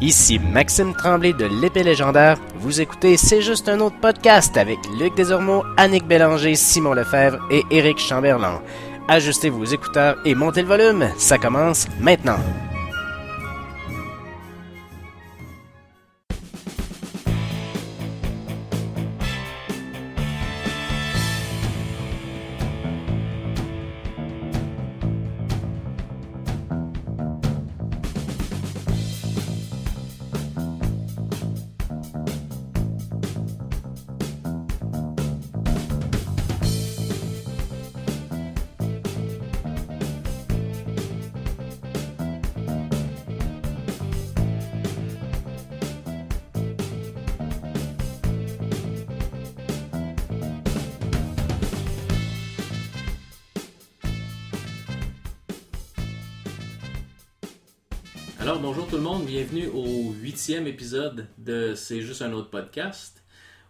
Ici Maxime Tremblay de l'épée légendaire. Vous écoutez C'est juste un autre podcast avec Luc Desormeaux, Annick Bélanger, Simon Lefebvre et Éric Chamberlain. Ajustez vos écouteurs et montez le volume. Ça commence maintenant. Épisode de C'est juste un autre podcast.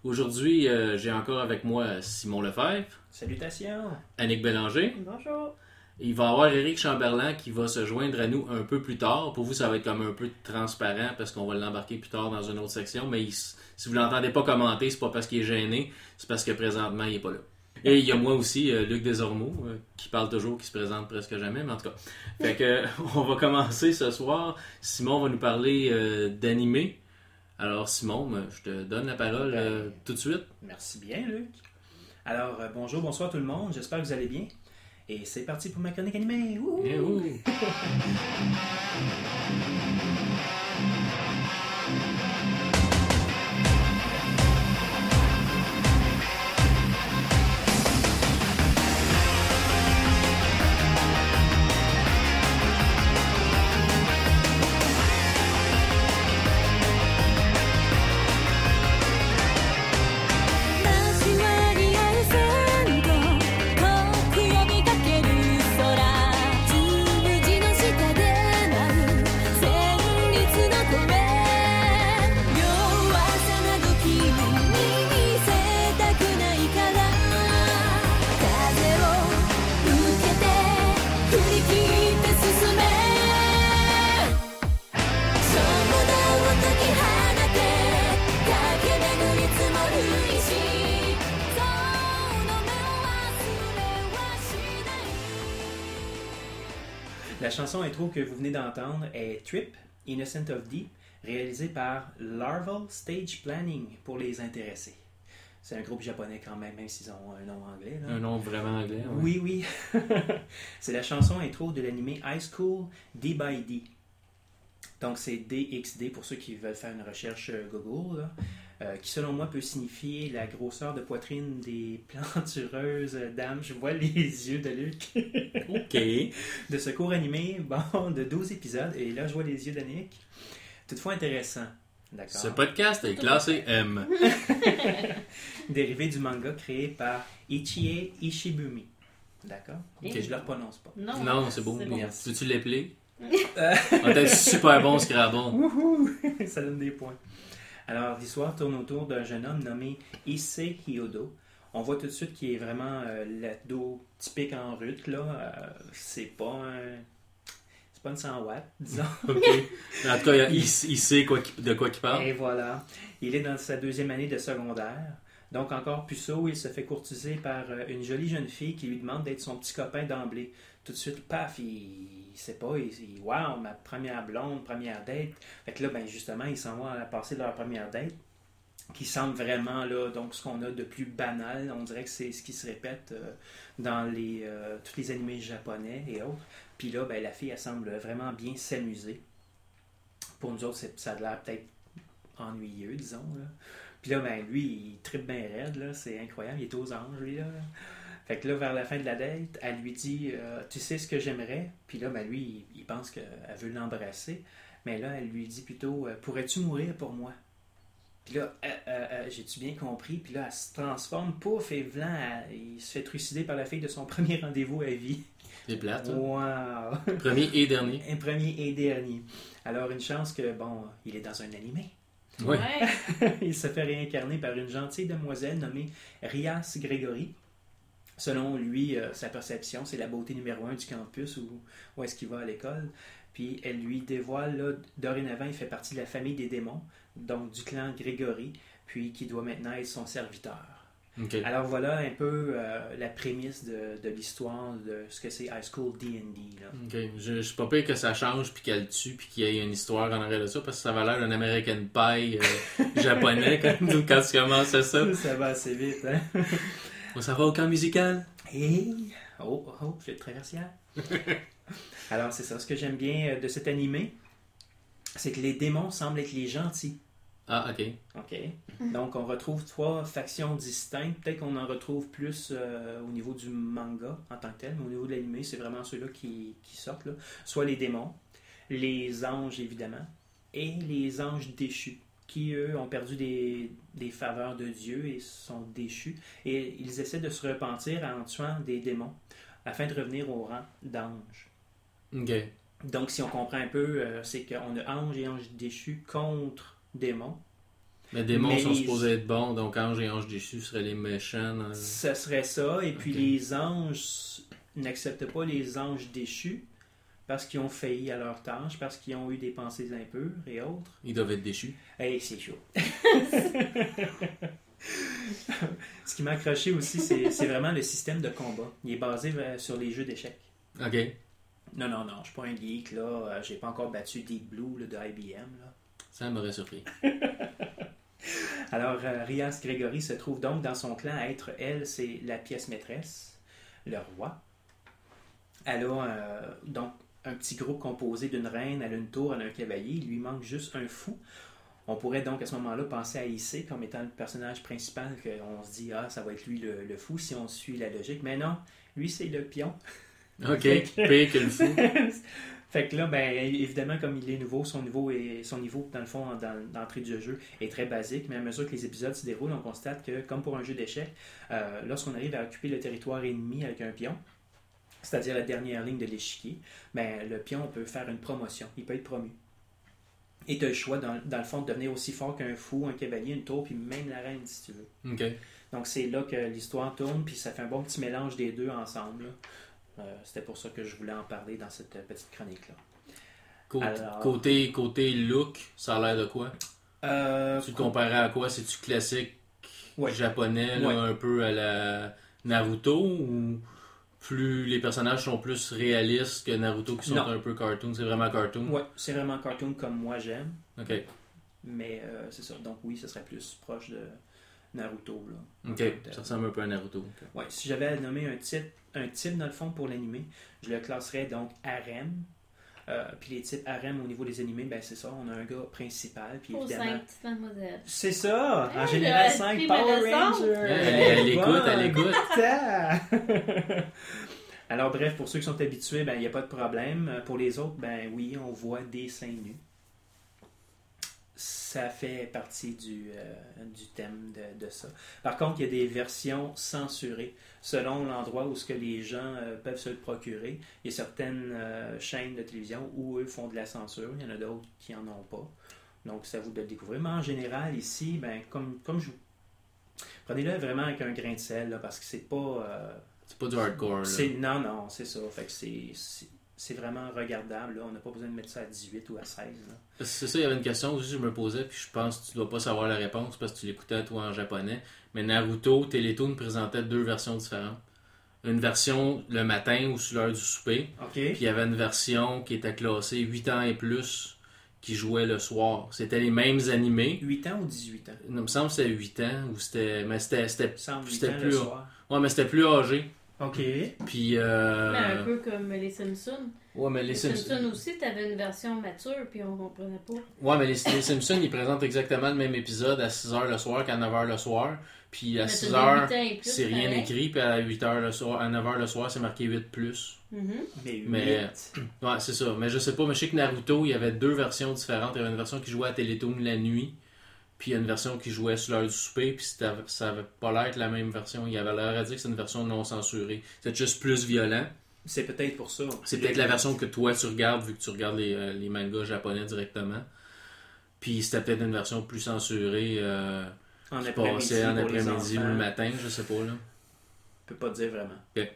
Aujourd'hui, euh, j'ai encore avec moi Simon Lefebvre, Salutations! Annick Bélanger. Bonjour! Il va y avoir Éric Chamberlain qui va se joindre à nous un peu plus tard. Pour vous, ça va être comme un peu transparent parce qu'on va l'embarquer plus tard dans une autre section. Mais il si vous l'entendez pas commenter, c'est pas parce qu'il est gêné, c'est parce que présentement il est pas là. Et il y a moi aussi, euh, Luc Desormeaux, euh, qui parle toujours, qui se présente presque jamais, mais en tout cas. Fait que on va commencer ce soir. Simon va nous parler euh, d'animé. Alors Simon, je te donne la parole euh, tout de suite. Merci bien, Luc. Alors, euh, bonjour, bonsoir tout le monde. J'espère que vous allez bien. Et c'est parti pour ma chronique animée. Wouhou! que vous venez d'entendre est Trip, Innocent of Deep, réalisée par Larval Stage Planning pour les intéressés. C'est un groupe japonais quand même, même s'ils ont un nom anglais. là. Un nom vraiment anglais. ouais. Oui, oui. c'est la chanson intro de l'animé High School D by D. Donc c'est DXD pour ceux qui veulent faire une recherche euh, Google, là, euh, qui selon moi peut signifier la grosseur de poitrine des plantureuses dames. Je vois les yeux de Luc. Ok. de ce court animé, bon, de 12 épisodes, et là je vois les yeux d'Annick. Toutefois intéressant. D'accord. Ce podcast est classé M. Dérivé du manga créé par Ichie Ishibumi. D'accord? Ok. Je le prononce pas. Non, Non, c'est beau. Merci. Veux-tu l'épeler? On était super bon Scrabble. Wouhou! Ça donne des points. Alors, l'histoire tourne autour d'un jeune homme nommé Issei Hyodo. On voit tout de suite qu'il est vraiment euh, l'ado typique en rut, là. Euh, c'est pas un... C'est pas une 100 watts, disons. Ok. En tout cas, il, il sait quoi de quoi il parle. Et voilà. Il est dans sa deuxième année de secondaire. Donc, encore puceau, il se fait courtiser par euh, une jolie jeune fille qui lui demande d'être son petit copain d'emblée. Tout de suite, paf, il, il sait pas, il, il wow, ma première blonde, première date. Fait que là, ben, justement, ils s'en vont à passer leur première date, qui semble vraiment, là, donc, ce qu'on a de plus banal. On dirait que c'est ce qui se répète euh, dans les, euh, tous les animés japonais et autres. Puis là, ben, la fille, elle semble vraiment bien s'amuser. Pour nous autres, ça a l'air peut-être ennuyeux, disons. Là. Puis là, ben, lui, il tripe bien raide, là. c'est incroyable, il est aux anges, lui. Là. Fait que là, vers la fin de la date, elle lui dit euh, Tu sais ce que j'aimerais Puis là, ben, lui, il, pense qu'elle veut l'embrasser. Mais là, elle lui dit plutôt euh, Pourrais-tu mourir pour moi Puis là, euh, euh, euh, j'ai-tu bien compris? Puis là, elle se transforme, pouf, et blanc, il se fait trucider par la fille de son premier rendez-vous à vie. C'est plate. hein? Wow Premier et dernier. Un premier et dernier. Alors, une chance que, bon, il est dans un animé. Oui. Ouais. il se fait réincarner par une gentille demoiselle nommée Rias Gregory. Selon lui, euh, sa perception, c'est la beauté numéro un du campus où, où est-ce qu'il va à l'école. Puis elle lui dévoile, là, dorénavant, il fait partie de la famille des démons, donc du clan Grégory, puis qui doit maintenant être son serviteur. Alors voilà un peu euh, la prémisse de, de l'histoire de ce que c'est High School D&D. là. Ok. Je, je suis pas pire que ça change puis qu'elle tue puis qu'il y ait une histoire en arrière de ça parce que ça va l'air d'un American Pie euh, japonais quand, quand tu commences ça. Ça va assez vite, hein? Bon, ça va au camp musical? Hey! Oh, oh, oh, je vais traverser. Alors, c'est ça. Ce que j'aime bien euh, de cet animé, c'est que les démons semblent être les gentils. Ah, ok. OK. Donc, on retrouve trois factions distinctes. Peut-être qu'on en retrouve plus euh, au niveau du manga en tant que tel, mais au niveau de l'animé, c'est vraiment ceux-là qui, qui sortent. Là. Soit les démons, les anges, évidemment, et les anges déchus, qui, eux, ont perdu des, des faveurs de Dieu et sont déchus. Et ils essaient de se repentir en tuant des démons afin de revenir au rang d'anges. Ok. Donc, si on comprend un peu, euh, c'est qu'on a anges et anges déchus contre démons. Les démons Mais sont les- supposés être bons, donc ange et ange déchus seraient les méchants. dans- Ce serait ça. Et puis les anges n'acceptent pas les anges déchus parce qu'ils ont failli à leur tâche, parce qu'ils ont eu des pensées impures et autres. Ils doivent être déchus. Hey, c'est chaud. Ce qui m'a accroché aussi, c'est vraiment le système de combat. Il est basé sur les jeux d'échecs. Ok. Non, non, non, je suis pas un geek, là. Euh, J'ai pas encore battu Deep Blue là, de IBM, là. Ça m'aurait surpris. Alors, euh, Rias Gregory se trouve donc dans son clan à être, elle, c'est la pièce maîtresse, le roi. Elle a euh, donc un petit groupe composé d'une reine, elle a une tour, elle a un cavalier, il lui manque juste un fou. On pourrait donc à ce moment-là penser à Issei comme étant le personnage principal, qu'on se dit, ah, ça va être lui le, le fou si on suit la logique. Mais non, lui c'est le pion. Ok. Pire que le fou. Fait que là, ben, évidemment, comme il est nouveau, son niveau, est, son niveau dans le fond, dans, d'entrée du jeu, est très basique, mais à mesure que les épisodes se déroulent, on constate que, comme pour un jeu d'échecs, euh, lorsqu'on arrive à occuper le territoire ennemi avec un pion, c'est-à-dire la dernière ligne de l'échiquier, ben, le pion peut faire une promotion, il peut être promu. Et tu as le choix, dans, dans le fond, de devenir aussi fort qu'un fou, un cavalier, une tour, puis même la reine, si tu veux. Donc c'est là que l'histoire tourne, puis ça fait un bon petit mélange des deux ensemble. Euh, C'était pour ça que je voulais en parler dans cette euh, petite chronique-là. Côté, Alors- côté, côté look, ça a l'air de quoi? Euh, Tu le comparais à quoi? C'est-tu classique Ouais. japonais, là, Ouais. un peu à la Naruto ou plus les personnages sont plus réalistes que Naruto qui sont Non. un peu cartoon? C'est vraiment cartoon? Ouais, c'est vraiment cartoon comme moi j'aime, Ok. mais euh, c'est ça. Donc oui, ce serait plus proche de Naruto. Là. Ok. Ça ressemble un peu à Naruto. Ouais, si j'avais à nommer un type, un type dans le fond pour l'animé, je le classerais donc harem. Euh, puis les types harem au niveau des animés, ben c'est ça, on a un gars principal, puis évidemment. cinq petites mademoiselles. C'est ça! En Hey, général, 5 pris Power. Rangers! Elle, elle écoute, elle écoute. Alors bref, pour ceux qui sont habitués, ben il n'y a pas de problème. Euh, Pour les autres, ben oui, on voit des seins nus. Ça fait partie du, euh, du thème de, de ça. Par contre, il y a des versions censurées selon l'endroit où ce que les gens euh, peuvent se le procurer. Il y a certaines euh, chaînes de télévision où eux font de la censure. Il y en a d'autres qui en ont pas. Donc, à vous de le découvrir. Mais en général, ici, ben, comme, comme je vous... Prenez-le vraiment avec un grain de sel, là, parce que c'est pas... C'est pas du hardcore. Là. non, non, c'est ça. Fait que c'est, c'est, vraiment regardable. Là. On n'a pas besoin de mettre ça à 18 ou à 16. là. Parce que C'est ça, il y avait une question aussi que je me posais, puis je pense que tu dois pas savoir la réponse parce que tu l'écoutais toi en japonais. Mais Naruto, Télétoon présentait deux versions différentes. Une version le matin ou sur l'heure du souper, OK? puis il y avait une version qui était classée 8 ans et plus qui jouait le soir. C'était les mêmes animés. 8 ans ou 18 ans? Il me semble que c'était 8 ans ou c'était. Mais c'était. c'était- Semble 8 C'était ans plus le haut. soir. Ouais, mais c'était plus âgé. OK. Puis. Euh... Mais un peu comme les Simpsons. Ouais, mais les, Les Simpsons. Simpsons aussi, t'avais une version mature, puis on comprenait pas. Ouais, mais les, les Simpsons, ils présentent exactement le même épisode à 6h le soir qu'à 9h le soir. Puis à Mais 6h, t'as des huit ans et plus, c'est rien pareil. écrit. Puis à 8h le soir, à 9h le soir, c'est marqué 8 plus. Mhm. Mais 8. Mais- Ouais, c'est ça. Mais je sais pas, mais je sais que Naruto, il y avait deux versions différentes. Il y avait une version qui jouait à Télétoon la nuit. Puis il y a une version qui jouait sur l'heure du souper. Puis ça avait pas l'air être la même version. Il avait l'air à dire que c'est une version non censurée. C'est juste plus violent. C'est peut-être pour ça. C'est peut-être la version que toi tu regardes, vu que tu regardes les, euh, les mangas japonais directement. Puis c'était peut-être une version plus censurée euh, En qui après-midi. passait en après-midi ou le matin, je sais pas là. Je peux pas te dire vraiment.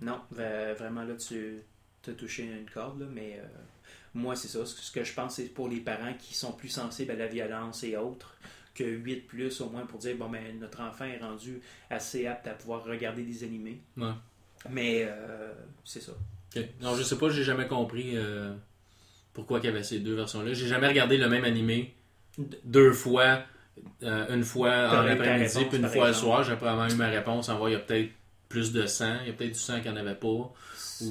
Non, vraiment là, tu, te toucher une corde, là, mais euh, moi, c'est ça. Ce que je pense, c'est pour les parents qui sont plus sensibles à la violence et autres, que 8 plus au moins pour dire, bon, ben, notre enfant est rendu assez apte à pouvoir regarder des animés. Ouais. Mais euh, c'est ça. Non, je sais pas, j'ai jamais compris euh, pourquoi il y avait ces deux versions-là. J'ai jamais regardé le même animé deux fois, euh, une fois en après-midi, puis une fois le soir. J'ai probablement eu ma réponse en voyant il y a peut-être plus de sang, il y a peut-être du sang qu'il n'y en avait pas,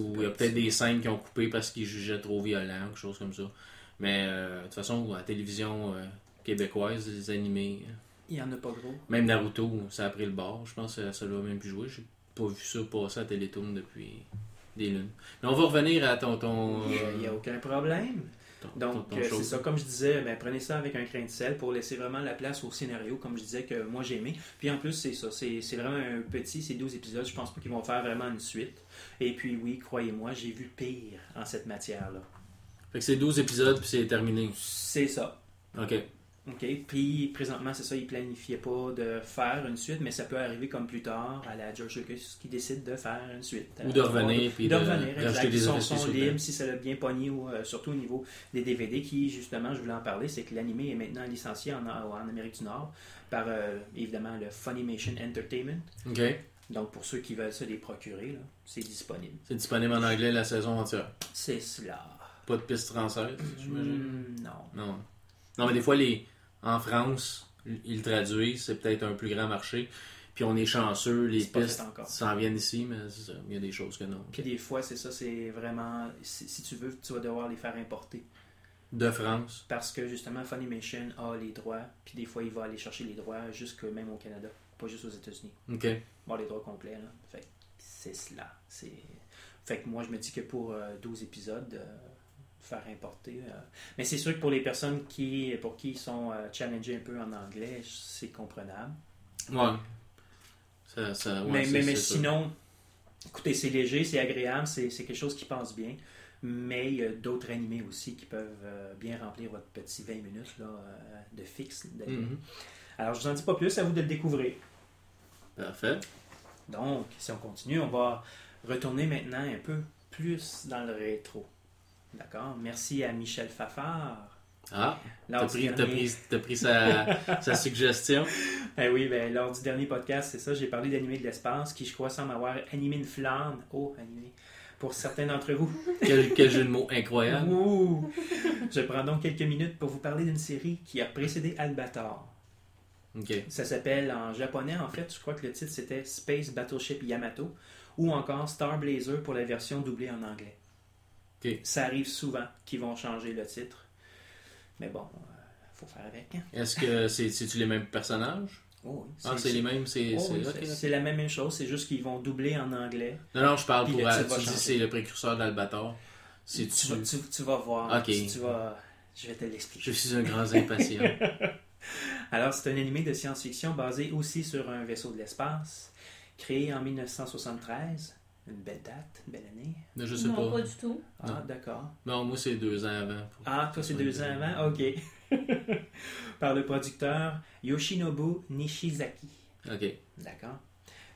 ou il y a peut-être des scènes qui ont coupé parce qu'ils jugeaient trop violent, quelque chose comme ça. Mais euh, de toute façon, à la télévision euh, québécoise, les animés, Il n'y en a pas gros. même Naruto, ça a pris le bord. Je pense que ça doit même plus jouer. J'ai pas vu ça passer à Télétoon depuis des lunes. Mais on va revenir à ton. ton Il n'y a euh, aucun problème. ton- Donc, euh, c'est ça, comme je disais, ben, prenez ça avec un grain de sel pour laisser vraiment la place au scénario, comme je disais que moi j'ai aimé. Puis en plus, c'est ça, c'est c'est vraiment un petit, c'est 12 épisodes, je pense pas qu'ils vont faire vraiment une suite. Et puis oui, croyez-moi, j'ai vu pire en cette matière-là. Fait que c'est 12 épisodes puis c'est terminé. C'est ça. Ok. OK. Puis présentement, c'est ça, ils planifiaient pas de faire une suite, mais ça peut arriver comme plus tard à la George Lucas qui décide de faire une suite. Ou de revenir, puis de de- revenir, de exact. Ils sont, sont libres si ça l'a bien pogné, ou, euh, surtout au niveau des DVD, qui justement, je voulais en parler, c'est que l'animé est maintenant licencié en, en Amérique du Nord par euh, évidemment le Funimation Entertainment. Ok. Donc pour ceux qui veulent se les procurer, là, c'est disponible. C'est disponible en anglais la saison entière? C'est cela. Pas de piste française, j'imagine? Hmm, non. Non. Non, mais des fois, les... en France, ils traduisent, c'est peut-être un plus grand marché. Puis on est chanceux, les fait pistes encore. s'en viennent ici, mais ça, il y a des choses que non. Puis des fois, c'est ça, c'est vraiment. Si, si tu veux, tu vas devoir les faire importer. De France? Parce que justement, Funimation a les droits, puis des fois, il va aller chercher les droits jusque même au Canada, pas juste aux États-unis. Ok. Bon, les droits complets, là. Fait que c'est cela. C'est... Fait que moi, je me dis que pour euh, 12 épisodes, euh, faire importer. euh, Mais c'est sûr que pour les personnes qui, pour qui ils sont euh, challengés un peu en anglais, c'est comprenable. Ouais. Ça, ça, ouais, mais mais, mais sinon, écoutez, c'est léger, c'est agréable, c'est, c'est quelque chose qui passe bien. Mais il y a d'autres animés aussi qui peuvent euh, bien remplir votre petit 20 minutes là, de fixe. Mhm. Alors, je vous en dis pas plus, à vous de le découvrir. Parfait. Donc, si on continue, on va retourner maintenant un peu plus dans le rétro. D'accord? Merci à Michel Fafard. Ah, t'as pris, t'as dernier- pris, pris sa, sa suggestion? Eh oui, ben, lors du dernier podcast, c'est ça, j'ai parlé d'animer de l'espace qui, je crois, semble avoir animé une flamme. Oh, animé. Pour certains d'entre vous. Quel, quel jeu de mots incroyable. Ouh! Je prends donc quelques minutes pour vous parler d'une série qui a précédé Albator. Ça s'appelle en japonais, en fait, je crois que le titre c'était Space Battleship Yamato ou encore Star Blazer pour la version doublée en anglais. Ok. Ça arrive souvent qu'ils vont changer le titre. Mais bon, il faut faire avec. hein. Est-ce que c'est, c'est-tu les mêmes personnages? Oh oui, Ah, c'est les mêmes, c'est... oh c'est- oui, la même chose, c'est juste qu'ils vont doubler en anglais. Non, non, je parle pour... euh, tu dis c'est le précurseur d'Albator. Tu, tu... vas, tu, tu vas voir. Tu vas, je vais te l'expliquer. Je suis un grand impatient. Alors, c'est un animé de science-fiction basé aussi sur un vaisseau de l'espace, créé en 1973. Une belle date, une belle année. Je sais non, pas. pas du tout. Ah, Non. d'accord. Non, moi, c'est deux ans avant. Ah, toi, c'est deux ans avant? OK. Par le producteur Yoshinobu Nishizaki. Ok. D'accord.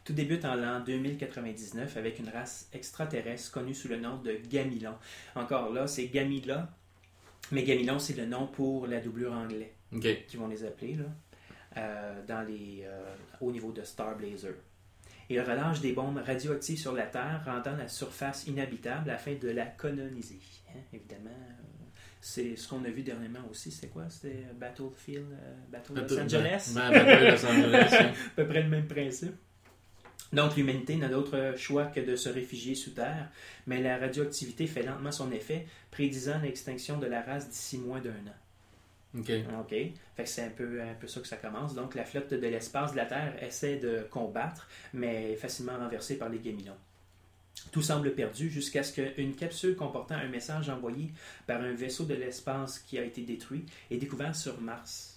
Tout débute en l'an 2099 avec une race extraterrestre connue sous le nom de Gamilon. Encore là, c'est Gamila, mais Gamilon, c'est le nom pour la doublure anglais. Qui vont les appeler, là, euh, dans les, euh, au niveau de Star Blazer. Ils relâchent des bombes radioactives sur la Terre, rendant la surface inhabitable afin de la coloniser. Hein, évidemment, c'est ce qu'on a vu dernièrement aussi. C'était quoi? C'était Battlefield, euh, Battle Los Angeles? Los Angeles. hein. à peu près le même principe. Donc l'humanité n'a d'autre choix que de se réfugier sous terre, mais la radioactivité fait lentement son effet, prédisant l'extinction de la race d'ici moins d'un an. Ok. OK. Fait que c'est un peu, un peu ça que ça commence. Donc, la flotte de l'espace de la Terre essaie de combattre, mais facilement renversée par les Gamilons. Tout semble perdu jusqu'à ce qu'une capsule comportant un message envoyé par un vaisseau de l'espace qui a été détruit est découvert sur Mars.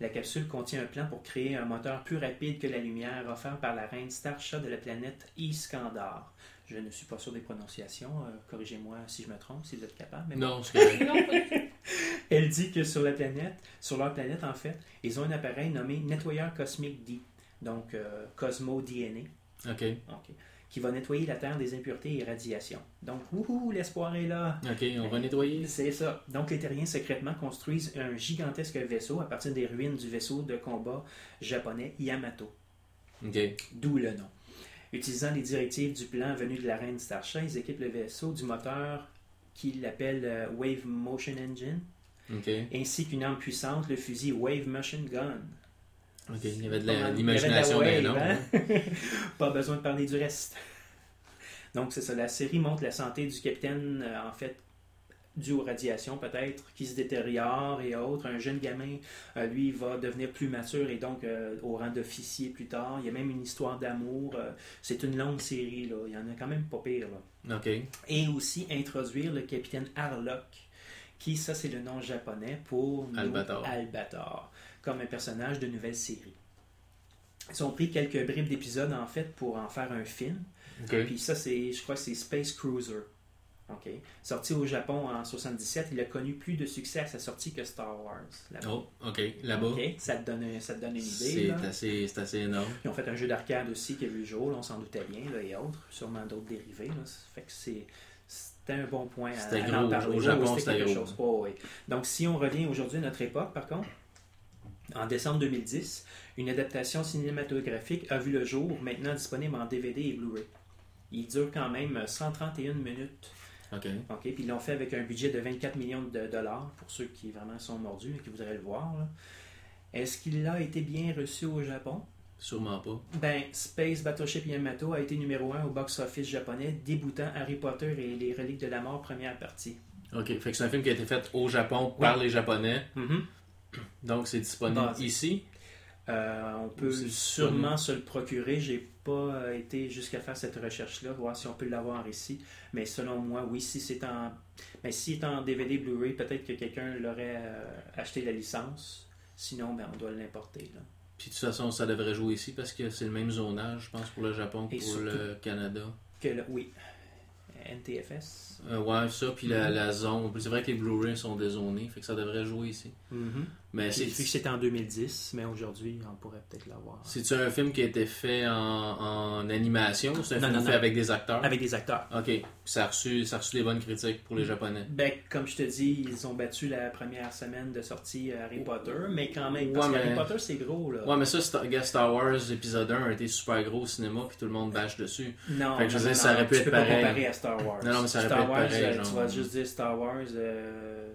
La capsule contient un plan pour créer un moteur plus rapide que la lumière offert par la reine Starsha de la planète Iskandar. Je ne suis pas sûr des prononciations. euh, Corrigez-moi si je me trompe, si vous êtes capable. mais. Non, c'est. Elle dit que sur la planète, sur leur planète en fait, ils ont un appareil nommé nettoyeur cosmique D, donc euh, Cosmo DNA, Ok. ok, qui va nettoyer la Terre des impuretés et radiations. Donc, wouhou, l'espoir est là. Ok, on va nettoyer. C'est ça. Donc, les terriens secrètement construisent un gigantesque vaisseau à partir des ruines du vaisseau de combat japonais Yamato. Ok. D'où le nom. Utilisant les directives du plan venu de la reine Starshine, ils équipent le vaisseau du moteur qu'ils appellent euh, Wave Motion Engine, ainsi qu'une arme puissante, le fusil Wave Machine Gun. Ok. Il y avait de l'imagination hein? Pas besoin de parler du reste. Donc, c'est ça. La série montre la santé du capitaine, euh, en fait, dû aux radiations peut-être, qui se détériore et autres. Un jeune gamin, euh, lui, va devenir plus mature et donc euh, au rang d'officier plus tard. Il y a même une histoire d'amour. c'est une longue série, là. Il y en a quand même pas pire, là. Ok. Et aussi introduire le capitaine Harlock, qui, ça, c'est le nom japonais pour Albator. Albator, comme un personnage de nouvelle série. Ils ont pris quelques bribes d'épisodes, en fait, pour en faire un film. Ok. Puis ça, c'est, je crois que c'est Space Cruiser. OK. Sorti au Japon en 77, il a connu plus de succès à sa sortie que Star Wars. là-bas. Oh, ok. Là-bas. OK. Ça te donne, ça te donne une idée. C'est assez, c'est assez énorme. Ils ont fait un jeu d'arcade aussi qui a vu le jour, là, on s'en doutait bien, là, et autres, sûrement d'autres dérivés. Là. Ça fait que c'est, c'était un bon point à, à gros. en parler. Au Japon, c'était quelque gros. chose. Donc, si on revient aujourd'hui à notre époque, par contre, en décembre 2010, une adaptation cinématographique a vu le jour, maintenant disponible en DVD et Blu-ray. Il dure quand même 131 minutes. Ok. OK, puis ils l'ont fait avec un budget de 24 millions de dollars pour ceux qui vraiment sont mordus et qui voudraient le voir. là. Est-ce qu'il a été bien reçu au Japon? Sûrement pas. Ben, Space Battleship Yamato a été numéro 1 au box-office japonais, débutant Harry Potter et les Reliques de la Mort, première partie. Ok. Fait que c'est un film qui a été fait au Japon par les Japonais. Mm-hmm. Donc c'est disponible Basé. ici. Euh, on peut sûrement se le procurer. J'ai pas euh, été jusqu'à faire cette recherche-là, voir si on peut l'avoir ici. Mais selon moi, oui, si c'est en. Mais s'il est en DVD Blu-ray, peut-être que quelqu'un l'aurait euh, acheté la licence. Sinon, ben, on doit l'importer. là. Puis de toute façon, ça devrait jouer ici parce que c'est le même zonage, je pense, pour le Japon que Et pour le Canada. Que le- Oui. NTFS. Euh, ouais, ça, puis la, la zone. C'est vrai que les Blu-ray sont dézonés, fait que ça devrait jouer ici. Mhm. Mais c'est. Vu que c'était en 2010, mais aujourd'hui, on pourrait peut-être l'avoir. C'est-tu un film qui a été fait en, en animation ou c'est un Non, film non, fait non. avec des acteurs? Avec des acteurs. Ok. Ça a, reçu, ça a reçu des bonnes critiques pour les Japonais. Ben, comme je te dis, ils ont battu la première semaine de sortie euh, Harry Potter, mais quand même, parce Ouais, que mais- Harry Potter, c'est gros, là. Ouais, mais ça, Star, Star Wars épisode 1 a été super gros au cinéma, puis tout le monde bâche dessus. Non, Fait que je veux non, dire, ça aurait pu tu être peux pas pareil. comparer à Star Wars. Non, non, mais ça aurait Star pu être Wars, pareil, euh, genre. Tu vas juste dire Star Wars, euh,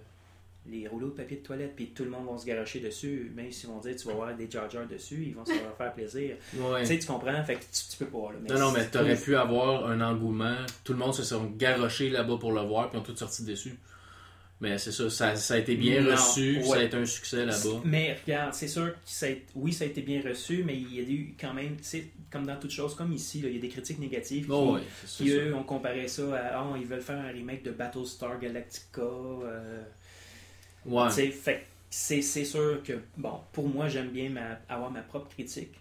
les rouleaux de papier de toilette, puis tout le monde va se garocher dessus. Même s'ils vont dire tu vas voir des Jar Jar dessus, ils vont se faire plaisir. Ouais. Tu sais, tu comprends, fait que tu, tu peux pas. Là, Non, non, mais t'aurais pu avoir un engouement. Tout le monde se sont garochés là-bas pour le voir, puis ont tous sorti dessus. Mais c'est ça, ça, ça a été bien Non, reçu, ça a été un succès là-bas. Mais regarde, c'est sûr que ça a oui, ça a été bien reçu, mais il y a eu quand même, c'est comme dans toute chose, comme ici, là, il y a des critiques négatives qui, Oh, ouais, qui eux, ont comparé ça à oh, ils veulent faire un remake de Battlestar Galactica. euh, Ouais. Fait c'est c'est sûr que, bon, pour moi, j'aime bien ma- avoir ma propre critique,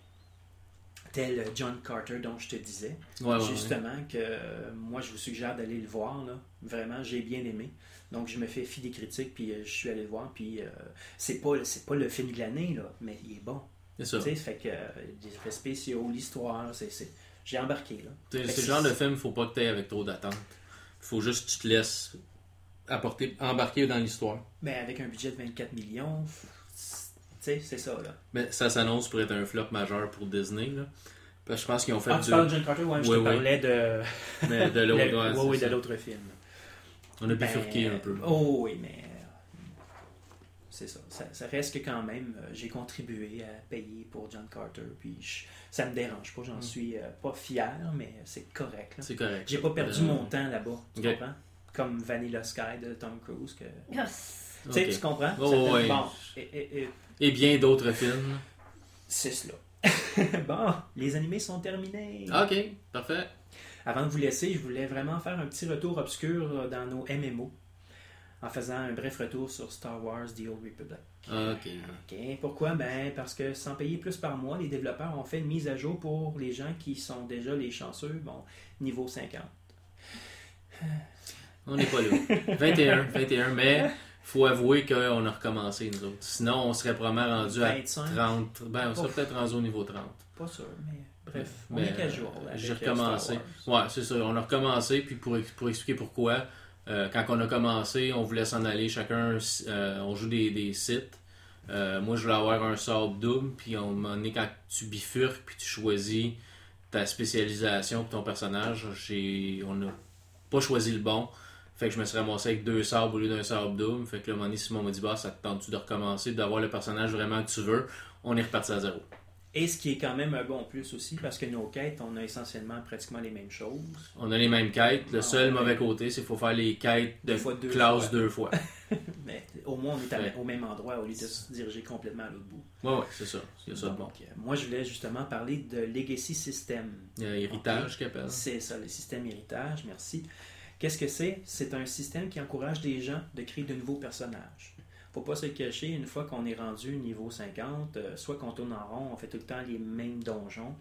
tel John Carter dont je te disais. Ouais. Justement, que euh, moi, je vous suggère d'aller le voir. Là. Vraiment, j'ai bien aimé. Donc, je me fais fi des critiques, puis euh, je suis allé le voir. Puis, euh, c'est pas, c'est pas le film de l'année, là, mais il est bon. C'est ça. Tu sais, fait que euh, des effets spéciaux, l'histoire, c'est, j'ai embarqué. là. C'est le genre de film, faut pas que tu avec trop d'attentes. Faut juste que tu te laisses apporter, embarquer dans l'histoire. Mais avec un budget de 24 millions, c'est- tu sais, c'est ça. Là. Mais ça s'annonce pour être un flop majeur pour Disney. Là. Parce que je pense qu'ils ont fait Ah, tu du... parles de John Carter? Ouais, je Oui, te oui. parlais de, Mais de l'autre, le- ouais, ouais, c'est oui, ça. de l'autre film. On a Ben, bifurqué un peu. Oh oui, mais euh, c'est ça. ça. ça reste que quand même, euh, j'ai contribué à payer pour John Carter, puis je- ça me dérange pas. J'en Mm. suis euh, pas fier, mais c'est correct. là. C'est correct. J'ai pas perdu Euh, mon temps là-bas, tu comprends? Comme Vanilla Sky de Tom Cruise. Que... Ah, Tu sais, tu comprends? Oh, Ça fait- ouais. Bon, et- et- et Et bien d'autres films. c'est cela. bon, les animés sont terminés. Ok, parfait. Avant de vous laisser, je voulais vraiment faire un petit retour obscur euh, dans nos MMO en faisant un bref retour sur Star Wars The Old Republic. Ok. OK. Pourquoi? Ben, parce que sans payer plus par mois, les développeurs ont fait une mise à jour pour les gens qui sont déjà les chanceux, bon, niveau 50. On n'est pas là. 21, 21, mais faut avouer qu'on a recommencé, nous autres. Sinon, on serait probablement rendu à 25. 30. Ben, on serait peut-être rendu au niveau 30. Pas sûr, mais Bref, on est euh, avec, J'ai euh, recommencé. Ouais, c'est ça. On a recommencé, puis pour, pour expliquer pourquoi, euh, quand on a commencé, on voulait s'en aller chacun, euh, on joue des, des sites. Euh, moi, je voulais avoir un sable double, puis on m'a donné quand tu bifurques, puis tu choisis ta spécialisation pour ton personnage, j'ai, on n'a pas choisi le bon. Fait que je me suis ramassé avec deux sabres au lieu d'un sabre double. Fait que un moment donné, Simon m'a dit, bah, ça te tente-tu de recommencer, d'avoir le personnage vraiment que tu veux? On est reparti à zéro. Et ce qui est quand même un bon plus aussi, parce que nos quêtes, on a essentiellement pratiquement les mêmes choses. On a les mêmes quêtes. Le Ah, seul mauvais côté, c'est qu'il faut faire les quêtes de Des fois deux classe fois. deux fois. Mais au moins, on est à- Ouais. au même endroit au lieu de se diriger complètement à l'autre bout. Ouais, ouais, c'est ça. C'est ça bon. Euh, moi, je voulais justement parler de Legacy System. A héritage qu'il appelle. C'est ça, le système héritage, merci. Qu'est-ce que c'est? C'est un système qui encourage des gens de créer de nouveaux personnages. Faut pas se cacher, une fois qu'on est rendu niveau 50, euh, soit qu'on tourne en rond, on fait tout le temps les mêmes donjons,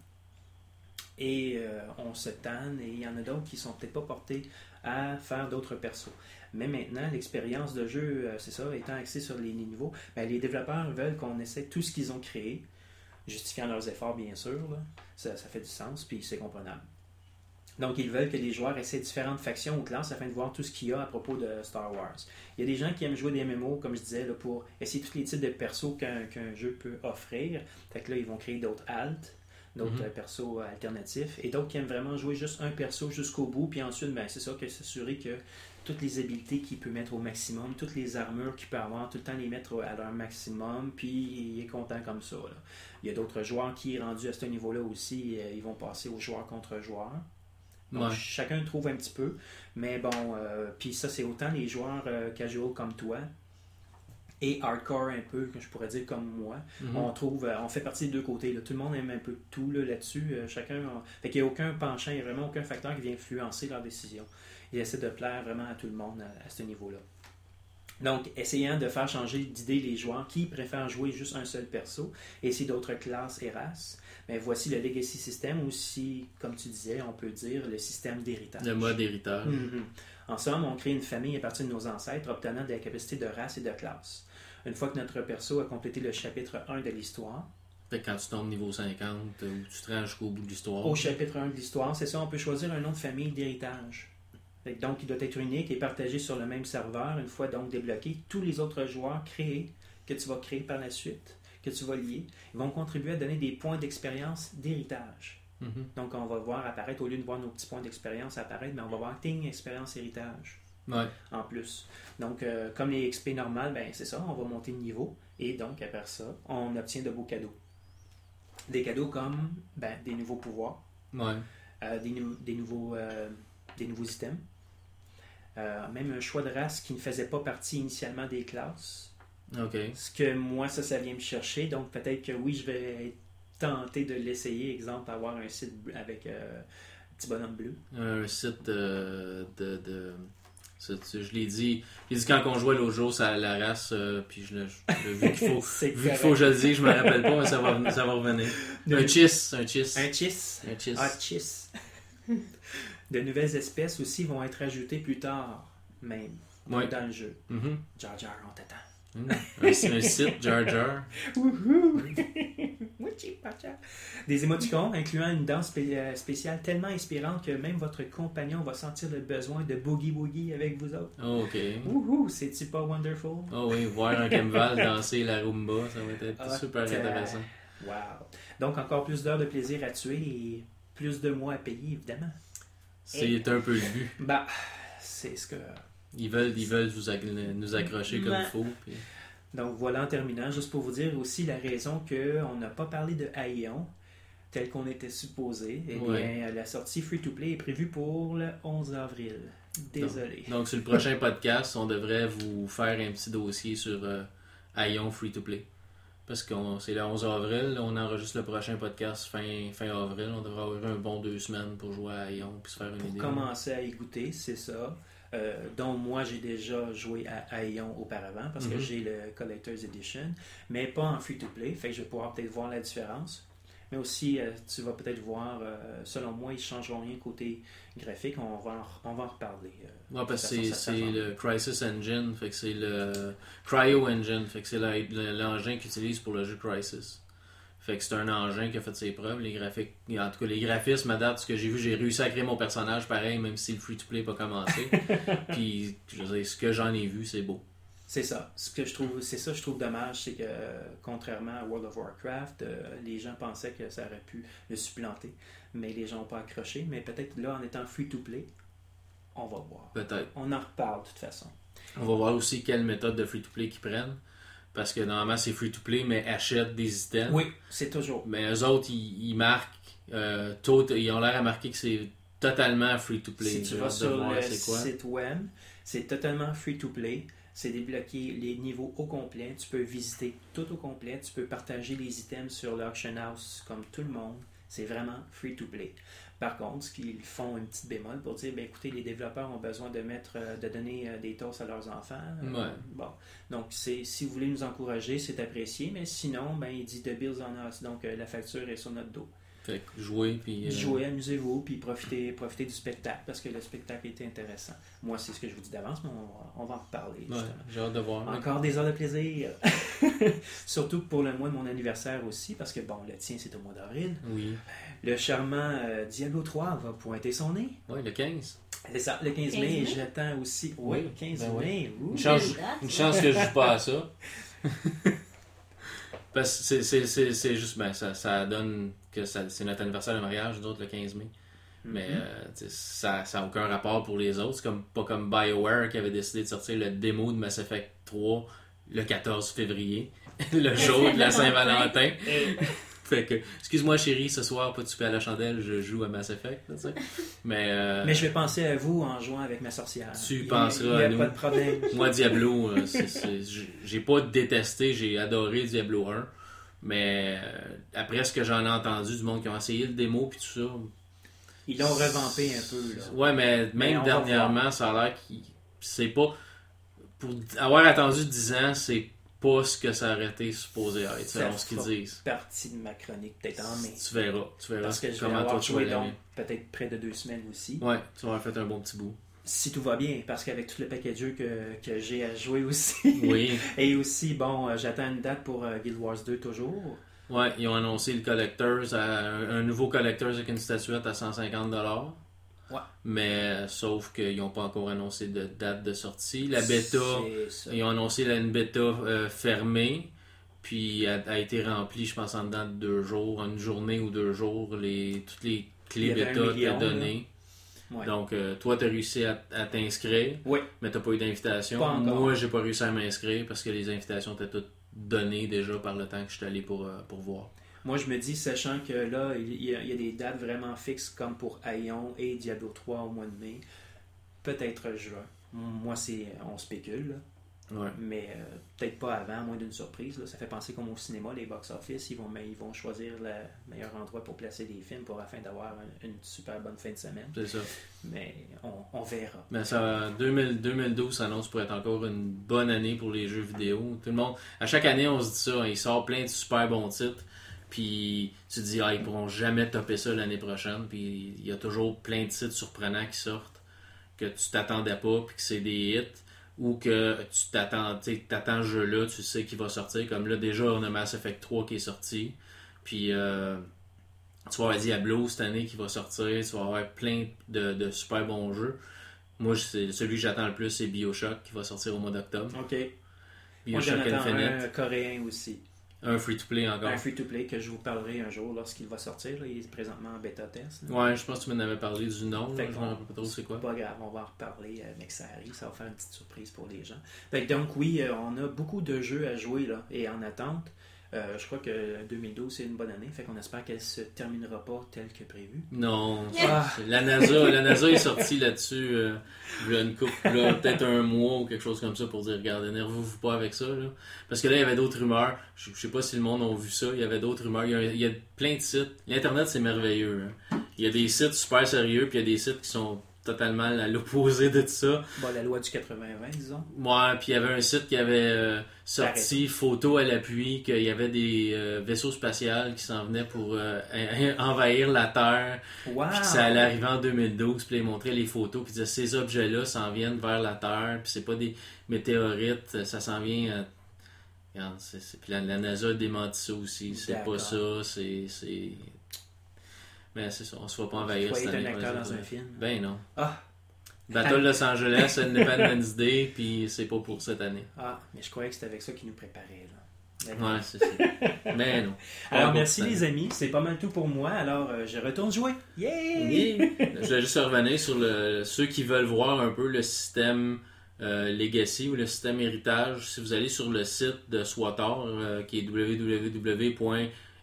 et euh, on se tanne, et il y en a d'autres qui sont peut-être pas portés à faire d'autres persos. Mais maintenant, l'expérience de jeu, euh, c'est ça, étant axée sur les niveaux, ben, les développeurs veulent qu'on essaie tout ce qu'ils ont créé, justifiant leurs efforts, bien sûr, ça fait du sens, puis c'est comprenable. Donc, ils veulent que les joueurs essaient différentes factions ou classes afin de voir tout ce qu'il y a à propos de Star Wars. Il y a des gens qui aiment jouer des MMO, comme je disais, là, pour essayer tous les types de persos qu'un qu'un jeu peut offrir. Fait que là, ils vont créer d'autres alts, d'autres Mhm. euh, persos alternatifs, et d'autres qui aiment vraiment jouer juste un perso jusqu'au bout, puis ensuite, ben, c'est ça, que s'assurer que toutes les habilités qu'il peut mettre au maximum, toutes les armures qu'il peut avoir, tout le temps les mettre à leur maximum, puis il est content comme ça. là. Il y a d'autres joueurs qui, rendus à ce niveau-là aussi, euh, ils vont passer aux joueurs contre joueurs. Donc, Ouais. chacun trouve un petit peu. Mais bon, euh, puis ça, c'est autant les joueurs euh, casual comme toi et hardcore un peu, que je pourrais dire comme moi. Mhm. On trouve, euh, on fait partie des deux côtés. là. Tout le monde aime un peu tout là, là-dessus. Euh, chacun, a- fait qu'il n'y a aucun penchant, il n'y a vraiment aucun facteur qui vient influencer leur décision. Ils essaient de plaire vraiment à tout le monde à, à ce niveau-là. Donc, essayant de faire changer d'idée les joueurs qui préfèrent jouer juste un seul perso et essayer d'autres classes et races. Mais voici le Legacy System, ou si, comme tu disais, on peut dire le système d'héritage. Le mode héritage. Mhm. En somme, on crée une famille à partir de nos ancêtres, obtenant des capacités de race et de classe. Une fois que notre perso a complété le chapitre 1 de l'histoire, Fait que quand tu tombes niveau 50, euh, ou tu te rends jusqu'au bout de l'histoire. au chapitre 1 de l'histoire, c'est ça, on peut choisir un nom de famille d'héritage. Donc, il doit être unique et partagé sur le même serveur. Une fois donc débloqué, tous les autres joueurs créés, que tu vas créer par la suite, que tu vas lier, ils vont contribuer à donner des points d'expérience d'héritage. Mhm. Donc, on va voir apparaître, au lieu de voir nos petits points d'expérience apparaître, mais on va voir Ting expérience héritage Ouais. en plus. Donc, euh, comme les XP normales, ben, c'est ça, on va monter de niveau. Et donc, après ça, on obtient de beaux cadeaux. Des cadeaux comme ben, des nouveaux pouvoirs, Ouais. euh, des, nou- des nouveaux, euh, des nouveaux items, même un choix de race qui ne faisait pas partie initialement des classes. Ce que moi, ça, ça vient me chercher. Donc, peut-être que oui, je vais être tenté de l'essayer. Exemple, avoir un site avec euh, un petit bonhomme bleu. Un site euh, de. de... ça, tu- je l'ai dit, je l'ai dit quand on jouait l'autre jour, ça la race, euh, puis je je- vu qu'il faut, vu qu'il faut que je le dise, je me rappelle pas, mais ça va, ça va revenir. Un chiss, un chiss. Un chiss. Un chiss. Ah, chiss. de nouvelles espèces aussi vont être ajoutées plus tard, même, Ouais. dans le jeu. Mhm. Jar Jar, on t'attend. Mm. Un, un site Jar Jar. Wouhou! Des émoticônes incluant une danse spé- euh, spéciale tellement inspirante que même votre compagnon va sentir le besoin de boogie woogie avec vous autres. Oh, ok. Wouhou! C'est-tu pas wonderful? Oh oui, voir un Kemval danser la rumba, ça va être Ah, super intéressant. Wow! Donc encore plus d'heures de plaisir à tuer et plus de mois à payer, évidemment. C'est un peu le but. Bah, c'est ce que Ils veulent, ils veulent vous ac- nous accrocher comme il faut. puis- Donc voilà en terminant, juste pour vous dire aussi la raison qu'on n'a pas parlé de Aion tel qu'on était supposé. Eh bien, Ouais. la sortie free-to-play est prévue pour le 11 avril. Désolé. Donc, sur le prochain podcast, on devrait vous faire un petit dossier sur euh, Free to Play. Parce que c'est le 11 avril, on enregistre le prochain podcast fin, fin avril. On devrait avoir un bon deux semaines pour jouer à Aion puis se faire une Pour idée. commencer à y goûter, c'est ça. Euh, dont moi j'ai déjà joué à Aion auparavant parce que Mhm. j'ai le Collector's Edition, mais pas en free-to-play. Fait que je vais pouvoir peut-être voir la différence. Mais aussi, euh, tu vas peut-être voir, euh, selon moi, ils ne changeront rien côté graphique. On va en, on va en reparler. euh, Ouais, parce que c'est le Crisis Engine, fait que c'est le Cryo Engine, fait que c'est l'engin qu'ils utilisent pour le jeu Crisis. Fait que c'est un engin qui a fait ses preuves. Les graphiques, en tout cas, les graphismes, à date, ce que j'ai vu, j'ai réussi à créer mon personnage pareil, même si le free-to-play n'a pas commencé. Puis, je veux dire, ce que j'en ai vu, c'est beau. C'est ça. Ce que je trouve, c'est ça, je trouve dommage, c'est que contrairement à World of Warcraft, euh, les gens pensaient que ça aurait pu le supplanter, mais les gens n'ont pas accroché. Mais peut-être là, en étant free to play, on va voir. Peut-être. On en reparle de toute façon. On va voir aussi quelle méthode de free-to-play qu'ils prennent. Parce que normalement, c'est free-to-play, mais achètent des items. Oui, c'est toujours. Mais eux autres, ils, ils marquent. euh, ils ont l'air à marquer que c'est totalement free-to-play. Si tu vas sur le site web, c'est totalement free to play. C'est débloqué les niveaux au complet. Tu peux visiter tout au complet. Tu peux partager les items sur l'auction house comme tout le monde. C'est vraiment free to play. Par contre, ce qu'ils font une petite bémol pour dire, ben écoutez, les développeurs ont besoin de mettre, euh, de donner euh, des toasts à leurs enfants. Euh, Ouais. Bon, donc c'est, si vous voulez nous encourager, c'est apprécié. Mais sinon, ben il dit the bills on us. Donc la facture est sur notre dos. Fait que jouer, puis. euh, Jouez, amusez-vous, puis profitez, profitez du spectacle parce que le spectacle était intéressant. Moi, c'est ce que je vous dis d'avance, mais on va, on va en reparler. ouais, j'ai hâte de voir. Encore des heures de plaisir. Surtout pour le mois de mon anniversaire aussi, parce que bon, le tien c'est au mois d'avril. Oui. Le charmant euh, Diablo 3 va pointer son nez. Ouais, le 15. C'est ça, le 15 mai. 15 mai? J'attends aussi. Oui, Oui, le 15 ben oui. mai. Une chance, une que je joue pas à ça. Parce que c'est- c'est- c'est c'est juste, ben, ça, ça donne que ça- c'est notre anniversaire de mariage, d'autres le 15 mai. Mais Mhm. euh, ça n'a aucun rapport pour les autres. C'est comme, pas comme BioWare qui avait décidé de sortir le démo de Mass Effect 3 le 14 février, le jour de la Saint-Valentin. Fait que, excuse-moi chérie, ce soir, pas de souper à la chandelle, je joue à Mass Effect. là, tu sais. Mais, euh, Mais je vais penser à vous en jouant avec ma sorcière. Tu Il penseras Il à nous. pas de problème. Moi, Diablo, euh, j'ai- pas détesté, j'ai adoré Diablo 1. Mais euh, après ce que j'en ai entendu du monde qui ont essayé le démo puis tout ça. Ils l'ont revampé un peu. Là. Ouais, mais même dernièrement, ça a l'air qu'il. C'est pas. Pour avoir attendu 10 ans, c'est pas ce que ça aurait été supposé être, selon ce qu'ils disent. Partie de ma chronique, peut-être en mai. Tu verras. Tu verras Parce que je vais avoir tu vas joué donc peut-être près de deux semaines aussi. Ouais, tu vas avoir fait un bon petit bout. Si tout va bien, parce qu'avec tout le paquet de jeux que, que j'ai à jouer aussi. Oui. Et aussi, bon, euh, j'attends une date pour euh, Guild Wars 2 toujours. Ouais, ils ont annoncé le Collectors, à- un nouveau Collectors avec une statuette à 150$. Ouais. Mais sauf qu'ils n'ont pas encore annoncé de date de sortie. La bêta, ils ont annoncé la- une bêta euh, fermée, puis a, a été remplie, je pense, en dedans de deux jours, une journée ou deux jours, les, toutes les clés bêta million, étaient données. Ouais. Donc, euh, toi, tu as réussi à, à t'inscrire, mais tu pas eu d'invitation. Moi, j'ai pas réussi à m'inscrire parce que les invitations étaient toutes données déjà par le temps que je suis allé pour, euh, pour voir. Moi, je me dis, sachant que là, il y, a, il y a des dates vraiment fixes comme pour Aion et Diablo 3 au mois de mai, peut-être juin. Moi, c'est on spécule, là. Ouais. mais euh, peut-être pas avant, moins d'une surprise. là. Ça fait penser comme au cinéma, les box-office, ils vont, mais ils vont choisir le meilleur endroit pour placer des films pour afin d'avoir un- une super bonne fin de semaine. C'est ça. Mais on, on verra. Mais ça, 2000 2012 s'annonce pour être encore une bonne année pour les jeux vidéo. Tout le monde, à chaque année, on se dit ça. Il sort plein de super bons titres. Puis tu te dis, ah, ils pourront jamais topper ça l'année prochaine. Puis il y a toujours plein de titres surprenants qui sortent que tu t'attendais pas, puis que c'est des hits. Ou que tu t'attends, tu t'attends ce jeu-là, tu sais qu'il va sortir. Comme là, déjà, on a Mass Effect 3 qui est sorti. Puis euh, tu vas avoir Diablo cette année qui va sortir. Tu vas avoir plein de, de super bons jeux. Moi, celui que j'attends le plus, c'est Bioshock qui va sortir au mois d'octobre. OK. Moi, j'en Bioshock attends Infinite. un coréen aussi. Un free-to-play encore. Un free-to-play que je vous parlerai un jour lorsqu'il va sortir. là. Il est présentement en bêta test. là. Ouais, je pense que tu m'en avais parlé du nom. Fait là, je rappelle pas trop c'est quoi. Pas grave, on va en reparler euh, mais que ça arrive. Ça va faire une petite surprise pour les gens. Fait que donc, oui, euh, on a beaucoup de jeux à jouer là, et en attente. Euh, je crois que 2012, c'est une bonne année. Fait qu'on espère qu'elle se terminera pas telle que prévu. Non. Ah. La NASA, la NASA est sortie là-dessus euh, une couple, là, peut-être un mois ou quelque chose comme ça pour dire regarde, énervez-vous pas avec ça. Là. Parce que là, il y avait d'autres rumeurs. Je, je sais pas si le monde a vu ça. Il y avait d'autres rumeurs. Il y a, il y a plein de sites. L'Internet, c'est merveilleux. hein. Il y a des sites super sérieux, puis il y a des sites qui sont totalement à l'opposé de tout ça. Bon, la loi du 80-20, disons. Ouais, puis il y avait un site qui avait euh, sorti photo à l'appui qu'il y avait des euh, vaisseaux spatials qui s'en venaient pour euh, envahir la Terre, Wow! puis que ça allait arriver en 2012, puis ils montraient les photos, puis ils disaient ces objets-là s'en viennent vers la Terre, puis c'est pas des météorites, ça s'en vient à, regarde, Puis la, la NASA a démenti ça aussi. C'est pas ça, c'est. Mais c'est ça, on se voit pas envahir Tu cette année. être un acteur dans un film? Ben non. Ah, Battle Los Angeles, Independence Day, puis c'est pas pour cette année. ah, mais je croyais que c'était avec ça qu'ils nous préparaient. Là. Ben, Ouais, c'est ça. Mais non. Alors, merci les amis. C'est pas mal tout pour moi. Alors, euh, je retourne jouer. Yay! année. Je voulais juste revenir sur le, ceux qui veulent voir un peu le système euh, Legacy ou le système héritage. Si vous allez sur le site de Swator, euh, qui est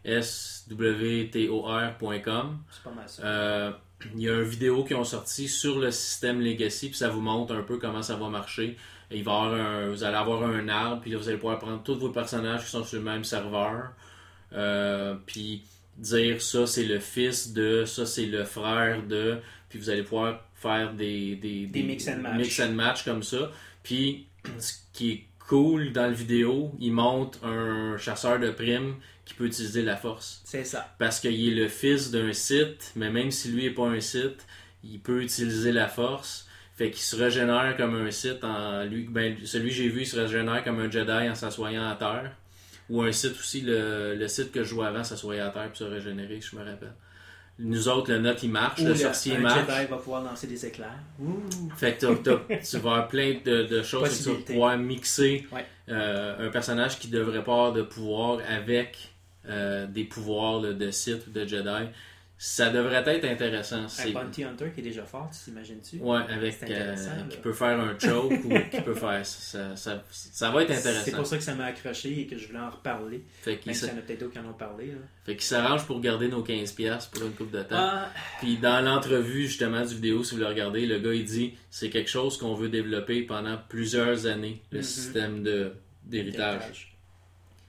www.swtor.com, C'est pas mal ça. Euh, il y a une vidéo qui ont sorti sur le système Legacy, puis ça vous montre un peu comment ça va marcher. Il va y avoir un- vous allez avoir un arbre, puis là, vous allez pouvoir prendre tous vos personnages qui sont sur le même serveur, euh, puis dire ça c'est le fils de, ça c'est le frère de, puis vous allez pouvoir faire des, des, Des mix and match. mix and match comme ça. Puis ce qui est cool dans la vidéo, il montre un chasseur de primes qui peut utiliser la force C'est ça. parce qu'il est le fils d'un site, mais même si lui n'est pas un site, il peut utiliser la force. Fait qu'il se régénère comme un site en lui. Ben, celui que j'ai vu, il se régénère comme un Jedi en s'assoyant à terre. Ou un site aussi, le, le site que je jouais avant s'assoyait à terre puis se régénérer, je me rappelle. Nous autres, le note il marche, Ou le le- sorcier un marche. Jedi va pouvoir lancer des éclairs. Ouh. Fait que t'as- t'as- tu vas avoir plein de, de choses que tu vas pouvoir mixer Ouais. euh, un personnage qui devrait pas avoir de pouvoir avec euh, des pouvoirs là, de Sith ou de Jedi. Ça devrait être intéressant. Un C'est Bounty Hunter qui est déjà fort, t'imagines-tu? ouais, avec C'est euh, qui peut faire un choke ou qui peut faire ça, ça, ça va être C'est intéressant. pour ça que ça m'a accroché et que je voulais en reparler. Fait qu'il Même s'il y s- en a peut-être d'autres qui en ont parlé. Là. fait qu'il s'arrange pour garder nos 15$ piastres pour une coupe de temps. Ah, Puis dans l'entrevue justement du vidéo, si vous le regardez, le gars il dit c'est quelque chose qu'on veut développer pendant plusieurs années, le Mhm. système de d'héritage. héritage.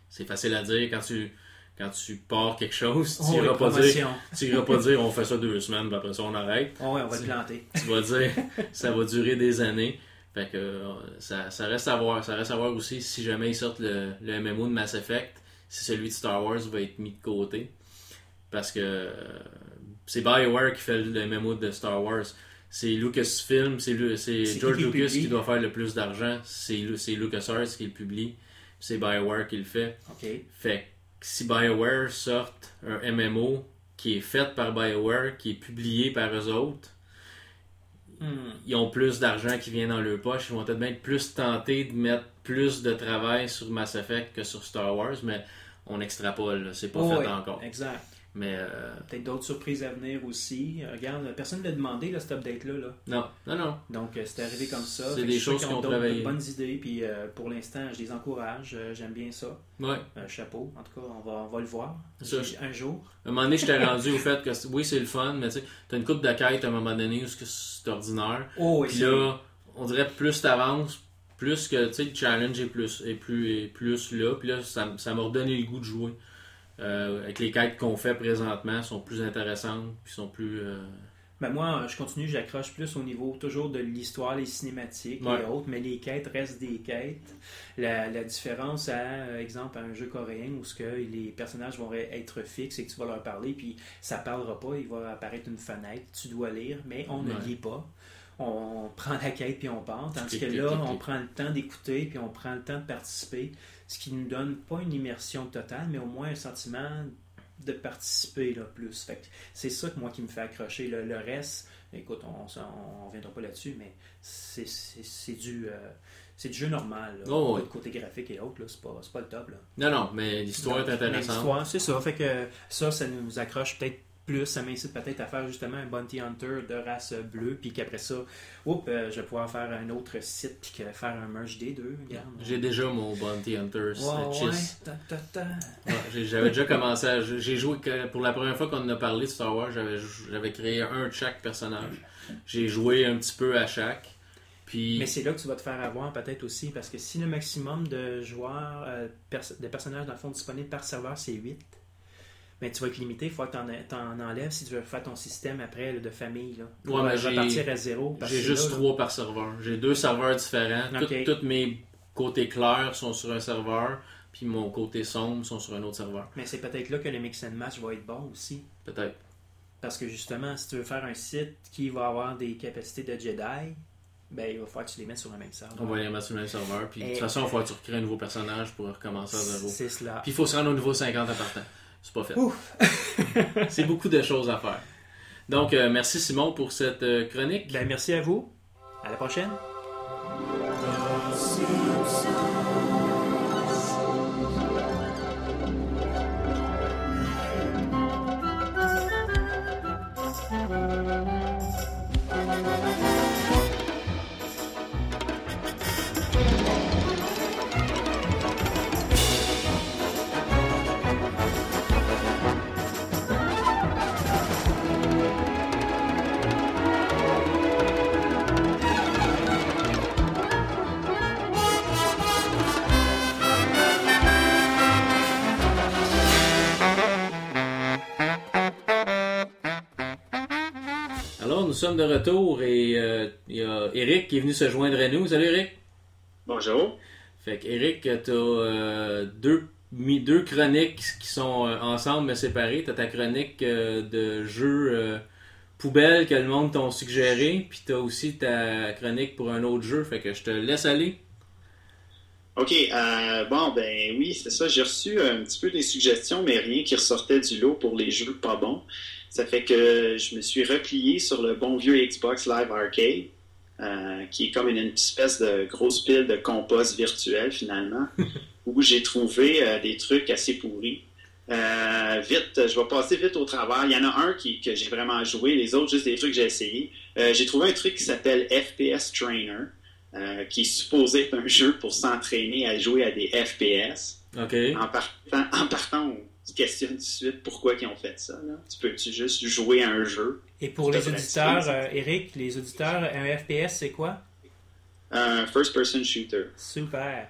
C'est facile à dire quand tu quand tu pars quelque chose, tu Oh, iras oui, pas dire tu pas dire on fait ça deux semaines, puis après ça on arrête. Oh, ouais, on va te planter. Tu vas dire ça va durer des années. Fait que euh, ça, ça reste à voir. Ça reste à voir aussi si jamais ils sortent le, le MMO de Mass Effect, si celui de Star Wars va être mis de côté. Parce que euh, c'est BioWare qui fait le MMO de Star Wars. C'est Lucasfilm, c'est George qui Lucas qui doit faire le plus d'argent. C'est Lu- c'est LucasArts qui le publie. C'est BioWare qui le fait. OK. Fait si BioWare sorte un MMO qui est fait par BioWare, qui est publié par eux autres, Hmm. ils ont plus d'argent qui vient dans leur poche. Ils vont peut-être être plus tentés de mettre plus de travail sur Mass Effect que sur Star Wars, mais on extrapole, c'est pas Oh, fait encore. Exact. Mais euh, Peut-être d'autres surprises à venir aussi. Regarde, personne ne l'a demandé, là, cet update-là. Là. non, non, non. Donc, euh, c'est arrivé comme ça. C'est des je choses qui ont travaillé. bonnes idées. Puis euh, pour l'instant, je les encourage. Euh, J'aime bien ça. Ouais. Chapeau. En tout cas, on va, on va le voir Ça, un jour. À un moment donné, j'étais rendu au fait que oui, c'est le fun, mais tu sais, t'as une coupe de quête à un moment donné où c'est- ordinaire. Oh, oui, Puis là, on dirait plus t'avances, plus que tu sais, le challenge est plus, est plus, est plus là. Puis là, ça ça m'a redonné le goût de jouer. Euh, avec les quêtes qu'on fait présentement, sont plus intéressantes, puis sont plus. euh, Ben moi, je continue, j'accroche plus au niveau toujours de l'histoire, les cinématiques Ouais. et autres, mais les quêtes restent des quêtes. La, la différence à, exemple, à un jeu coréen où ce que les personnages vont être fixes et que tu vas leur parler, puis ça parlera pas, il va apparaître une fenêtre, tu dois lire, mais on ne lit pas. On prend la quête puis on part, tandis que là, on prend le temps d'écouter puis on prend le temps de participer, ce qui nous donne pas une immersion totale, mais au moins un sentiment de participer là, plus. C'est ça que moi qui me fait accrocher. Le, le reste, écoute, on on reviendra pas là-dessus, mais c'est du, euh, c'est du jeu normal. Là. Oh, côté graphique et autres, là, c'est pas, pas le top. Là. Non, non, mais l'histoire est intéressante. l'histoire, c'est ça. Fait que ça, ça nous accroche peut-être plus. Ça m'incite peut-être à faire justement un Bounty Hunter de race bleue, puis qu'après ça, oups, euh, je vais pouvoir faire un autre site, puis que faire un merge des deux. J'ai déjà mon Bounty Hunter Ouais, J'avais déjà commencé à. J'ai joué. que- Pour la première fois qu'on en a parlé de Star Wars, j'avais j'avais créé un de chaque personnage. J'ai joué un petit peu à chaque. Puis. Mais c'est là que tu vas te faire avoir peut-être aussi, parce que si le maximum de joueurs, euh, pers- de personnages dans le fond disponibles par serveur, c'est 8, mais tu vas être limité, il faut que tu en, enlèves si tu veux faire ton système après là, de famille. Là. Tu Ouais, j'ai- repartir à zéro. J'ai juste là, trois par serveur. J'ai deux serveurs différents. Tous mes côtés clairs sont sur un serveur. Puis mon côté sombre sont sur un autre serveur. Mais c'est peut-être là que le mix and match va être bon aussi. Peut-être. Parce que justement, si tu veux faire un site qui va avoir des capacités de Jedi, Ben, il va falloir que tu les mettes sur le même serveur. On va les mettre sur le même serveur. Puis de toute façon, il faut que tu recrées un nouveau personnage pour recommencer à zéro. C'est cela. Puis il faut se rendre au niveau 50 en partant. C'est pas fait. Ouf. C'est beaucoup de choses à faire. Donc, euh, merci Simon pour cette euh, chronique. Ben, merci à vous. À la prochaine. Sommes de retour et euh, il y a Eric qui est venu se joindre à nous. Salut Eric. Bonjour. Fait que Eric, tu as deux, mis deux chroniques qui sont euh, ensemble mais séparées. Tu as ta chronique euh, de jeux euh, poubelle que le monde t'ont suggéré, puis tu as aussi ta chronique pour un autre jeu. Fait que je te laisse aller. OK, euh, bon, ben oui, c'est ça. J'ai reçu un petit peu des suggestions, mais rien qui ressortait du lot pour les jeux pas bons. Ça fait que je me suis replié sur le bon vieux Xbox Live Arcade, euh, qui est comme une, une espèce de grosse pile de compost virtuel, finalement, où j'ai trouvé euh, des trucs assez pourris. Euh, vite, je vais passer vite au travers. Il y en a un qui, que j'ai vraiment joué, les autres, juste des trucs que j'ai essayé. J'ai trouvé un truc qui s'appelle FPS Trainer. qui est supposé être un jeu pour s'entraîner à jouer à des FPS. OK. En partant, en partant on se questionne tout de suite pourquoi ils ont fait ça. Là. Tu peux-tu juste jouer à un jeu? Et pour les te auditeurs, euh, Eric, les auditeurs, un FPS, c'est quoi? Un first-person shooter. Super.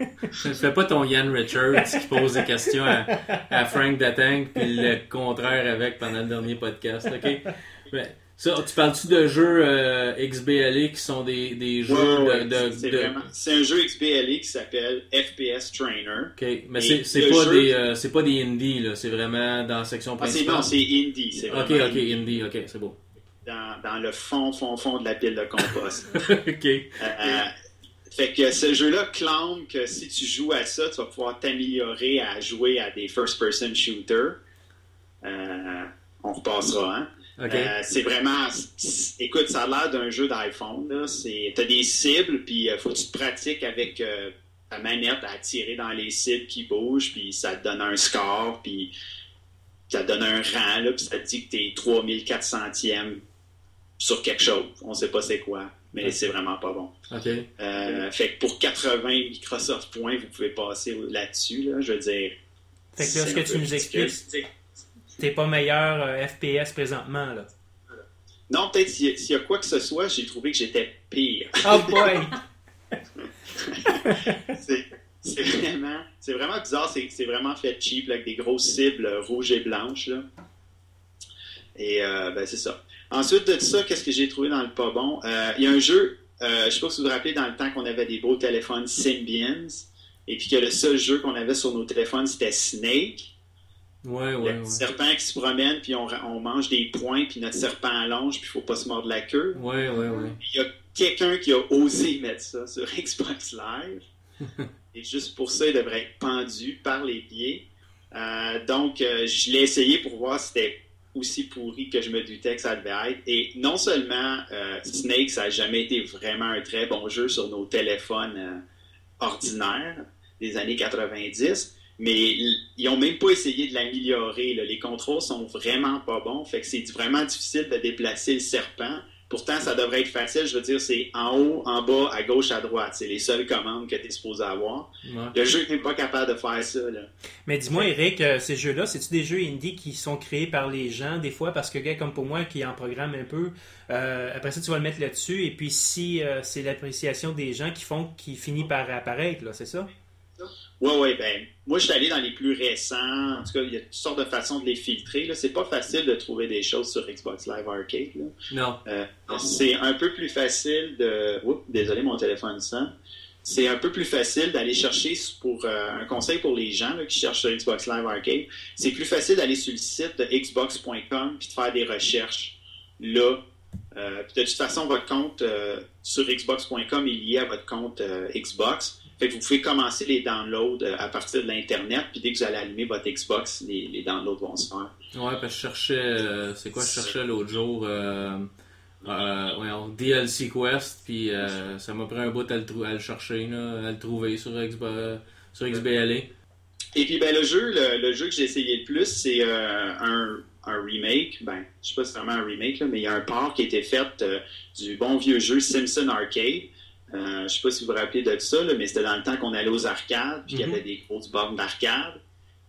Ne fais pas ton Ian Richards qui pose des questions à, à Frank Datang, puis le contraire avec pendant le dernier podcast, ok? Mais, ça, tu parles-tu de jeux euh, XBLA qui sont des, des jeux Ouais, ouais, de... de- c'est de- un jeu XBLA qui s'appelle FPS Trainer. Ok, mais c'est pas, jeu- des, euh, c'est pas des indies, là, c'est vraiment dans la section Ah, c'est, principale. non, c'est indie. C'est Ok, ok, indie, ok, c'est beau. dans, dans le fond, fond, fond de la pile de compost. ok. Euh, fait que ce jeu-là clame que si tu joues à ça, tu vas pouvoir t'améliorer à jouer à des first-person shooters. Euh, on repassera, hein? Euh, c'est vraiment. Écoute, ça a l'air d'un jeu d'iPhone. là. C'est- T'as des cibles, puis il faut que tu te pratiques avec euh, ta manette à tirer dans les cibles qui bougent, puis ça te donne un score, puis ça te donne un rang, là, puis ça te dit que t'es 3400e sur quelque chose. On sait pas c'est quoi, mais c'est vraiment pas bon. Euh, fait que pour 80 Microsoft points, vous pouvez passer là-dessus, là, je veux dire. Fait que là, ce c'est que tu nous expliques, t'es pas meilleur euh, FPS présentement, là. Non, peut-être s'il y, y a quoi que ce soit, j'ai trouvé que j'étais pire. Oh boy! c'est vraiment, bizarre. C'est vraiment fait cheap, là, avec des grosses cibles euh, rouges et blanches. Là. Et euh, ben, c'est ça. Ensuite de ça, qu'est-ce que j'ai trouvé dans le pas bon? Euh, Il y a un jeu, je sais pas si vous vous rappelez, dans le temps qu'on avait des beaux téléphones Symbians, et puis que le seul jeu qu'on avait sur nos téléphones, c'était Snake. Ouais, ouais, ouais. serpent qui se promène, puis on, on mange des points, puis notre serpent allonge, puis il faut pas se mordre la queue. Ouais, ouais, ouais. Il y a quelqu'un qui a osé mettre ça sur Xbox Live. Et juste pour ça, il devrait être pendu par les pieds. Euh, donc, euh, je l'ai essayé pour voir si c'était aussi pourri que je me doutais que ça devait être. Et non seulement euh, Snake, ça n'a jamais été vraiment un très bon jeu sur nos téléphones ordinaires des années 90, mais ils ont même pas essayé de l'améliorer. Les contrôles sont vraiment pas bons. Fait que c'est vraiment difficile de déplacer le serpent. Pourtant, ça devrait être facile. Je veux dire, c'est en haut, en bas, à gauche, à droite. C'est les seules commandes que tu es supposé avoir. Ouais. Le jeu n'est pas capable de faire ça. Là. Mais dis-moi, Eric, euh, ces jeux-là, c'est-tu des jeux indie qui sont créés par les gens, des fois, parce que, gars, comme pour moi, qui en programme un peu, euh, après ça, tu vas le mettre là-dessus, et puis si euh, c'est l'appréciation des gens qui font, qui finit par apparaître, là, c'est ça? Ouais, ouais, ben, moi, je suis allé dans les plus récents. En tout cas, il y a toutes sortes de façons de les filtrer. Là. C'est pas facile de trouver des choses sur Xbox Live Arcade. Là. Non. Euh, c'est un peu plus facile de. Oups, désolé, mon téléphone sonne. C'est un peu plus facile d'aller chercher pour euh, un conseil pour les gens là, qui cherchent sur Xbox Live Arcade. C'est plus facile d'aller sur le site de xbox.com puis de faire des recherches là Euh, puis de toute façon, votre compte sur Xbox.com est lié à votre compte Xbox. Fait que vous pouvez commencer les downloads euh, à partir de l'Internet, puis dès que vous allez allumer votre Xbox, les, les downloads vont se faire. Ouais, parce que je cherchais. euh, c'est quoi, je cherchais l'autre jour. Euh, euh, DLC Quest, puis ça m'a pris un bout à le, trou- à le chercher, là, à le trouver sur, sur XBLA. Et puis ben le jeu, le, le jeu que j'ai essayé le plus, c'est un, un remake. Ben, je sais pas si c'est vraiment un remake, là, mais il y a un port qui a été fait euh, du bon vieux jeu Simpson Arcade. Euh, je sais pas si vous vous rappelez de ça, là, mais c'était dans le temps qu'on allait aux arcades, puis qu'il y Mhm. avait des grosses bornes d'arcade.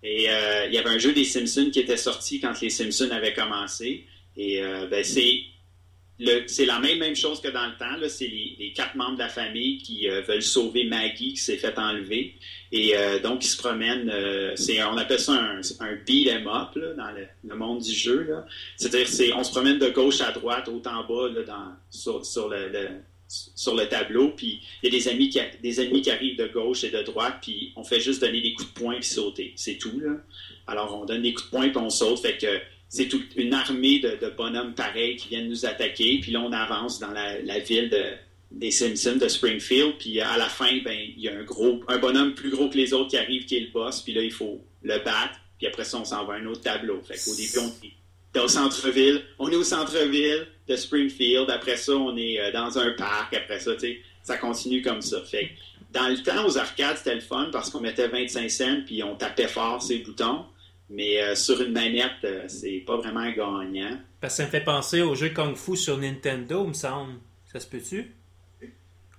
Et euh, il y avait un jeu des Simpsons qui était sorti quand les Simpsons avaient commencé. Et euh, ben, c'est la même, même chose que dans le temps. C'est les, les quatre membres de la famille qui euh, veulent sauver Maggie qui s'est fait enlever. Et donc, ils se promènent. on appelle ça un, un beat 'em up là, dans le, le monde du jeu. C'est-à-dire, c'est, on se promène de gauche à droite, haut en bas, là, dans, sur, sur le, le- sur le tableau. Puis il y a des amis qui, des ennemis qui arrivent de gauche et de droite. Puis on fait juste donner des coups de poing puis sauter. C'est tout. Là. Alors, on donne des coups de poing puis on saute. Fait que c'est toute une armée de, de bonhommes pareils qui viennent nous attaquer. Puis là, on avance dans la, ville de, des Simpsons de Springfield. Puis à la fin, ben, il y a un gros, un bonhomme plus gros que les autres qui arrive, qui est le boss. Puis là, il faut le battre. Puis après ça, on s'en va à un autre tableau. Fait qu'au début, on au centre-ville. On est au centre-ville de Springfield. Après ça, on est euh, dans un parc. Après ça, tu sais, ça continue comme ça. Fait que dans le temps, aux arcades, c'était le fun parce qu'on mettait 25 cents puis on tapait fort ces boutons. Mais euh, sur une manette, euh, c'est pas vraiment gagnant. Parce que ça me fait penser au jeu Kung Fu sur Nintendo, me semble. Ça se peut-tu?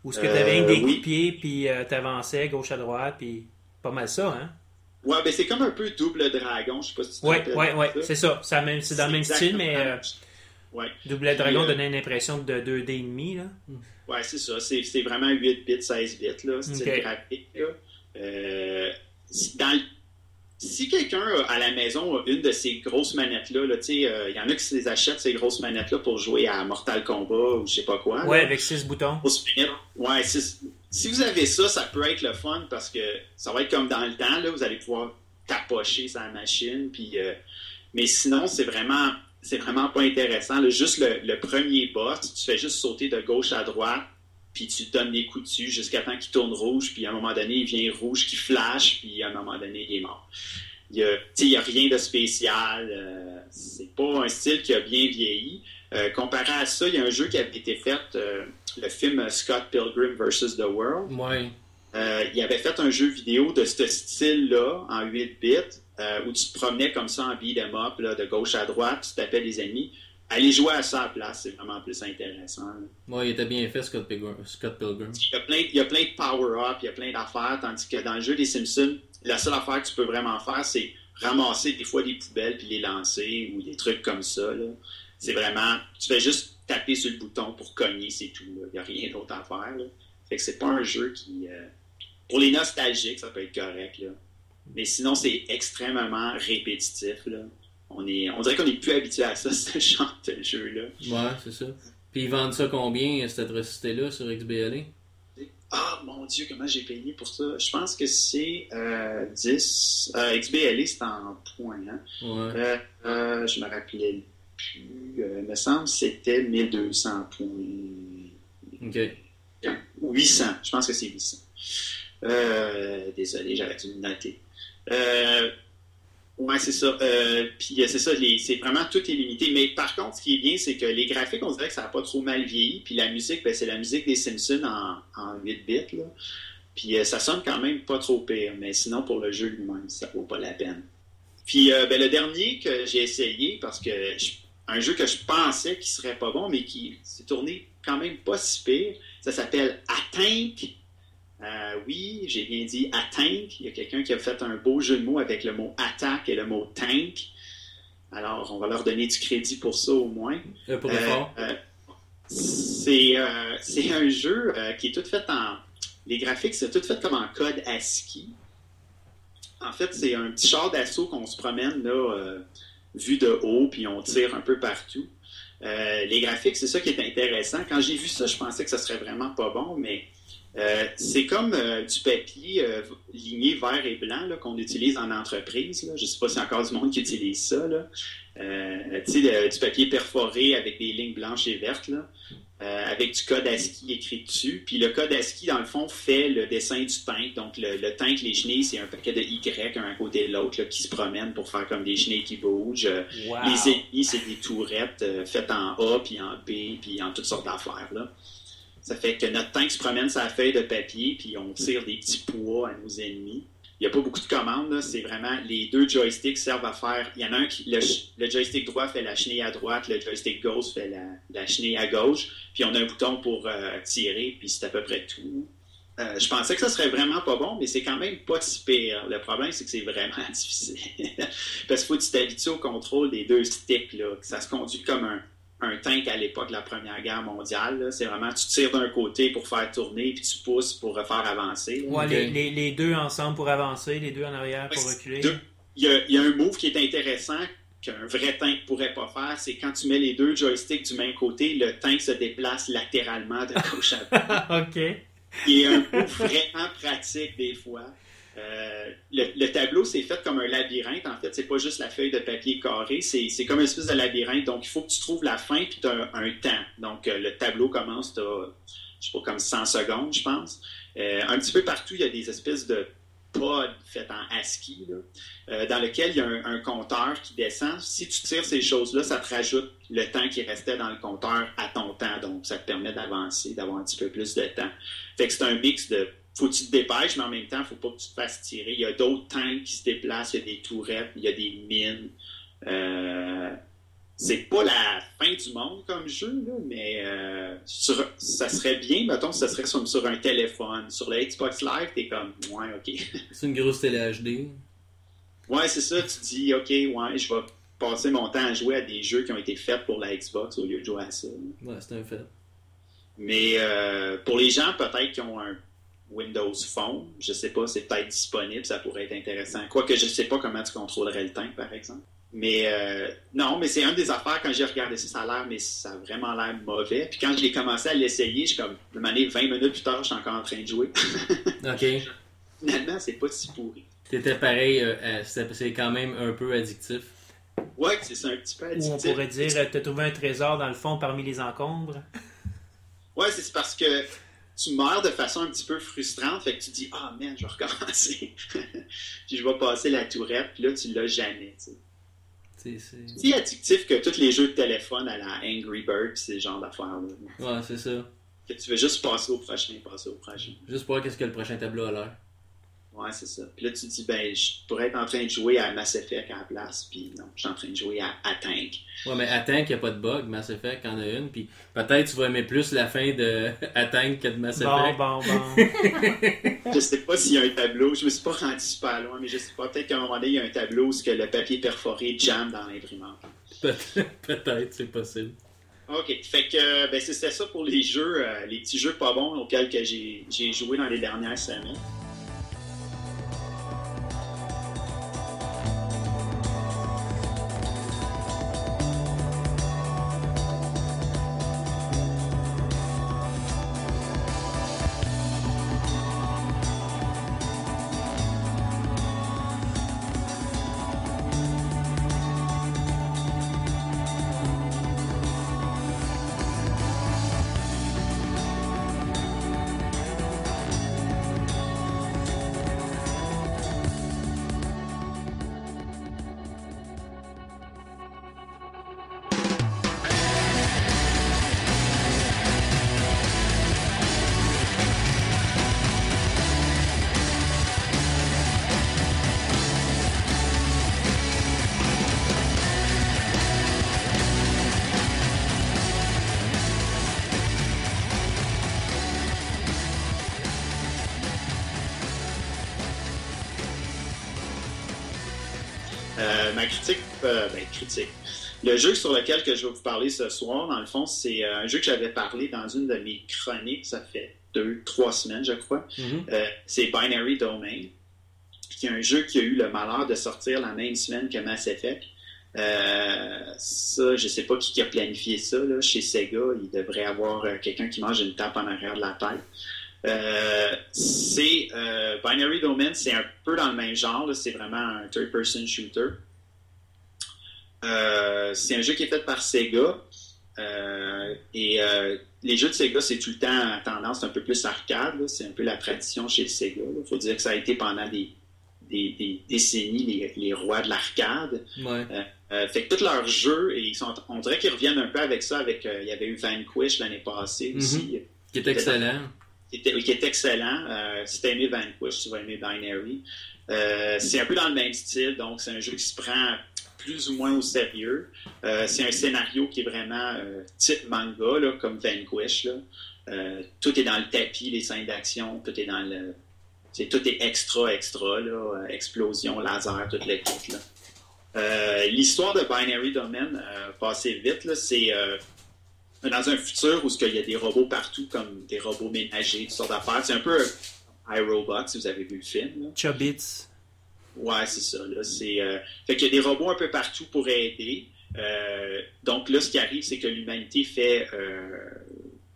Ou est-ce que tu avais Euh, des oui. coups de pied, puis t'avançais gauche à droite, puis pas mal ça, hein? Ouais, ben c'est comme un peu double dragon. Je sais pas si tu Ouais, ouais, ouais, c'est ça. Même- c'est dans le même style, mais euh, Ouais. Double Dragon euh, donnait une impression de 2D et demi, là. Ouais, c'est ça. C'est c'est vraiment 8 bits, 16 bits, là, style Ok. graphique. Là. Euh, dans le- si quelqu'un a à la maison a une de ces grosses manettes-là, là, tu sais, euh, il y en a qui se les achètent, ces grosses manettes-là, pour jouer à Mortal Kombat ou je sais pas quoi. Ouais, là. avec 6 boutons. Pour se finir. Ouais, si, si vous avez ça, ça peut être le fun parce que ça va être comme dans le temps, là, vous allez pouvoir tapocher sa machine, puis... euh, mais sinon, c'est vraiment... C'est vraiment pas intéressant. là. Juste le, le premier boss, tu fais juste sauter de gauche à droite, puis tu donnes des coups dessus jusqu'à temps qu'il tourne rouge, puis à un moment donné, il vient rouge qui flash, puis à un moment donné, il est mort. Il y a, rien de spécial. euh, c'est pas un style qui a bien vieilli. Euh, comparé à ça, il y a un jeu qui avait été fait, euh, le film Scott Pilgrim vs. The World. Ouais. Il avait fait un jeu vidéo de ce style-là, en 8 bits, où tu te promenais comme ça en beat 'em up, là, de gauche à droite, tu tapais les ennemis. Allez jouer à ça à la place, c'est vraiment plus intéressant. Ouais, il était bien fait, Scott Pilgrim. Scott Pilgrim. Il y a plein, il y a plein de power-up, il y a plein d'affaires, tandis que dans le jeu des Simpsons, la seule affaire que tu peux vraiment faire, c'est ramasser des fois des poubelles puis les lancer ou des trucs comme ça. C'est vraiment, tu fais juste taper sur le bouton pour cogner, c'est tout. là. Il n'y a rien d'autre à faire. là. Fait que c'est pas un jeu qui, euh, pour les nostalgiques, ça peut être correct. Là. Mais sinon, c'est extrêmement répétitif. Là. On, est, on dirait qu'on est plus habitué à ça, ce genre de jeu-là. Ouais, c'est ça. Puis ils vendent ça combien, cette atrocité-là, sur XBLA? Ah mon Dieu, comment j'ai payé pour ça? Je pense que c'est euh, 10. Euh, XBLA, c'est en points. Hein? Ouais. Euh, euh, je me rappelais plus. Euh, il me semble que c'était 1200 points. Ok. Ou 800. Je pense que c'est 800. Euh, désolé, j'aurais dû le noter. Ouais, c'est ça. Euh, puis euh, c'est ça, c'est vraiment tout est limité. Mais par contre, ce qui est bien, c'est que les graphiques, on dirait que ça n'a pas trop mal vieilli. Puis la musique, ben, c'est la musique des Simpsons en, en 8 bits. Là. Puis euh, ça sonne quand même pas trop pire. Mais sinon, pour le jeu lui-même, ça vaut pas la peine. Puis euh, ben, le dernier que j'ai essayé, parce que je- un jeu que je pensais qui serait pas bon, mais qui s'est tourné quand même pas si pire, ça s'appelle Atteint. Euh, oui, j'ai bien dit Atteint. Il y a quelqu'un qui a fait un beau jeu de mots avec le mot attaque et le mot tank. Alors, on va leur donner du crédit pour ça au moins. Euh, pour Euh, c'est un jeu qui est tout fait en. Les graphiques, c'est tout fait comme en code ASCII. En fait, c'est un petit char d'assaut qu'on se promène là, vu de haut, puis on tire un peu partout. Les graphiques, c'est ça qui est intéressant. Quand j'ai vu ça, je pensais que ça serait vraiment pas bon, mais euh, c'est comme euh, du papier euh, ligné vert et blanc qu'on utilise en entreprise. Là. Je sais pas s'il y a encore du monde qui utilise ça. Là. Tu sais, le- du papier perforé avec des lignes blanches et vertes, là, avec du code ASCII écrit dessus. Puis le code ASCII, dans le fond, fait le dessin du tank. Donc le, le tank, les chenilles, c'est un paquet de Y un à côté de l'autre qui se promènent pour faire comme des chenilles qui bougent. Wow. les ennemis, c'est des tourettes faites en A, puis en B, puis en toutes sortes d'affaires. Ça fait que notre tank se promène la feuille de papier, puis on tire des petits poids à nos ennemis. Il n'y a pas beaucoup de commandes, c'est vraiment les deux joysticks servent à faire. Il y en a un qui. Le, joystick droit fait la chenille à droite, le joystick gauche fait la, la chenille à gauche, puis on a un bouton pour euh, tirer, puis c'est à peu près tout. Euh, je pensais que ça serait vraiment pas bon, mais c'est quand même pas si pire. Le problème, c'est que c'est vraiment difficile. Parce qu'il faut que tu t'habitues au contrôle des deux sticks. Là. que Ça se conduit comme un, un tank à l'époque de la Première Guerre mondiale. C'est vraiment, tu tires d'un côté pour faire tourner, puis tu pousses pour refaire avancer. Ouais, les, les- les deux ensemble pour avancer, les deux en arrière pour Ouais, reculer. Il y, a, il y a un move qui est intéressant qu'un vrai tank pourrait pas faire, c'est quand tu mets les deux joysticks du même côté, le tank se déplace latéralement de gauche à droite. ok. qui est un move vraiment pratique des fois. Euh, le, le tableau, c'est fait comme un labyrinthe. En fait, c'est pas juste la feuille de papier carré, c'est comme une espèce de labyrinthe. Donc, il faut que tu trouves la fin, puis tu as un, temps. Donc, euh, le tableau commence, tu je sais pas, comme 100 secondes, je pense. Euh, un petit peu partout, il y a des espèces de pods faits en ASCII, dans lequel il y a un, un compteur qui descend. Si tu tires ces choses-là, ça te rajoute le temps qui restait dans le compteur à ton temps. Donc, ça te permet d'avancer, d'avoir un petit peu plus de temps. Fait que c'est un mix de faut que tu te dépêches, mais en même temps, faut pas que tu te fasses tirer. Il y a d'autres tanks qui se déplacent, il y a des tourettes, il y a des mines. Euh, c'est pas la fin du monde comme jeu, là, mais euh, sur- ça serait bien, mettons, ça serait sur, sur un téléphone. Sur le Xbox Live, t'es comme, ouais, ok. C'est une grosse télé HD. Ouais, c'est ça, tu dis, ok, ouais, je vais passer mon temps à jouer à des jeux qui ont été faits pour la Xbox au lieu de jouer à ça. Ouais, c'est un fait. Mais euh, pour les gens peut-être qui ont un Windows Phone, je sais pas, c'est peut-être disponible, ça pourrait être intéressant. Quoique je sais pas comment tu contrôlerais le tank, par exemple. Mais euh, non, mais c'est une des affaires, quand j'ai regardé ça, ça a l'air, mais ça a vraiment l'air mauvais. Puis quand j'ai commencé à l'essayer, je suis comme, de manière 20 minutes plus tard, je suis encore en train de jouer. Ok. Finalement, c'est pas si pourri. T'étais pareil, euh, euh, c'est quand même un peu addictif. Ouais, c'est ça, un petit peu Ou addictif. on pourrait dire, t'as trouvé un trésor dans le fond parmi les encombres. Ouais, c'est parce que tu meurs de façon un petit peu frustrante, fait que tu dis ah man, je vais recommencer. puis je vais passer la tourette, puis là tu l'as jamais. tu sais. C'est- si addictif que tous les jeux de téléphone à la Angry Bird, c'est ce genre d'affaires-là. Ouais, c'est ça. Que tu veux juste passer au prochain, passer au prochain. Juste pour voir qu'est-ce que le prochain tableau a l'air. Ouais, c'est ça. Puis là, tu te dis, ben, je pourrais être en train de jouer à Mass Effect à la place, puis non, je suis en train de jouer à, à Tank. Ouais, mais attends qu'il n'y a pas de bug, Mass Effect en a une, puis peut-être tu vas aimer plus la fin de Attends que de Mass Bon, Effect. bon, bon. Je sais pas s'il y a un tableau, je me suis pas rendu super loin, mais je sais pas, peut-être qu'à un moment donné, il y a un tableau où ce que le papier perforé jamme dans l'imprimante. Peut- Peut-être, c'est possible. OK. Fait que ben, c'était ça pour les jeux, euh, les petits jeux pas bons auxquels que j'ai j'ai joué dans les dernières semaines. Ma critique, euh, ben, critique. Le jeu sur lequel que je vais vous parler ce soir, dans le fond, c'est euh, un jeu que j'avais parlé dans une de mes chroniques, ça fait deux, trois semaines, je crois. Mhm. Euh, c'est Binary Domain, qui est un jeu qui a eu le malheur de sortir la même semaine que Mass Effect. Euh, ça, je sais pas qui, a planifié ça. Là. Chez Sega, il devrait avoir euh, quelqu'un qui mange une tape en arrière de la tête. Euh, c'est Binary Domain, c'est un peu dans le même genre. C'est vraiment un third-person shooter. Euh, c'est un jeu qui est fait par Sega. Euh, et euh, les jeux de Sega, c'est tout le temps à tendance un peu plus arcade. C'est un peu la tradition chez Sega. Il faut dire que ça a été pendant des, des, des décennies les, les rois de l'arcade. Ouais. Euh, fait que tous leurs jeux, et ils sont, on dirait qu'ils reviennent un peu avec ça. Avec, il y avait eu Vanquish l'année passée Mhm. aussi, Qui est excellent. qui était, qui est excellent. Si t'as aimé Vanquish, tu vas aimer Binary. C'est un peu dans le même style, donc c'est un jeu qui se prend plus ou moins au sérieux. Euh, c'est un scénario qui est vraiment euh, type manga, là, comme Vanquish. Là. Euh, tout est dans le tapis, les scènes d'action, tout est dans le. tout est extra, extra, là, explosion, laser, toute. Là. Euh, L'histoire de Binary Domain, euh, passé vite, c'est dans un futur où il y a des robots partout, comme des robots ménagers, toutes sortes d'affaires. C'est un peu iRobot, si vous avez vu le film. là. Ouais, c'est ça. Là, c'est, euh, Fait qu'il y a des robots un peu partout pour aider. Euh, donc là, ce qui arrive, c'est que l'humanité fait euh,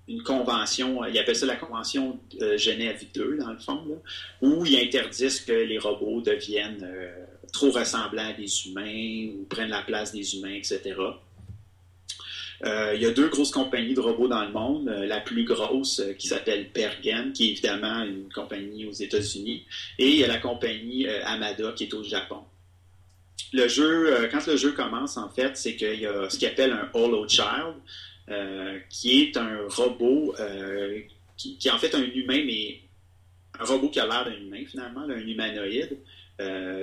une convention, il appelle ça la convention Genève 2, dans le fond, là, où ils interdisent que les robots deviennent trop ressemblants à des humains ou prennent la place des humains, etc. Euh, il y a deux grosses compagnies de robots dans le monde. Euh, la plus grosse, euh, qui s'appelle Bergen, qui est évidemment une compagnie aux États-Unis, et il y a la compagnie Amada, qui est au Japon. Le jeu, quand le jeu commence, en fait, c'est qu'il y a ce qu'il appelle un Holo Child, qui est un robot, qui, est en fait un humain, mais un robot qui a l'air d'un humain, finalement, un humanoïde.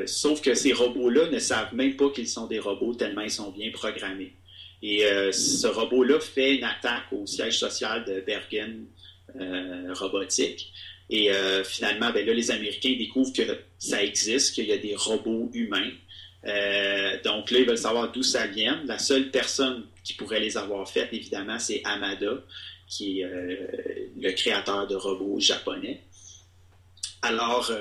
Sauf que ces robots-là ne savent même pas qu'ils sont des robots tellement ils sont bien programmés. Et euh, ce robot-là fait une attaque au siège social de Bergen euh, Robotique. Et euh, finalement, ben là, les Américains découvrent que ça existe, qu'il y a des robots humains. Donc là, ils veulent savoir d'où ça vient. La seule personne qui pourrait les avoir faites, évidemment, c'est Amada, qui est le créateur de robots japonais. Alors,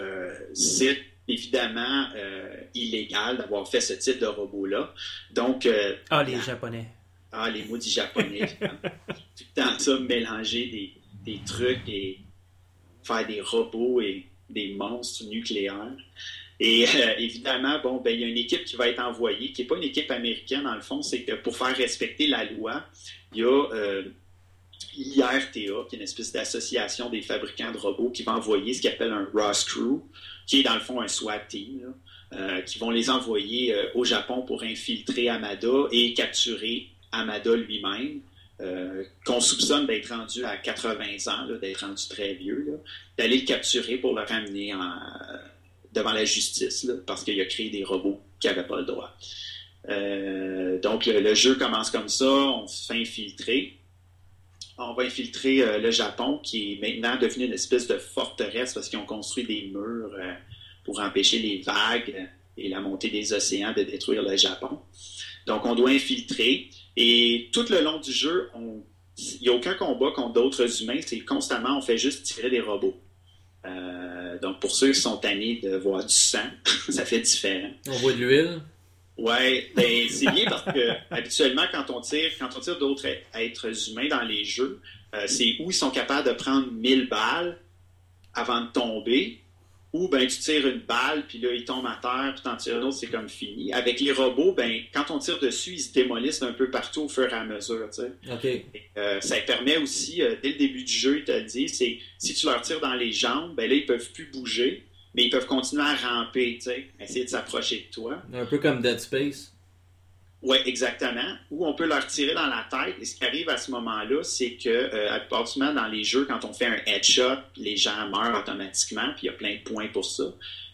c'est évidemment euh, illégal d'avoir fait ce type de robot-là. Donc, euh, Ah, les Japonais. ah, les maudits japonais. tout le temps ça, mélanger des, des trucs et faire des robots et des monstres nucléaires. Et euh, évidemment, bon, ben, il y a une équipe qui va être envoyée, qui n'est pas une équipe américaine dans le fond, c'est que pour faire respecter la loi, il y a l'IRTA, qui est une espèce d'association des fabricants de robots, qui va envoyer ce qu'ils appellent un Ross Crew, qui est dans le fond un SWAT euh, qui vont les envoyer euh, au Japon pour infiltrer Amada et capturer Amada lui-même, euh, qu'on soupçonne d'être rendu à 80 ans, d'être rendu très vieux, d'aller le capturer pour le ramener en, devant la justice, parce qu'il a créé des robots qui n'avaient pas le droit. Donc le, le jeu commence comme ça, on se fait infiltrer. On va infiltrer euh, le Japon, qui est maintenant devenu une espèce de forteresse parce qu'ils ont construit des murs euh, pour empêcher les vagues et la montée des océans de détruire le Japon. Donc on doit infiltrer. Et tout le long du jeu, il n'y a aucun combat contre d'autres humains. C'est constamment, on fait juste tirer des robots. Euh, donc pour ceux qui sont tannés de voir du sang, ça fait différent. On voit de l'huile? Ouais, ben, c'est bien parce que habituellement quand on tire, quand on tire d'autres êtres humains dans les jeux, euh, c'est où ils sont capables de prendre 1000 balles avant de tomber, ou ben tu tires une balle puis là ils tombent à terre, puis t'en tires une autre, c'est comme fini. Avec les robots, ben quand on tire dessus, ils se démolissent un peu partout au fur et à mesure, tu sais. Euh, ça permet aussi, euh, dès le début du jeu, il te le dit, c'est si tu leur tires dans les jambes, ben là, ils peuvent plus bouger, mais ils peuvent continuer à ramper, tu sais, essayer de s'approcher de toi. Un peu comme Dead Space. Oui, exactement. Ou on peut leur tirer dans la tête. Et ce qui arrive à ce moment-là, c'est que, euh, à du dans les jeux, quand on fait un headshot, les gens meurent automatiquement, puis il y a plein de points pour ça.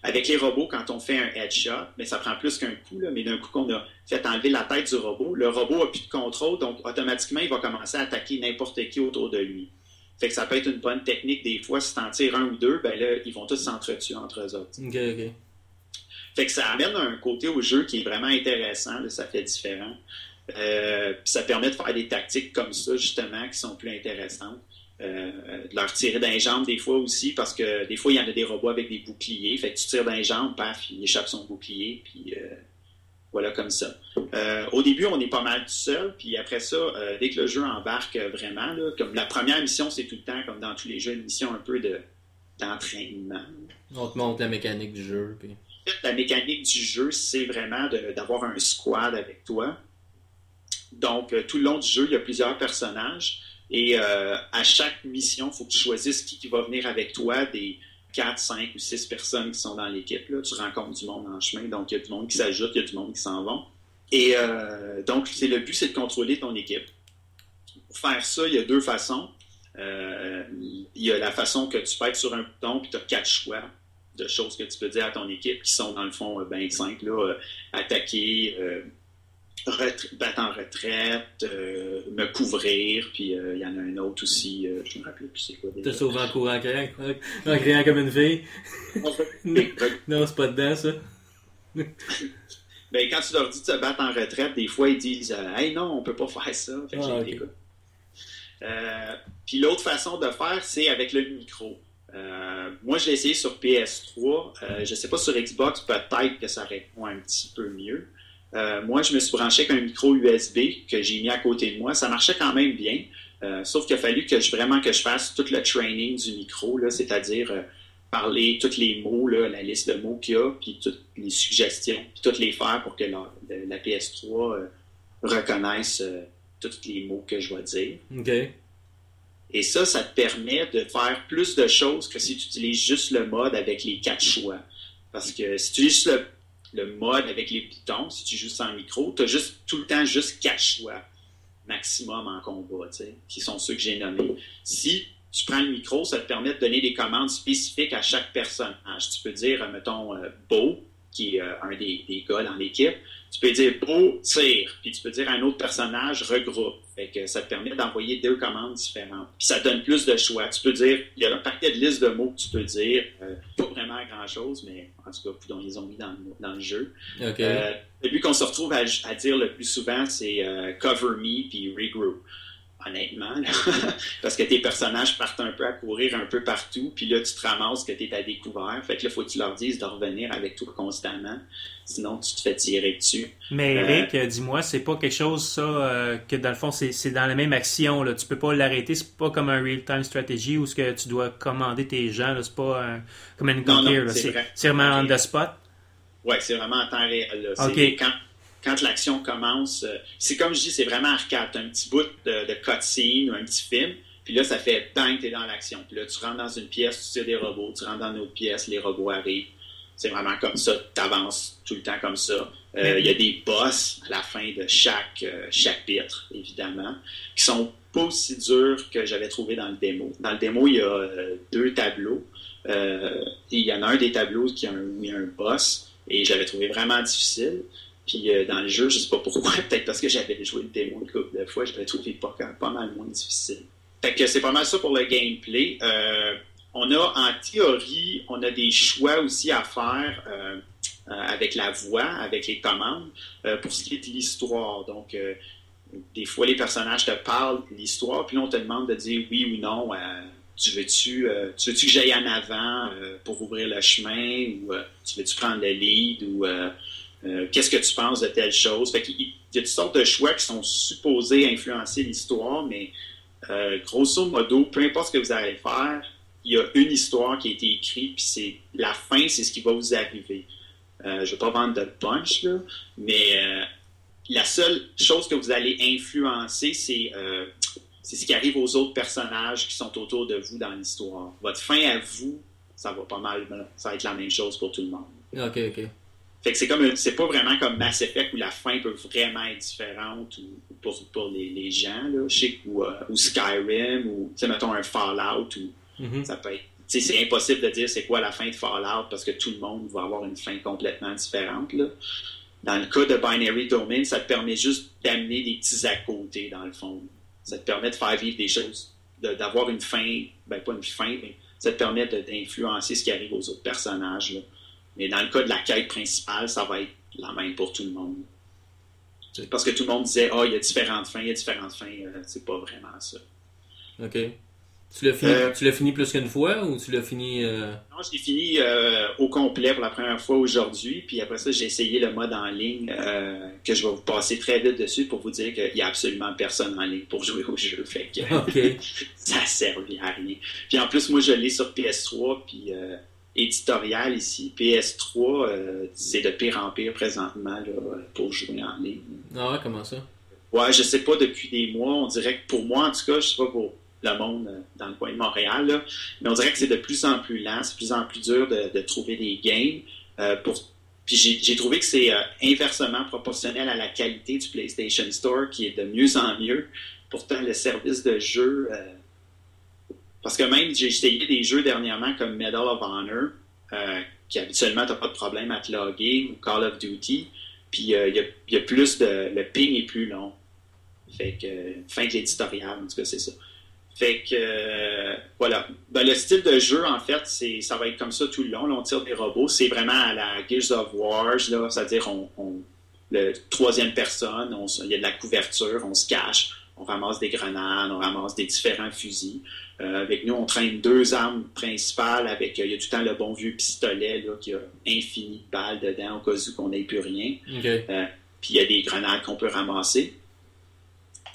Avec les robots, quand on fait un headshot, mais ça prend plus qu'un coup, là, mais d'un coup qu'on a fait enlever la tête du robot, le robot a plus de contrôle, donc automatiquement, il va commencer à attaquer n'importe qui autour de lui. Fait que ça peut être une bonne technique des fois. Si t'en tires un ou deux, ben là, ils vont tous s'entretuer entre eux autres. OK, OK. Fait que ça amène un côté au jeu qui est vraiment intéressant, là, ça fait différent. Euh, ça permet de faire des tactiques comme ça, justement, qui sont plus intéressantes. Euh, de leur tirer dans les jambes des fois aussi, parce que des fois, il y en a des robots avec des boucliers. Fait que tu tires dans les jambes, paf, il échappe son bouclier, puis euh, Voilà comme ça. Euh, au début, on est pas mal tout seul, puis après ça, euh, dès que le jeu embarque euh, vraiment, là, comme la première mission, c'est tout le temps, comme dans tous les jeux, une mission un peu de d'entraînement. On te montre la mécanique du jeu. Puis... La mécanique du jeu, c'est vraiment de- d'avoir un squad avec toi. Donc, tout le long du jeu, il y a plusieurs personnages. Et euh, à chaque mission, il faut que tu choisisses qui, qui va venir avec toi, des 4, 5 ou 6 personnes qui sont dans l'équipe. Tu rencontres du monde en chemin, donc il y a du monde qui s'ajoute, il y a du monde qui s'en vont. Et euh, donc, le but, c'est de contrôler ton équipe. Pour faire ça, il y a deux façons. Euh, il y a la façon que tu être sur un bouton, puis tu as quatre choix de choses que tu peux dire à ton équipe qui sont dans le fond euh, bien simples. Là, attaquer, battre en retraite, euh, me couvrir, puis euh, il y en a un autre aussi, euh, je me rappelle plus c'est quoi. Te sauver en courant, en criant, en criant comme une fille? Non, c'est pas dedans, ça. Ben, quand tu leur dis de se battre en retraite, des fois ils disent euh, Hey non, on peut pas faire ça. Fait que Ah, Puis l'autre façon de faire, c'est avec le micro. Moi, je l'ai essayé sur PS3. Euh, je sais pas sur Xbox, peut-être que ça répond un petit peu mieux. Euh, moi, je me suis branché avec un micro USB que j'ai mis à côté de moi. Ça marchait quand même bien. Euh, sauf qu'il a fallu que je, vraiment que je fasse tout le training du micro, c'est-à-dire euh, parler tous les mots, là, la liste de mots qu'il y a, puis toutes les suggestions, puis toutes les faire pour que la, la PS3 euh, reconnaisse tous les mots que je vais dire. Et ça, ça te permet de faire plus de choses que si tu utilises juste le mode avec les quatre choix. Parce que si tu utilises le, le mode avec les boutons, si tu joues sans micro, tu as juste, tout le temps juste quatre choix maximum en combat, qui sont ceux que j'ai nommés. Si tu prends le micro, ça te permet de donner des commandes spécifiques à chaque personnage. Tu peux dire, euh, mettons, euh, Beau, qui est euh, un des, des gars dans l'équipe, tu peux dire Beau, tire, puis tu peux dire à un autre personnage, regroupe. Fait que ça te permet d'envoyer deux commandes différentes. Puis ça donne plus de choix. Tu peux dire, il y a un paquet de listes de mots que tu peux dire, euh, pas vraiment grand-chose, mais en tout cas, coudonc, ils ont mis dans le, dans le jeu. Ok. Euh, le but qu'on se retrouve à, à dire le plus souvent, c'est euh, cover me puis regroup. Honnêtement, là. parce que tes personnages partent un peu à courir un peu partout, puis là, tu te ramasses que tu es à découvert. Fait que là, faut que tu leur dises de revenir avec toi constamment. Sinon, tu te fais tirer dessus. Mais Euh, Eric, euh, dis-moi, c'est pas quelque chose, ça, euh, que dans le fond, c'est dans la même action. Là. Tu peux pas l'arrêter. C'est pas comme un real-time strategy où ce que tu dois commander tes gens. là. C'est pas un- comme un Non, non, Gear, là. c'est C'est vrai. c'est vraiment on the spot? Ouais, c'est vraiment en temps réel. là. C'est Ok. Quand, quand l'action commence, euh, c'est comme je dis, c'est vraiment arcade. T'as un petit bout de, de cutscene ou un petit film, puis là, ça fait bang, t'es dans l'action. Puis là, tu rentres dans une pièce, tu tires des robots, tu rentres dans une autre pièce, les robots arrivent. C'est vraiment comme ça, t'avances tout le temps comme ça. Euh, Il y a des boss à la fin de chaque euh, chapitre, évidemment, qui sont pas aussi durs que j'avais trouvé dans le démo. Dans le démo, il y a deux tableaux. Il y en a un des tableaux qui a un, où il y a un boss, et j'avais trouvé vraiment difficile. Puis euh, dans le jeu, je sais pas pourquoi, peut-être parce que j'avais joué le démo une couple de fois, je l'avais trouvé pas, pas mal moins difficile. Fait que c'est pas mal ça pour le gameplay. Euh, on a en théorie, on a des choix aussi à faire euh, avec la voix, avec les commandes, pour ce qui est de l'histoire. Donc, des fois, les personnages te parlent l'histoire, puis là, on te demande de dire oui ou non. tu veux-tu tu veux-tu que j'aille en avant pour ouvrir le chemin ou tu veux-tu prendre le lead ou euh, qu'est-ce que tu penses de telle chose? Fait qu'il y a toutes sortes de choix qui sont supposés influencer l'histoire, mais euh, grosso modo, peu importe ce que vous allez faire, il y a une histoire qui a été écrite, puis c'est la fin, c'est ce qui va vous arriver. Euh, je ne vais pas vendre de punch, là, mais la seule chose que vous allez influencer, c'est c'est ce qui arrive aux autres personnages qui sont autour de vous dans l'histoire. Votre fin à vous, ça va pas mal, ça va être la même chose pour tout le monde. Ok, ok. Fait que c'est comme c'est pas vraiment comme Mass Effect où la fin peut vraiment être différente ou, ou pour, pour les, les gens, là, je sais, ou, euh, ou Skyrim, ou tu mettons un Fallout, ou Mhm. ça peut être. c'est impossible de dire c'est quoi la fin de Fallout parce que tout le monde va avoir une fin complètement différente. Là. Dans le cas de Binary Domain, ça te permet juste d'amener des petits à côté, dans le fond. Ça te permet de faire vivre des choses, de- d'avoir une fin, ben pas une fin, mais ça te permet d'influencer ce qui arrive aux autres personnages. là. Mais dans le cas de la quête principale, ça va être la même pour tout le monde. Parce que tout le monde disait, ah, il y a différentes fins, il y a différentes fins. Euh, c'est pas vraiment ça. Ok. Tu l'as fini, Euh, tu fini plus qu'une fois ou tu l'as fini. euh, Non, je l'ai fini euh, au complet pour la première fois aujourd'hui. Puis après ça, j'ai essayé le mode en ligne que je vais vous passer très vite dessus pour vous dire qu'il n'y a absolument personne en ligne pour jouer au jeu. Fait que Ok. ça servait à rien. Puis en plus, moi, je l'ai sur PS3. Puis euh, éditorial ici, PS3, euh, c'est de pire en pire présentement là, pour jouer en ligne. Ah ouais, comment ça? Ouais, je sais pas depuis des mois. On dirait que pour moi, en tout cas, je sais pas pour le monde euh, dans le coin de Montréal, là, mais on dirait que c'est de plus en plus lent, c'est de plus en plus dur de, de trouver des games. euh, pour... Puis j'ai j'ai trouvé que c'est euh, inversement proportionnel à la qualité du PlayStation Store qui est de mieux en mieux. Pourtant, le service de jeu. Euh, Parce que même, j'ai essayé des jeux dernièrement comme Medal of Honor, euh, qui habituellement, tu pas de problème à te loguer, ou Call of Duty. Puis euh, il y, a, il y a plus de. Le ping est plus long. Fait que. Fin de l'éditorial, en tout cas, c'est ça. Fait que. euh, voilà. Ben, le style de jeu, en fait, c'est ça va être comme ça tout le long. Là, on tire des robots. C'est vraiment à la Gears of Wars, là. C'est-à-dire, on, le troisième personne, il y a de la couverture, on se cache, on ramasse des grenades, on ramasse des différents fusils. Euh, avec nous, on traîne deux armes principales avec, euh, il y a tout le temps le bon vieux pistolet, là, qui a infini de balles dedans au cas où qu'on n'ait plus rien Ok. puis il y a des grenades qu'on peut ramasser.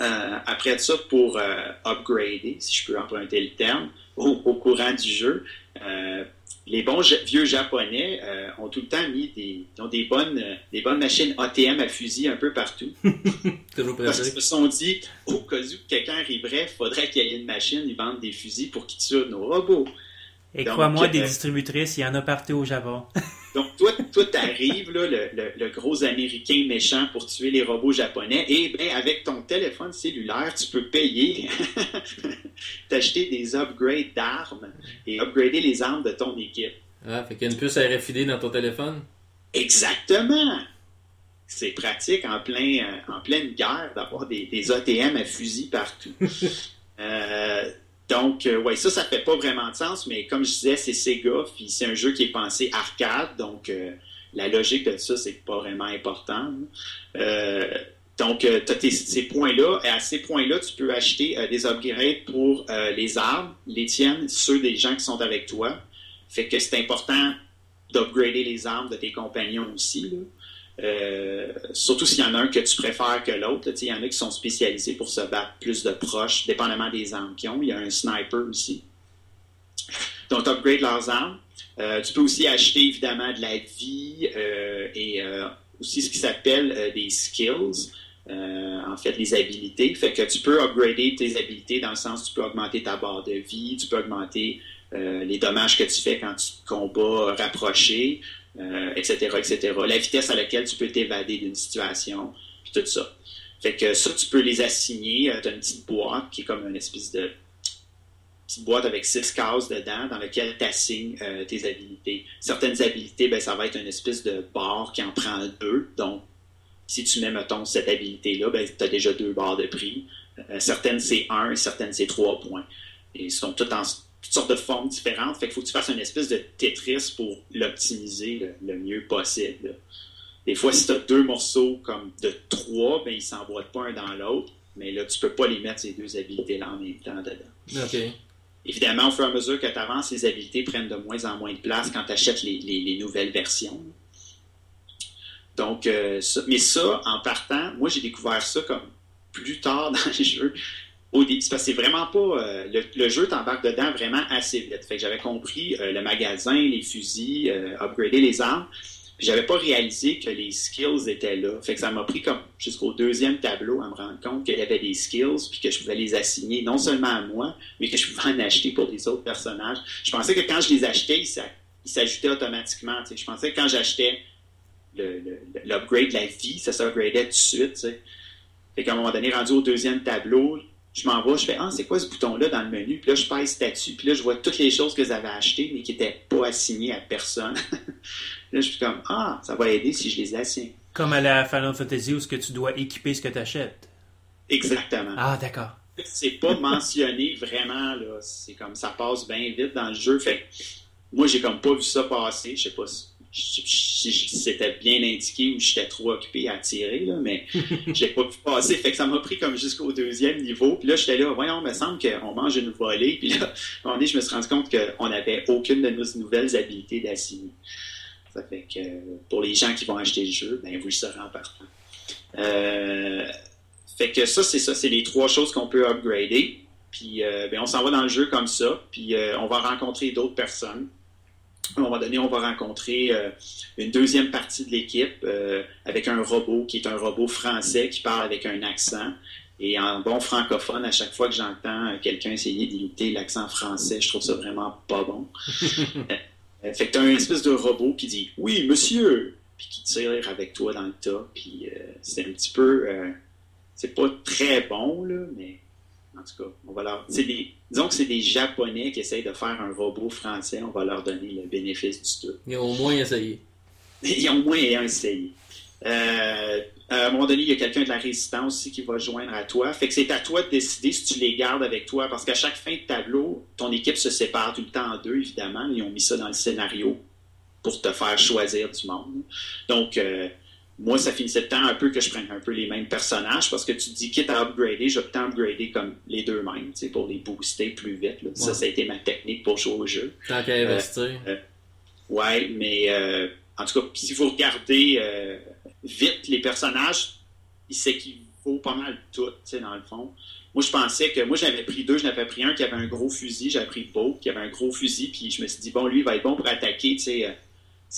Euh, après ça, pour euh, upgrader, si je peux emprunter le terme, au, au courant du jeu, euh, les bons vieux japonais euh, ont tout le temps mis des, ils ont des bonnes, euh, des bonnes machines ATM à fusil un peu partout. Toujours Parce qu'ils se sont dit, au cas où quelqu'un arriverait, il faudrait qu'il y ait une machine, ils vendent des fusils pour qu'ils tuent nos robots. Et crois-moi, euh, des distributrices, il y en a partout au Japon. Donc, toi, toi t'arrives, là, le, le- le gros américain méchant pour tuer les robots japonais, et ben, avec ton téléphone cellulaire, tu peux payer, t'acheter des upgrades d'armes et upgrader les armes de ton équipe. Ah, fait qu'il y a une puce RFID dans ton téléphone? Exactement! C'est pratique en, plein, euh, en pleine guerre d'avoir des, des ATM à fusil partout. Euh, donc, euh, ouais, ça, ça fait pas vraiment de sens, mais comme je disais, c'est Sega, puis c'est un jeu qui est pensé arcade, donc euh, la logique de ça, c'est pas vraiment important. Euh, donc, tu as ces points-là, et à ces points-là, tu peux acheter des upgrades pour les armes, les tiennes, ceux des gens qui sont avec toi. Fait que c'est important d'upgrader les armes de tes compagnons aussi. Euh, surtout s'il y en a un que tu préfères que l'autre. Il y en a qui sont spécialisés pour se battre plus de proches, dépendamment des armes qu'ils ont. Il y a un sniper aussi. Donc, tu upgrades leurs armes. Euh, tu peux aussi acheter évidemment de la vie euh, et aussi ce qui s'appelle des skills. En fait, les habilités. Fait que tu peux upgrader tes habilités dans le sens tu peux augmenter ta barre de vie, tu peux augmenter les dommages que tu fais quand tu te combats rapproché, euh, etc., etc. La vitesse à laquelle tu peux t'évader d'une situation, puis tout ça. Fait que ça, tu peux les assigner. Tu as une petite boîte qui est comme une espèce de petite boîte avec six cases dedans dans laquelle tu assignes tes habilités. Certaines habilités, ben, ça va être une espèce de barre qui en prend deux. Donc, si tu mets, mettons, cette habilité-là, ben, tu as déjà deux barres de prix. Euh, certaines, c'est un, certaines, c'est trois points. Et ils sont toutes en toutes sortes de formes différentes. Fait qu'il faut que tu fasses une espèce de Tetris pour l'optimiser le, le mieux possible. là. Des fois, si tu as deux morceaux comme de trois, ben, ils ne s'emboîtent pas un dans l'autre. Mais là, tu peux pas les mettre ces deux habilités-là en même temps dedans. Ok. Évidemment, au fur et à mesure que tu avances, les habilités prennent de moins en moins de place quand tu achètes les, les- les nouvelles versions. Donc, euh, ça- mais ça, en partant, moi, j'ai découvert ça comme plus tard dans les jeux. Parce que c'est vraiment pas. euh, le, jeu t'embarque dedans vraiment assez vite. Fait que j'avais compris euh, le magasin, les fusils, euh, upgrader les armes. Puis j'avais pas réalisé que les skills étaient là. Fait que ça m'a pris comme jusqu'au deuxième tableau à me rendre compte qu'il y avait des skills puis que je pouvais les assigner non seulement à moi, mais que je pouvais en acheter pour des autres personnages. Je pensais que quand je les achetais, ils s'a- ils s'ajoutaient automatiquement. Je pensais que quand j'achetais l'upgrade de la vie, ça s'upgradait tout de suite. tu sais. Fait qu'à un moment donné, rendu au deuxième tableau, je m'en vais, je fais Ah, c'est quoi ce bouton-là dans le menu? Puis là, je pèse statut, puis là, je vois toutes les choses que j'avais achetées, mais qui n'étaient pas assignées à personne. là, je suis comme Ah, ça va aider si je les assigne. Comme à la Final Fantasy où ce que tu dois équiper ce que tu achètes. Exactement. Ah, d'accord. c'est pas mentionné vraiment là c'est comme ça passe bien vite dans le jeu fait moi j'ai comme pas vu ça passer je sais pas si- je- je- je- c'était bien indiqué ou j'étais trop occupé à tirer, là, mais j'ai pas pu passer. Fait que ça m'a pris comme jusqu'au deuxième niveau. Puis là, j'étais là, voyons, il me semble qu'on mange une volée. Puis là, à un moment donné, je me suis rendu compte qu'on n'avait aucune de nos nouvelles habilités d'assigner. Ça fait que pour les gens qui vont acheter le jeu, ben vous le saurez en partant. Euh, fait que ça, c'est ça, c'est les trois choses qu'on peut upgrader. Puis euh, ben, on s'en va dans le jeu comme ça. Puis euh, on va rencontrer d'autres personnes. À un moment donné, on va rencontrer euh, une deuxième partie de l'équipe euh, avec un robot qui est un robot français qui parle avec un accent. Et en bon francophone, à chaque fois que j'entends euh, quelqu'un essayer d'imiter l'accent français, je trouve ça vraiment pas bon. Euh, fait que t'as un espèce de robot qui dit Oui, monsieur! Puis qui tire avec toi dans le tas. Puis c'est un petit peu. c'est pas très bon, là, mais en tout cas, on va leur. c'est Des, disons que c'est des Japonais qui essayent de faire un robot français, on va leur donner le bénéfice du tout. Ils ont au moins essayé. Ils ont au moins essayé. Euh, à un moment donné, il y a quelqu'un de la résistance aussi qui va joindre à toi. Fait que c'est à toi de décider si tu les gardes avec toi. Parce qu'à chaque fin de tableau, ton équipe se sépare tout le temps en deux, évidemment. Ils ont mis ça dans le scénario pour te faire choisir du monde. Donc, euh, moi, ça finissait le temps un peu que je prenne un peu les mêmes personnages parce que tu te dis, quitte à upgrader, je vais peut-être upgrader comme les deux mêmes, tu sais, pour les booster plus vite. là. Ça, Ouais. ça a été ma technique pour jouer au jeu. Tant qu'à investir. Ouais, mais euh, en tout cas, si vous regardez euh, vite les personnages, il s'équivaut pas mal tout, tu sais, dans le fond. Moi, je pensais que moi, j'avais pris deux, je n'avais pris un qui avait un gros fusil, j'avais pris Beau qui avait un gros fusil, puis je me suis dit, bon, lui, il va être bon pour attaquer, euh, tu sais,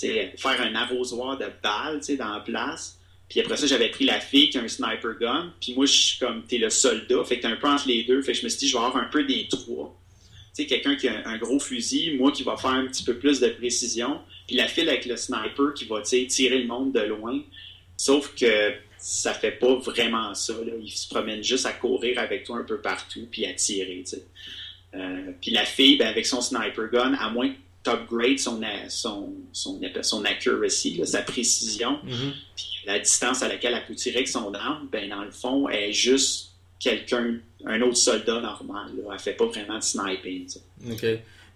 faire un arrosoir de balles, dans la place. Puis après ça, j'avais pris la fille qui a un sniper gun, puis moi, je suis comme, t'es le soldat, fait que t'es un peu entre les deux, fait que je me suis dit, je vais avoir un peu des trois. Tu sais, quelqu'un qui a un, gros fusil, moi qui va faire un petit peu plus de précision, puis la file avec le sniper qui va tirer le monde de loin. Sauf que ça fait pas vraiment ça. Il se promène juste à courir avec toi un peu partout, puis à tirer. Euh, puis la fille, ben, avec son sniper gun, à moins que upgrades son, son, son, son accuracy, là, sa précision, Mhm. puis la distance à laquelle elle peut tirer avec son arme, ben, dans le fond, elle est juste quelqu'un, un autre soldat normal. Là. Elle fait pas vraiment de sniping. OK.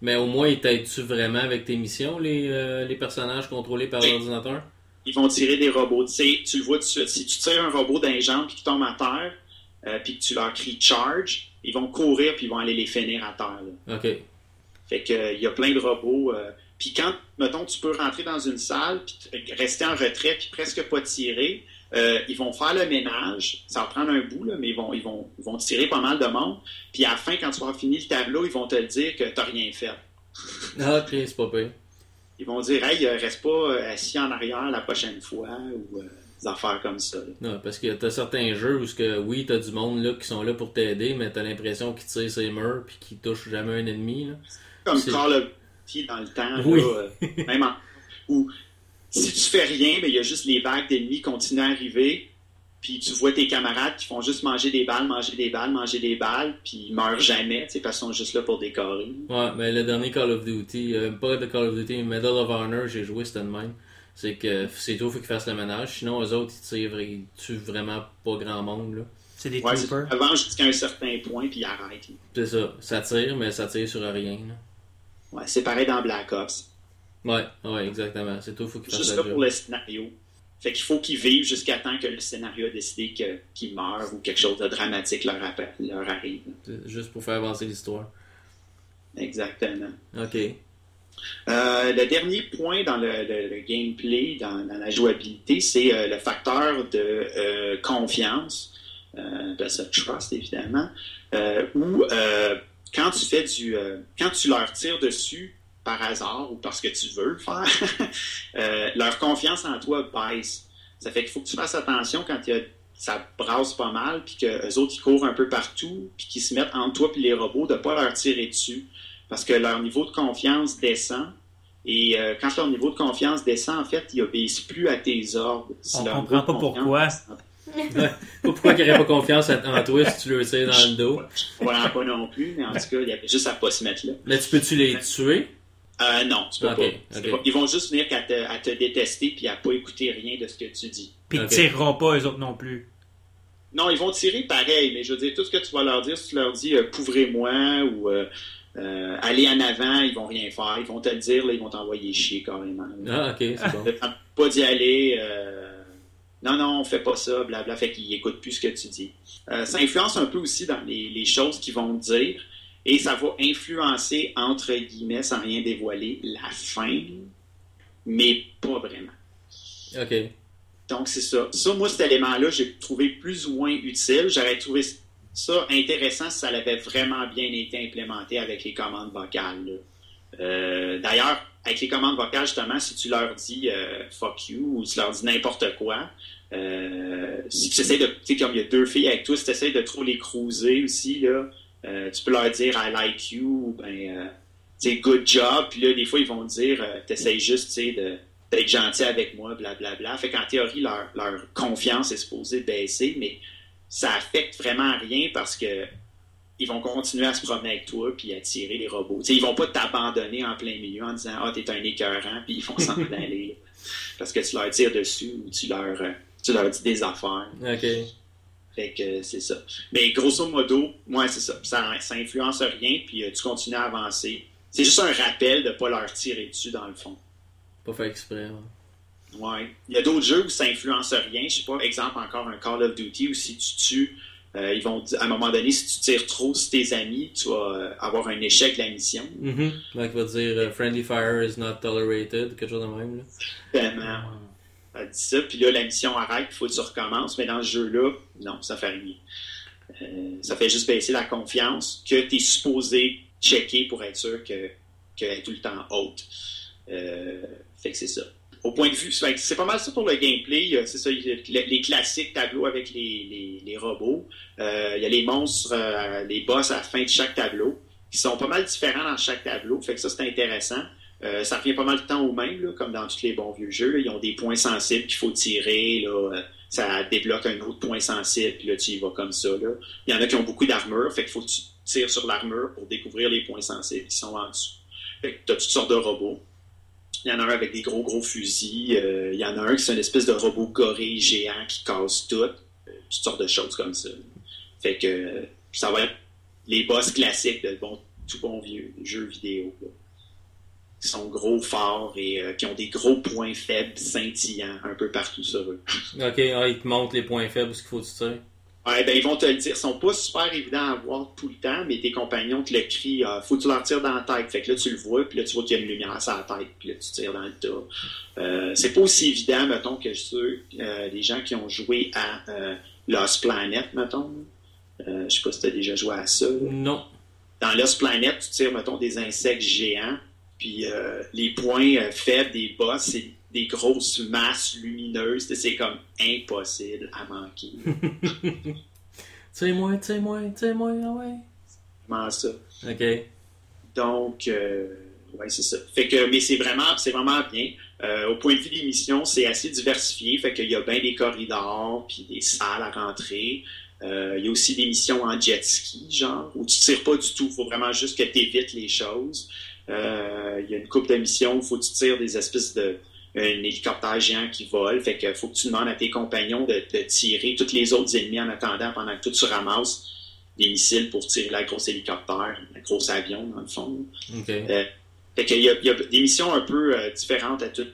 Mais au moins, ils t'aident-tu vraiment avec tes missions, les, euh, les personnages contrôlés par l'ordinateur? ils vont tirer des robots. Tu le vois tout de suite. Si tu tires un robot jambes puis qu'il tombe à terre, euh, puis que tu leur cries charge, ils vont courir puis ils vont aller les finir à terre. là. OK. Fait que euh, il y a plein de robots. euh, puis quand, mettons, tu peux rentrer dans une salle puis t- rester en retrait puis presque pas tirer, euh, ils vont faire le ménage. Ça va prendre un bout, là, mais ils vont, ils, vont, ils vont tirer pas mal de monde. Puis à la fin, quand tu vas finir le tableau, ils vont te dire que t'as rien fait. Ah, OK, c'est pas pire. Ils vont dire, hey, euh, reste pas euh, assis en arrière la prochaine fois ou euh, des affaires comme ça. là. Non, parce que t'as certains jeux où, que, oui, t'as du monde là, qui sont là pour t'aider, mais t'as l'impression qu'ils tirent ses murs puis qu'ils touchent jamais un ennemi. Là. Comme Call of Duty dans le temps, Oui. là, euh, même en- où si tu fais rien, mais il y a juste les vagues d'ennemis qui continuent à arriver, puis tu vois tes camarades qui font juste manger des balles, manger des balles, manger des balles, puis ils meurent jamais, tu sais, parce qu'ils sont juste là pour décorer. Ouais, mais le dernier Call of Duty, euh, pas de Call of Duty, Medal of Honor, j'ai joué, c'était de même. C'est que c'est tout, faut qu'ils fassent le ménage. Sinon, eux autres, ils tirent, ils tuent vraiment pas grand monde. là. C'est des Ouais, c'est- troopers. avant jusqu'à un certain point, puis ils arrêtent. C'est ça. Ça tire, mais ça tire sur rien. là. Ouais, c'est pareil dans Black Ops. Ouais, ouais, exactement. C'est tout, faut Juste là pour le scénario. Fait qu'il faut qu'ils vivent jusqu'à temps que le scénario a décidé qu'ils meurent ou quelque chose de dramatique leur, arrive. Juste pour faire avancer l'histoire. Exactement. Ok. Euh, le dernier point dans le, le- le gameplay, dans, dans la jouabilité, c'est euh, le facteur de euh, confiance, de ce trust évidemment, où quand tu fais du, euh, quand tu leur tires dessus par hasard ou parce que tu veux le faire, euh, leur confiance en toi baisse. Ça fait qu'il faut que tu fasses attention quand il y a- ça brasse pas mal, puis que les autres ils courent un peu partout, puis qu'ils se mettent entre toi et les robots, de pas leur tirer dessus parce que leur niveau de confiance descend. Et euh, quand leur niveau de confiance descend, en fait, ils obéissent plus à tes ordres. Si On comprend pas pourquoi. Pourquoi qu'ils n'auraient pas confiance en toi si tu leur tires dans le dos? Je comprends pas non plus, mais en tout cas, il y avait juste à pas se mettre là. Mais tu peux-tu les tuer? Euh, non, tu peux pas. Ils vont juste venir te, à te détester puis à pas écouter rien de ce que tu dis. Puis ils Ok. tireront pas eux autres non plus. Non, ils vont tirer pareil, mais je veux dire, tout ce que tu vas leur dire, si tu leur dis euh, couvrez-moi ou euh, Euh, aller en avant, ils vont rien faire. Ils vont te le dire, là, ils vont t'envoyer chier carrément. Ah, ok, c'est bon. Ne pas d'y aller. euh, non, non, on fait pas ça, blabla. Fait qu'ils écoutent plus ce que tu dis. Euh, ça influence un peu aussi dans les, les choses qu'ils vont te dire. Et ça va influencer, entre guillemets, sans rien dévoiler, la fin. Mais pas vraiment. Ok. Donc, c'est ça. Ça, moi, cet élément-là, j'ai trouvé plus ou moins utile. J'aurais trouvé ça intéressant si ça avait vraiment bien été implémenté avec les commandes vocales. Euh, D'ailleurs, avec les commandes vocales, justement, si tu leur dis euh, fuck you ou tu leur dis n'importe quoi, euh, si tu essaies de. Tu sais, comme il y a deux filles avec toi, si tu essaies de trop les cruiser aussi, là, euh, tu peux leur dire I like you ou ben, tu good job. Puis là, des fois, ils vont dire t'essayes juste, tu sais, d'être gentil avec moi, blablabla. Fait qu'en théorie, leur, leur confiance est supposée baisser, mais ça affecte vraiment rien parce que ils vont continuer à se promener avec toi puis à tirer les robots. Tu sais, ils vont pas t'abandonner en plein milieu en disant Ah, t'es un écœurant, puis ils font s'en aller. Parce que tu leur tires dessus ou tu leur, euh, tu leur dis des affaires. Ok. Fait que c'est ça. Mais grosso modo, moi, c'est ça. Ça, ça influence rien, puis euh, tu continues à avancer. C'est juste un rappel de pas leur tirer dessus dans le fond. Pas fait exprès. hein. Ouais. Il y a d'autres jeux où ça influence rien. Je sais pas, exemple encore un Call of Duty où si tu tues, euh, ils vont à un moment donné, si tu tires trop sur tes amis, tu vas euh, avoir un échec de la mission. Mhm. Donc, il va dire euh, Friendly fire is not tolerated, quelque chose de même. Là. Vraiment. Elle dit ça, puis là, la mission arrête, il faut que tu recommences. Mais dans ce jeu-là, non, ça fait rien. Euh, ça fait juste baisser la confiance que tu es supposé checker pour être sûr que qu'elle est tout le temps haute. Euh, fait que c'est ça. Au point de vue, que c'est pas mal ça pour le gameplay. A- C'est ça, les, classiques tableaux avec les, les, robots. Euh, il y a les monstres, euh, les boss à la fin de chaque tableau, qui sont pas mal différents dans chaque tableau. Fait que ça, c'est intéressant. Euh, ça revient pas mal de temps au même, là, comme dans tous les bons vieux jeux. Ils ont des points sensibles qu'il faut tirer. Là. Euh, Ça débloque un autre point sensible, puis là, tu y vas comme ça. Là. Il y en a qui ont beaucoup d'armure, fait qu'il faut que tu tires sur l'armure pour découvrir les points sensibles qui sont en dessous. Fait que tu as toutes sortes de robots. Il y en a un avec des gros, gros fusils. Euh, il y en a un qui c'est une espèce de robot gorille géant qui casse tout. Euh, toutes sortes de choses comme ça. Fait que euh, ça va être les boss classiques de bon, tout bon vieux jeux vidéo. là qui sont gros, forts et qui ont des gros points faibles, scintillants un peu partout sur eux. Ok, ah, il te montre les points faibles, ce qu'il faut que tu. Ouais, ben, ils vont te le dire. Ils sont pas super évidents à voir tout le temps, mais tes compagnons te le crient. ah, faut que tu leur tires dans la tête. Fait que là, tu le vois, puis là, tu vois qu'il y a une lumière sur la tête, puis là, tu tires dans le tas. Euh, c'est pas aussi évident, mettons, que ceux, euh, les gens qui ont joué à euh, Lost Planet, mettons. Euh, je sais pas si tu as déjà joué à ça. là. Non. Dans Lost Planet, tu tires, mettons, des insectes géants, puis euh, les points euh, faibles des boss, c'est des grosses masses lumineuses. C'est comme impossible à manquer. Tire-moi, tire-moi, tire-moi, ah ouais. Comment ça? Ok. Donc, euh, ouais, c'est ça. Fait que, mais c'est vraiment, c'est vraiment bien. Euh, au point de vue des missions, c'est assez diversifié. Fait qu'il y a bien des corridors, puis des salles à rentrer. Euh, il y a aussi des missions en jet ski, genre, où tu tires pas du tout. Il faut vraiment juste que tu évites les choses. Euh, il y a une couple de missions où il faut que tu tires des espèces de un hélicoptère géant qui vole. Fait que faut que tu demandes à tes compagnons de, de tirer tous les autres ennemis en attendant pendant que toi tu ramasses des missiles pour tirer la grosse hélicoptère, la grosse avion dans le fond. Euh, fait qu'il y y a des missions un peu euh, différentes à tout,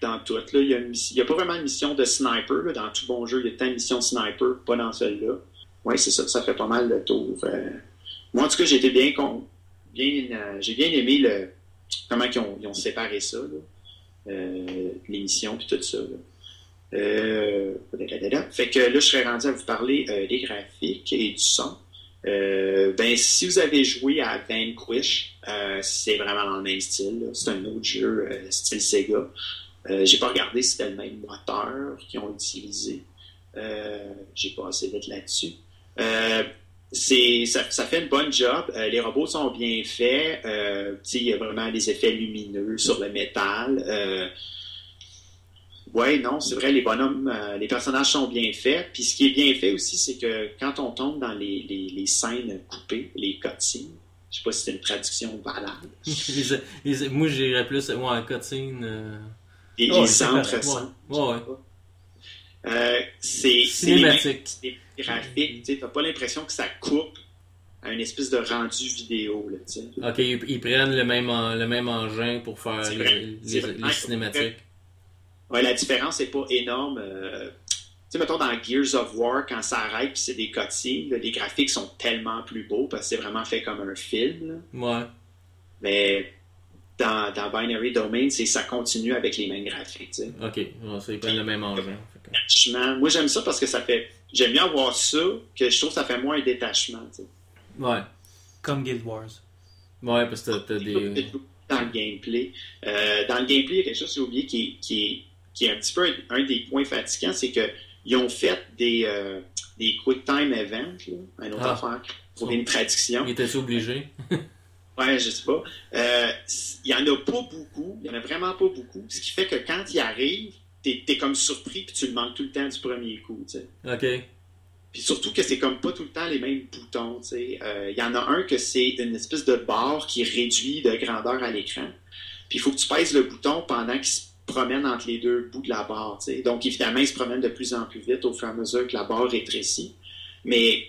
dans toutes. Là. Il n'y a, pas vraiment de mission de sniper. Là. Dans tout bon jeu, il y a tant de missions de sniper, pas dans celle-là. Oui, c'est ça, ça fait pas mal de tour. Euh, moi, en tout cas, j'ai été bien con- bien, j'ai bien aimé le comment ils ont, ils ont séparé ça, là. Euh, les missions puis tout ça. Euh, fait que là, je serais rendu à vous parler euh, des graphiques et du son. Ben, si vous avez joué à Vanquish, c'est vraiment dans le même style. C'est un autre jeu style Sega. J'ai pas regardé si c'était le même moteur qu'ils ont utilisé. J'ai passé vite là-dessus. C'est ça, ça fait une bonne job. Euh, les robots sont bien faits. Euh, il y a vraiment des effets lumineux sur le métal. Euh, Ouais, non, c'est vrai, les bonhommes, euh, les personnages sont bien faits. Puis ce qui est bien fait aussi, c'est que quand on tombe dans les, les, les scènes coupées, les cutscenes, je sais pas si c'est une traduction valable, Les- les- moi, j'irais plus. Ouais, un cutscene. euh, les, Oh, les c'est centres ouais, Euh, c'est c'est Cinématique. c'est graphiques. Tu t'as pas l'impression que ça coupe à une espèce de rendu vidéo. Là. Ok, ils, ils prennent le même, en- le même engin pour faire C'est les, vrai. les- C'est les vrai. cinématiques. Ouais, la différence n'est pas énorme. euh, tu sais, mettons dans Gears of War, quand ça arrête puis c'est des cutscenes, là, les graphiques sont tellement plus beaux parce que c'est vraiment fait comme un film. là. Ouais. Mais dans, dans Binary Domain, c'est ça continue avec les mêmes graphiques. Ok, ouais, prennent le même engin. Détachement. Moi, j'aime ça parce que ça fait. J'aime bien avoir ça que je trouve que ça fait moins un détachement. tu sais. Ouais. Comme Guild Wars. Ouais, parce que t'as- des. Dans le gameplay. Euh, dans le gameplay, il y a quelque chose que j'ai oublié qui est, qui, est, qui est un petit peu un, un des points fatigants, c'est qu'ils ont fait des, euh, des quick time events, là, une autre Ah. affaire, pour une traduction. Ils étaient obligés? Ouais, je sais pas. Euh, il y en a pas beaucoup. Il y en a vraiment pas beaucoup. Ce qui fait que quand il arrive, t'es es comme surpris puis tu le manques tout le temps du premier coup. tu sais. Ok. Puis surtout que c'est comme pas tout le temps les mêmes boutons. tu sais. Euh, Il y en a un que c'est une espèce de barre qui réduit de grandeur à l'écran. Puis il faut que tu pèses le bouton pendant qu'il se promène entre les deux bouts de la barre. tu sais. Donc évidemment, il se promène de plus en plus vite au fur et à mesure que la barre rétrécit. Mais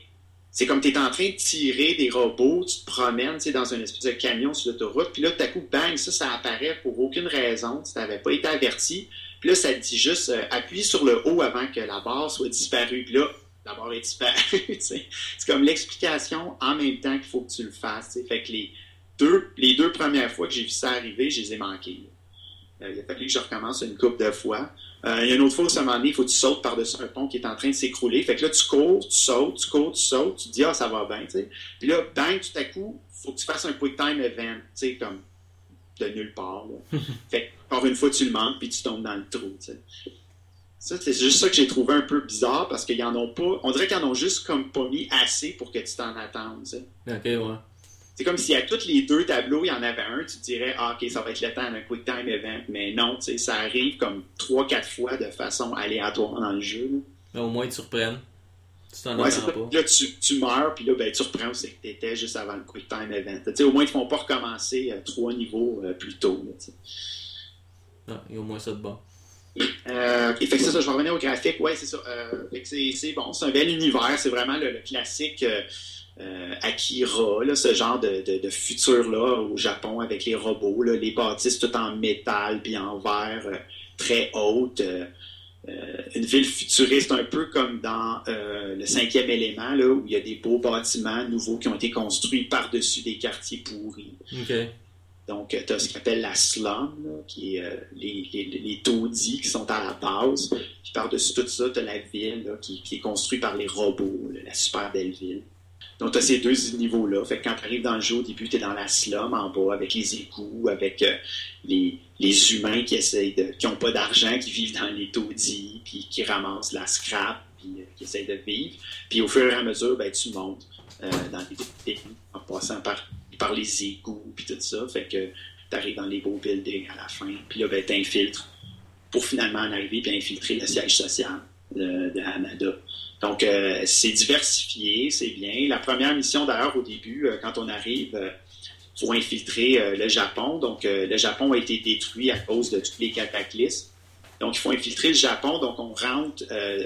c'est comme tu es en train de tirer des robots, tu te promènes tu sais, dans une espèce de camion sur l'autoroute, puis là, tout à coup, bang, ça, ça apparaît pour aucune raison, tu n'avais pas été averti. Puis là, ça dit juste, euh, appuie sur le haut avant que la barre soit disparue. Puis là, la barre est disparue. c'est comme l'explication en même temps qu'il faut que tu le fasses. Fait que les deux, les deux premières fois que j'ai vu ça arriver, je les ai manquées. Euh, il a fallu que je recommence une couple de fois. Euh, il y a une autre fois où, à un moment il faut que tu sautes par-dessus un pont qui est en train de s'écrouler. Fait que là, tu cours, tu sautes, tu cours, tu sautes, tu te dis, ah, ça va bien, tu. Puis là, bang, tout à coup, faut que tu fasses un quick time event, tu sais, comme de nulle part. là. fait encore une fois, tu le manques, puis tu tombes dans le trou. Ça, c'est juste ça que j'ai trouvé un peu bizarre parce qu'ils en ont pas. On dirait qu'ils en ont juste comme pas mis assez pour que tu t'en attendes. Ok, ouais. C'est comme si à tous les deux tableaux, il y en avait un, tu te dirais, ah, ok, ça va être le temps d'un quick time event. Mais non, tu sais, ça arrive comme trois, quatre fois de façon aléatoire dans le jeu. là. Mais au moins, ils te surprennent. Ouais, c'est. Là, tu, tu meurs, puis là, ben, tu reprends où c'est que tu étais juste avant le quick time event. Au moins, ils ne font pas recommencer euh, trois niveaux euh, plus tôt. là. Ah, et au moins, ça de bon. Euh, et fait que c'est ça, je vais revenir au graphique. Ouais, c'est ça. Euh, c'est, bon, c'est un bel univers. C'est vraiment le, le classique euh, Akira, là, ce genre de, de, de futur-là au Japon avec les robots, là, les bâtisses tout en métal puis en verre, très hautes. Euh, euh, une ville futuriste un peu comme dans euh, le cinquième élément, là, où il y a des beaux bâtiments nouveaux qui ont été construits par-dessus des quartiers pourris. Donc, tu as ce qu'on appelle la slum, là, qui est euh, les, les, les taudis qui sont à la base. Puis par-dessus tout ça, tu as la ville là, qui, qui est construite par les robots, là, la super belle ville. Donc, tu as ces deux niveaux-là. Fait que quand tu arrives dans le jeu, au début, tu es dans la slum en bas, avec les égouts, avec euh, les, les humains qui essayent de, qui n'ont pas d'argent, qui vivent dans les taudis, puis qui ramassent la scrap, puis euh, qui essayent de vivre. Puis au fur et à mesure, ben, tu montes euh, dans les pays en passant par les égouts puis tout ça. Fait que t'arrives dans les beaux buildings à la fin. Puis là, ben, t'infiltres pour finalement en arriver puis infiltrer le siège social de, de Hamada. Donc, euh, c'est diversifié, c'est bien. La première mission, d'ailleurs, au début, euh, quand on arrive, faut infiltrer euh, le Japon. Donc, euh, le Japon a été détruit à cause de tous les cataclysmes. Donc, il faut infiltrer le Japon. Donc, on rentre euh,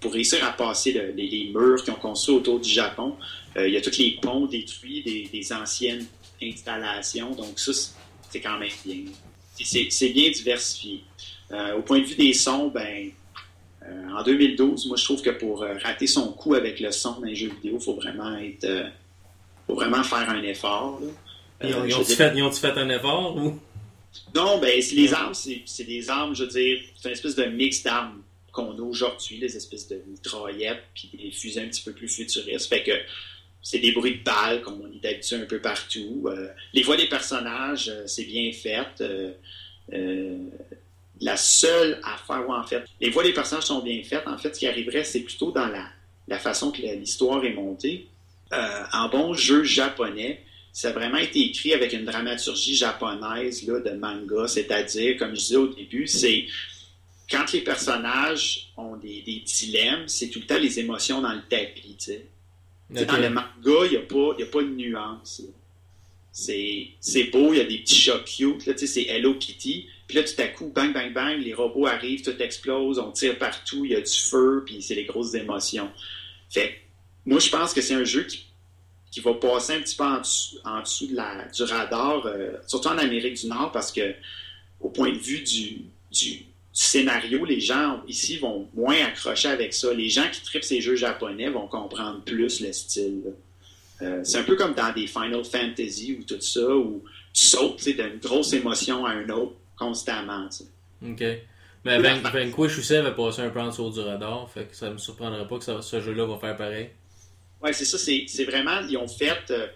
pour réussir à passer le- les, murs qu'ils ont construits autour du Japon. Il y a tous les ponts détruits, des, anciennes installations. Donc, ça, c'est- quand même bien. C'est- bien diversifié. Au point de vue des sons, ben, en 2012, moi, je trouve que pour rater son coup avec le son d'un jeu vidéo, il faut vraiment être. faut vraiment faire un effort. Ils ont- Euh, fait, un effort ou? non, ben, c'est- les armes, c'est des armes, je veux dire, c'est une espèce de mix d'armes qu'on a aujourd'hui, les espèces de mitraillettes, puis des fusils un petit peu plus futuristes. Fait que c'est des bruits de balles qu'on est habitué un peu partout. Euh, les voix des personnages, euh, c'est bien fait. Euh, la seule affaire, en fait, les voix des personnages sont bien faites. En fait, ce qui arriverait, c'est plutôt dans la, la façon que l'histoire est montée. En bon jeu japonais, ça a vraiment été écrit avec une dramaturgie japonaise là, de manga, c'est-à-dire, comme je disais au début, c'est quand les personnages ont des, des dilemmes, c'est tout le temps les émotions dans le tapis. tu sais. Tu sais, Ok. Dans le manga, il n'y a, a pas de nuance. C'est beau, il y a des petits chats cute, là, tu sais, c'est Hello Kitty. Puis là, tout à coup, bang, bang, bang, les robots arrivent, tout explose, on tire partout, il y a du feu, puis c'est les grosses émotions. Fait moi, je pense que c'est un jeu qui, qui va passer un petit peu en dessous, du radar, euh, surtout en Amérique du Nord, parce que au point de vue du, scénario, les gens ici vont moins accrocher avec ça. Les gens qui tripent ces jeux japonais vont comprendre plus le style. Euh, c'est un peu comme dans des Final Fantasy ou tout ça, où tu sautes d'une grosse émotion à une autre constamment. Ok. Mais Van- Vanquish aussi avait passé un en dessous du radar, fait que ça me surprendrait pas que ce jeu-là va faire pareil. Ouais, c'est ça. C'est vraiment. Ils ont fait. euh,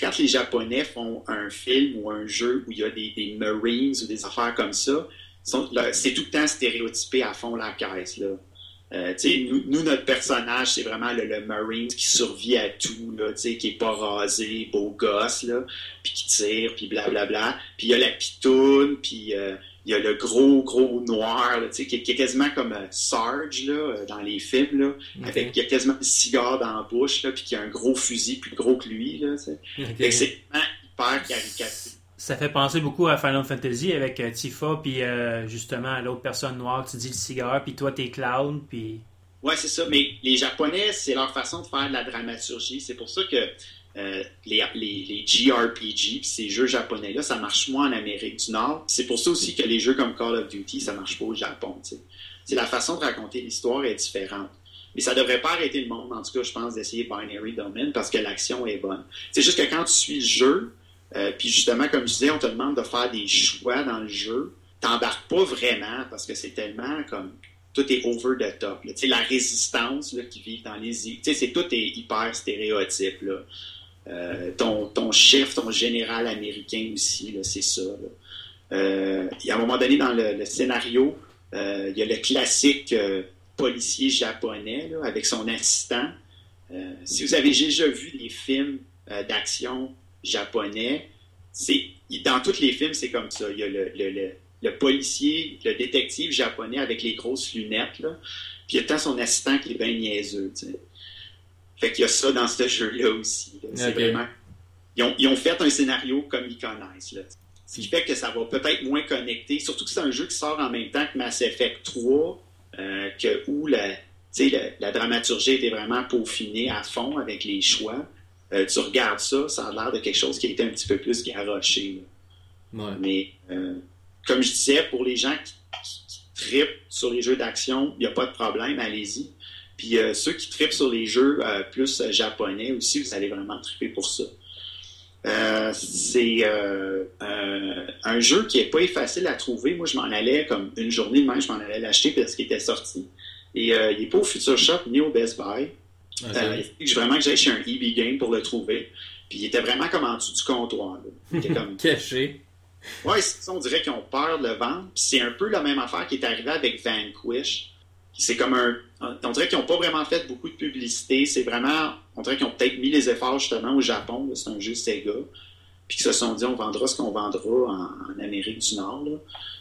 quand les Japonais font un film ou un jeu où il y a des, Marines ou des affaires comme ça, c'est tout le temps stéréotypé à fond la caisse. Là. Euh, nous, nous, notre personnage, c'est vraiment le, le Marine qui survit à tout, là, qui est pas rasé, beau gosse, là, puis qui tire, puis blablabla. Puis il y a la pitoune, puis euh, il y a le gros, gros noir, là, qui, est- qui est quasiment comme euh, Sarge, là, euh, dans les films, là, avec, il y a quasiment un cigare dans la bouche, là, puis qui a un gros fusil plus gros que lui, là, c'est vraiment hyper caricature. Ça fait penser beaucoup à Final Fantasy avec euh, Tifa, puis euh, justement l'autre personne noire, tu dis le cigare, puis toi t'es Cloud, puis. Ouais, c'est ça. Mais les Japonais, c'est leur façon de faire de la dramaturgie. C'est pour ça que euh, les, les, les JRPG, ces jeux japonais-là, ça marche moins en Amérique du Nord. C'est pour ça aussi que les jeux comme Call of Duty, ça marche pas au Japon. la façon de raconter l'histoire est différente. Mais ça devrait pas arrêter le monde, en tout cas, je pense, d'essayer Binary Domain parce que l'action est bonne. C'est juste que quand tu suis le jeu, euh, puis justement, comme je disais, on te demande de faire des choix dans le jeu, t'embarques pas vraiment parce que c'est tellement comme tout est over the top. là. La résistance là, qui vit dans les îles, c'est tout est hyper stéréotype. Là. Euh, ton, chef, ton général américain aussi, c'est ça. Euh, a un moment donné dans le, scénario, euh, il y a le classique policier japonais avec son assistant. Si vous avez déjà vu des films d'action japonais, dans tous les films c'est comme ça. Il y a le, policier, le détective japonais avec les grosses lunettes, là, puis il y a tant son assistant qui est bien niaiseux. Fait qu'il y a ça dans ce jeu-là aussi. là. C'est vraiment. Ils ont, ils ont fait un scénario comme ils connaissent. Là. Ce qui fait que ça va peut-être moins connecter. Surtout que c'est un jeu qui sort en même temps que Mass Effect 3, euh, que, où la, la, la dramaturgie était vraiment peaufinée à fond avec les choix. Euh, tu regardes ça, ça a l'air de quelque chose qui a été un petit peu plus garoché. Ouais. Mais euh, comme je disais, pour les gens qui, qui, qui tripent sur les jeux d'action, il n'y a pas de problème, allez-y. Puis euh, ceux qui tripent sur les jeux euh, plus euh, japonais aussi, vous allez vraiment tripper pour ça. Euh, c'est un jeu qui est pas facile à trouver. Moi, je m'en allais comme une journée de même, je m'en allais l'acheter parce qu'il était sorti. Et il n'est pas au Future Shop ni au Best Buy. Ah, Euh, c'est- il faut vraiment que j'aille chez un EB Game pour le trouver. Puis il était vraiment comme en dessous du comptoir. là. Il était comme Caché. Ouais, c'est ça, on dirait qu'ils ont peur de le vendre. Puis c'est un peu la même affaire qui est arrivée avec Vanquish. C'est comme un. On dirait qu'ils n'ont pas vraiment fait beaucoup de publicité. C'est vraiment. On dirait qu'ils ont peut-être mis les efforts justement au Japon. C'est un jeu Sega. Puis qu'ils se sont dit, on vendra ce qu'on vendra en, en Amérique du Nord. là.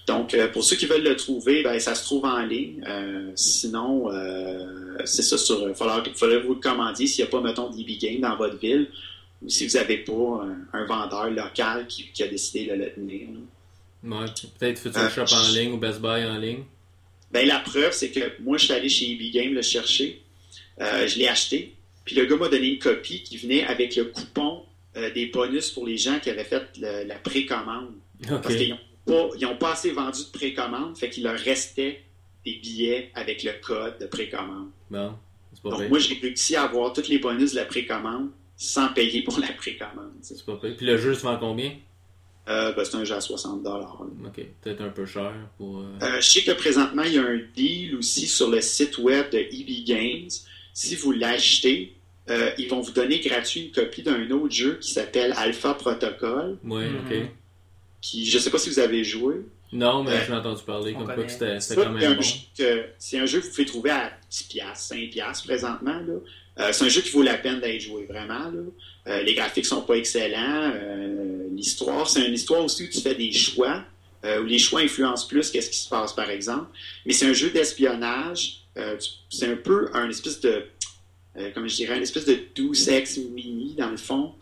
Donc, euh, pour ceux qui veulent le trouver, ben, ça se trouve en ligne. Euh, sinon, euh, c'est ça, sur, il faudra, faudrait vous le commandier s'il n'y a pas, mettons, d'EB Game dans votre ville ou si vous n'avez pas un, un vendeur local qui, qui a décidé de le tenir. Ouais. Peut-être Future Shop en ligne ou Best Buy en ligne. Ben, la preuve, c'est que moi, je suis allé chez EB Game le chercher. Euh, je l'ai acheté. Puis le gars m'a donné une copie qui venait avec le coupon euh, des bonus pour les gens qui avaient fait le- la précommande. Parce qu'ils n'ont pas, ils ont pas assez vendu de précommande, fait qu'il leur restait des billets avec le code de précommande. Bon. Pas Donc moi, j'ai réussi à avoir tous les bonus de la précommande sans payer pour la précommande. C'est pas pire. Puis le jeu se vend combien? Euh, ben, c'est un jeu à 60 Ok. Peut-être un peu cher pour. euh, Euh, je sais que présentement, il y a un deal aussi sur le site web de EB Games. Si vous l'achetez, euh, ils vont vous donner gratuit une copie d'un autre jeu qui s'appelle Alpha Protocol, Ouais, Mhm. ok. qui, je sais pas si vous avez joué. Non, mais j'en ai entendu parler On comme quoi c'était quand c'est même un bon. jeu que- C'est un jeu que vous pouvez trouver à 10 piastres, 5 piastres présentement. là. Euh, c'est un jeu qui vaut la peine d'être joué, vraiment. Euh, les graphiques sont pas excellents. Euh, l'histoire, c'est une histoire aussi où tu fais des choix, où les choix influencent plus qu'est-ce qui se passe, par exemple. Mais c'est un jeu d'espionnage. C'est un peu un espèce de... comment je dirais, une espèce de Deus Ex Mini, dans le fond.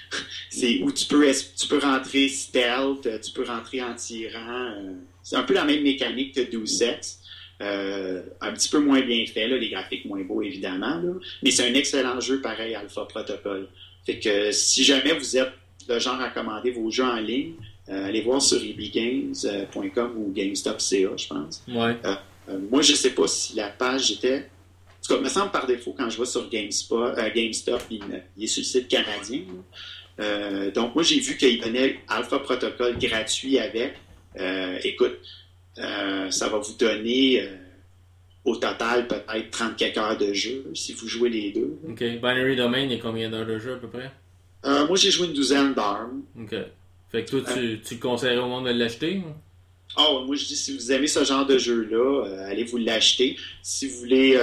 c'est où tu peux, tu peux rentrer stealth, tu peux rentrer en tirant. c'est un peu la même mécanique que Deus Ex. Euh, un petit peu moins bien fait, là, les graphiques moins beaux évidemment, là. mais c'est un excellent jeu pareil, Alpha Protocol. Fait que si jamais vous êtes le genre à commander vos jeux en ligne, euh, allez voir sur ebgames.com ou GameStop.ca, je pense. Ouais. Euh, moi, je sais pas si la page était. En tout cas, il me semble par défaut, quand je vais sur GameSpot, GameStop, il, est sur le site canadien. donc, moi, j'ai vu qu'il donnait Alpha Protocol gratuit avec. Écoute, euh, ça va vous donner euh, au total peut-être 30 quelques heures de jeu si vous jouez les deux. Ok. Binary Domain, il y a combien d'heures de jeu à peu près? Euh, moi, j'ai joué une douzaine d'heures. Ok. Fait que toi, tu, tu conseillerais au monde de l'acheter? Ah, ouais, moi je dis si vous aimez ce genre de jeu-là, allez vous l'acheter. Si vous voulez,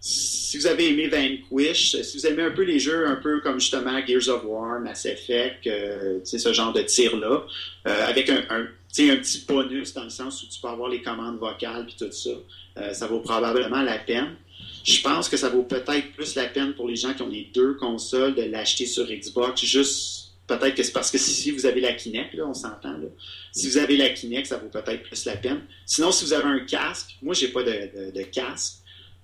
si vous avez aimé Vanquish, si vous aimez un peu les jeux un peu comme justement Gears of War, Mass Effect, tu sais, ce genre de tir-là, avec un, un, un petit bonus dans le sens où tu peux avoir les commandes vocales puis tout ça, euh, ça vaut probablement la peine. Je pense que ça vaut peut-être plus la peine pour les gens qui ont les deux consoles de l'acheter sur Xbox, juste peut-être que c'est parce que si, vous avez la Kinect, là, on s'entend, là. Si vous avez la Kinect, ça vaut peut-être plus la peine. Sinon, si vous avez un casque, moi, j'ai pas de, de- de casque.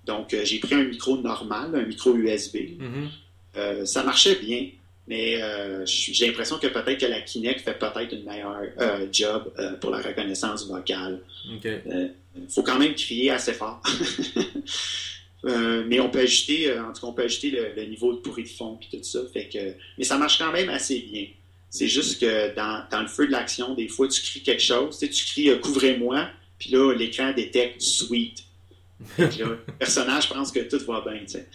Donc, euh, j'ai pris un micro normal, un micro USB. Mhm. Euh, ça marchait bien, mais euh, j'ai l'impression que peut-être que la Kinect fait peut-être une meilleure euh, job euh, pour la reconnaissance vocale. Il faut quand même crier assez fort. Mais on peut ajouter, en tout cas, on peut ajouter le, le niveau de bruit de fond puis tout ça. Fait que, mais ça marche quand même assez bien. C'est juste que dans, dans le feu de l'action, des fois, tu cries quelque chose. Tu, sais, tu cries couvrez-moi, puis là, l'écran détecte sweet. Fait que là, le personnage pense que tout va bien. tu sais.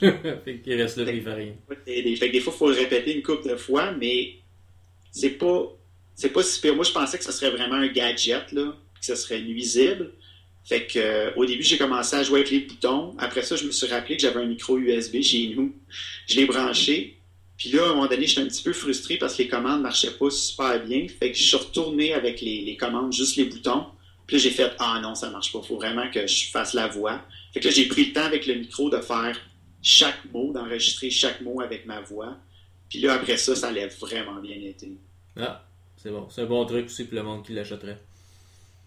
fait qu'il reste là, puis il fait rien. Des, fait que des fois, il faut le répéter une couple de fois, mais c'est pas c'est pas si pire. Moi, je pensais que ce serait vraiment un gadget, là, que ce serait nuisible. Fait que euh, au début, j'ai commencé à jouer avec les boutons. Après ça, je me suis rappelé que j'avais un micro USB chez nous. Je l'ai branché. Puis là, à un moment donné, j'étais un petit peu frustré parce que les commandes marchaient pas super bien. Fait que je suis retourné avec les, les commandes, juste les boutons. Puis là, j'ai fait Ah non, ça marche pas. Faut vraiment que je fasse la voix. Fait que là, j'ai pris le temps avec le micro de faire chaque mot, d'enregistrer chaque mot avec ma voix. Puis là, après ça, ça allait vraiment bien été. Ah, c'est bon. C'est un bon truc aussi pour le monde qui l'achèterait.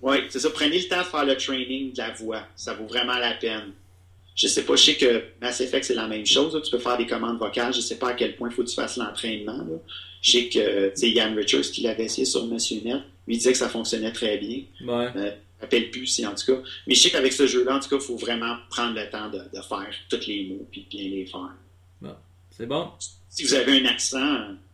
Oui, c'est ça. Prenez le temps de faire le training de la voix. Ça vaut vraiment la peine. Je sais pas, je sais que Mass Effect, c'est la même chose. là. Tu peux faire des commandes vocales. Je sais pas à quel point il faut que tu fasses l'entraînement. Je sais que, Ian Richards, qui l'avait essayé sur Monsieur Net, lui disait que ça fonctionnait très bien. Ouais. Euh, rappelle plus si, en tout cas. Mais je sais qu'avec ce jeu-là, en tout cas, il faut vraiment prendre le temps de, de faire tous les mots puis bien les faire. C'est bon. Si vous avez un accent,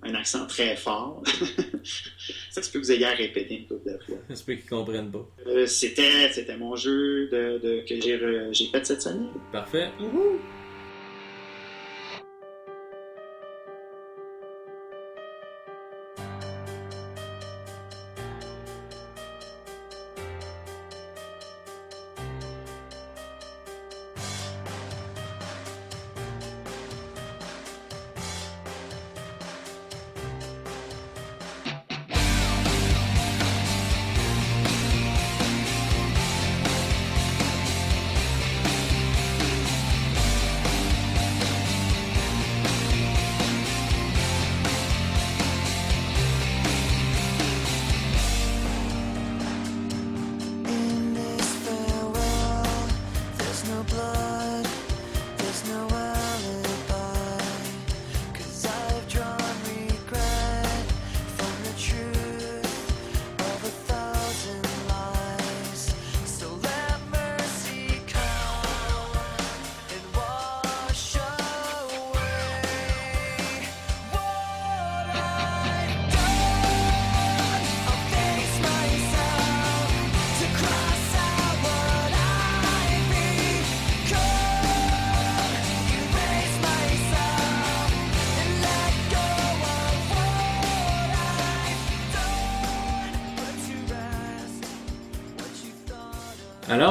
un accent très fort, ça se peut que vous ayez à répéter une couple de fois. J'espère qu'ils comprennent pas. Euh, c'était, c'était mon jeu de, de- que j'ai, fait cette semaine. Parfait.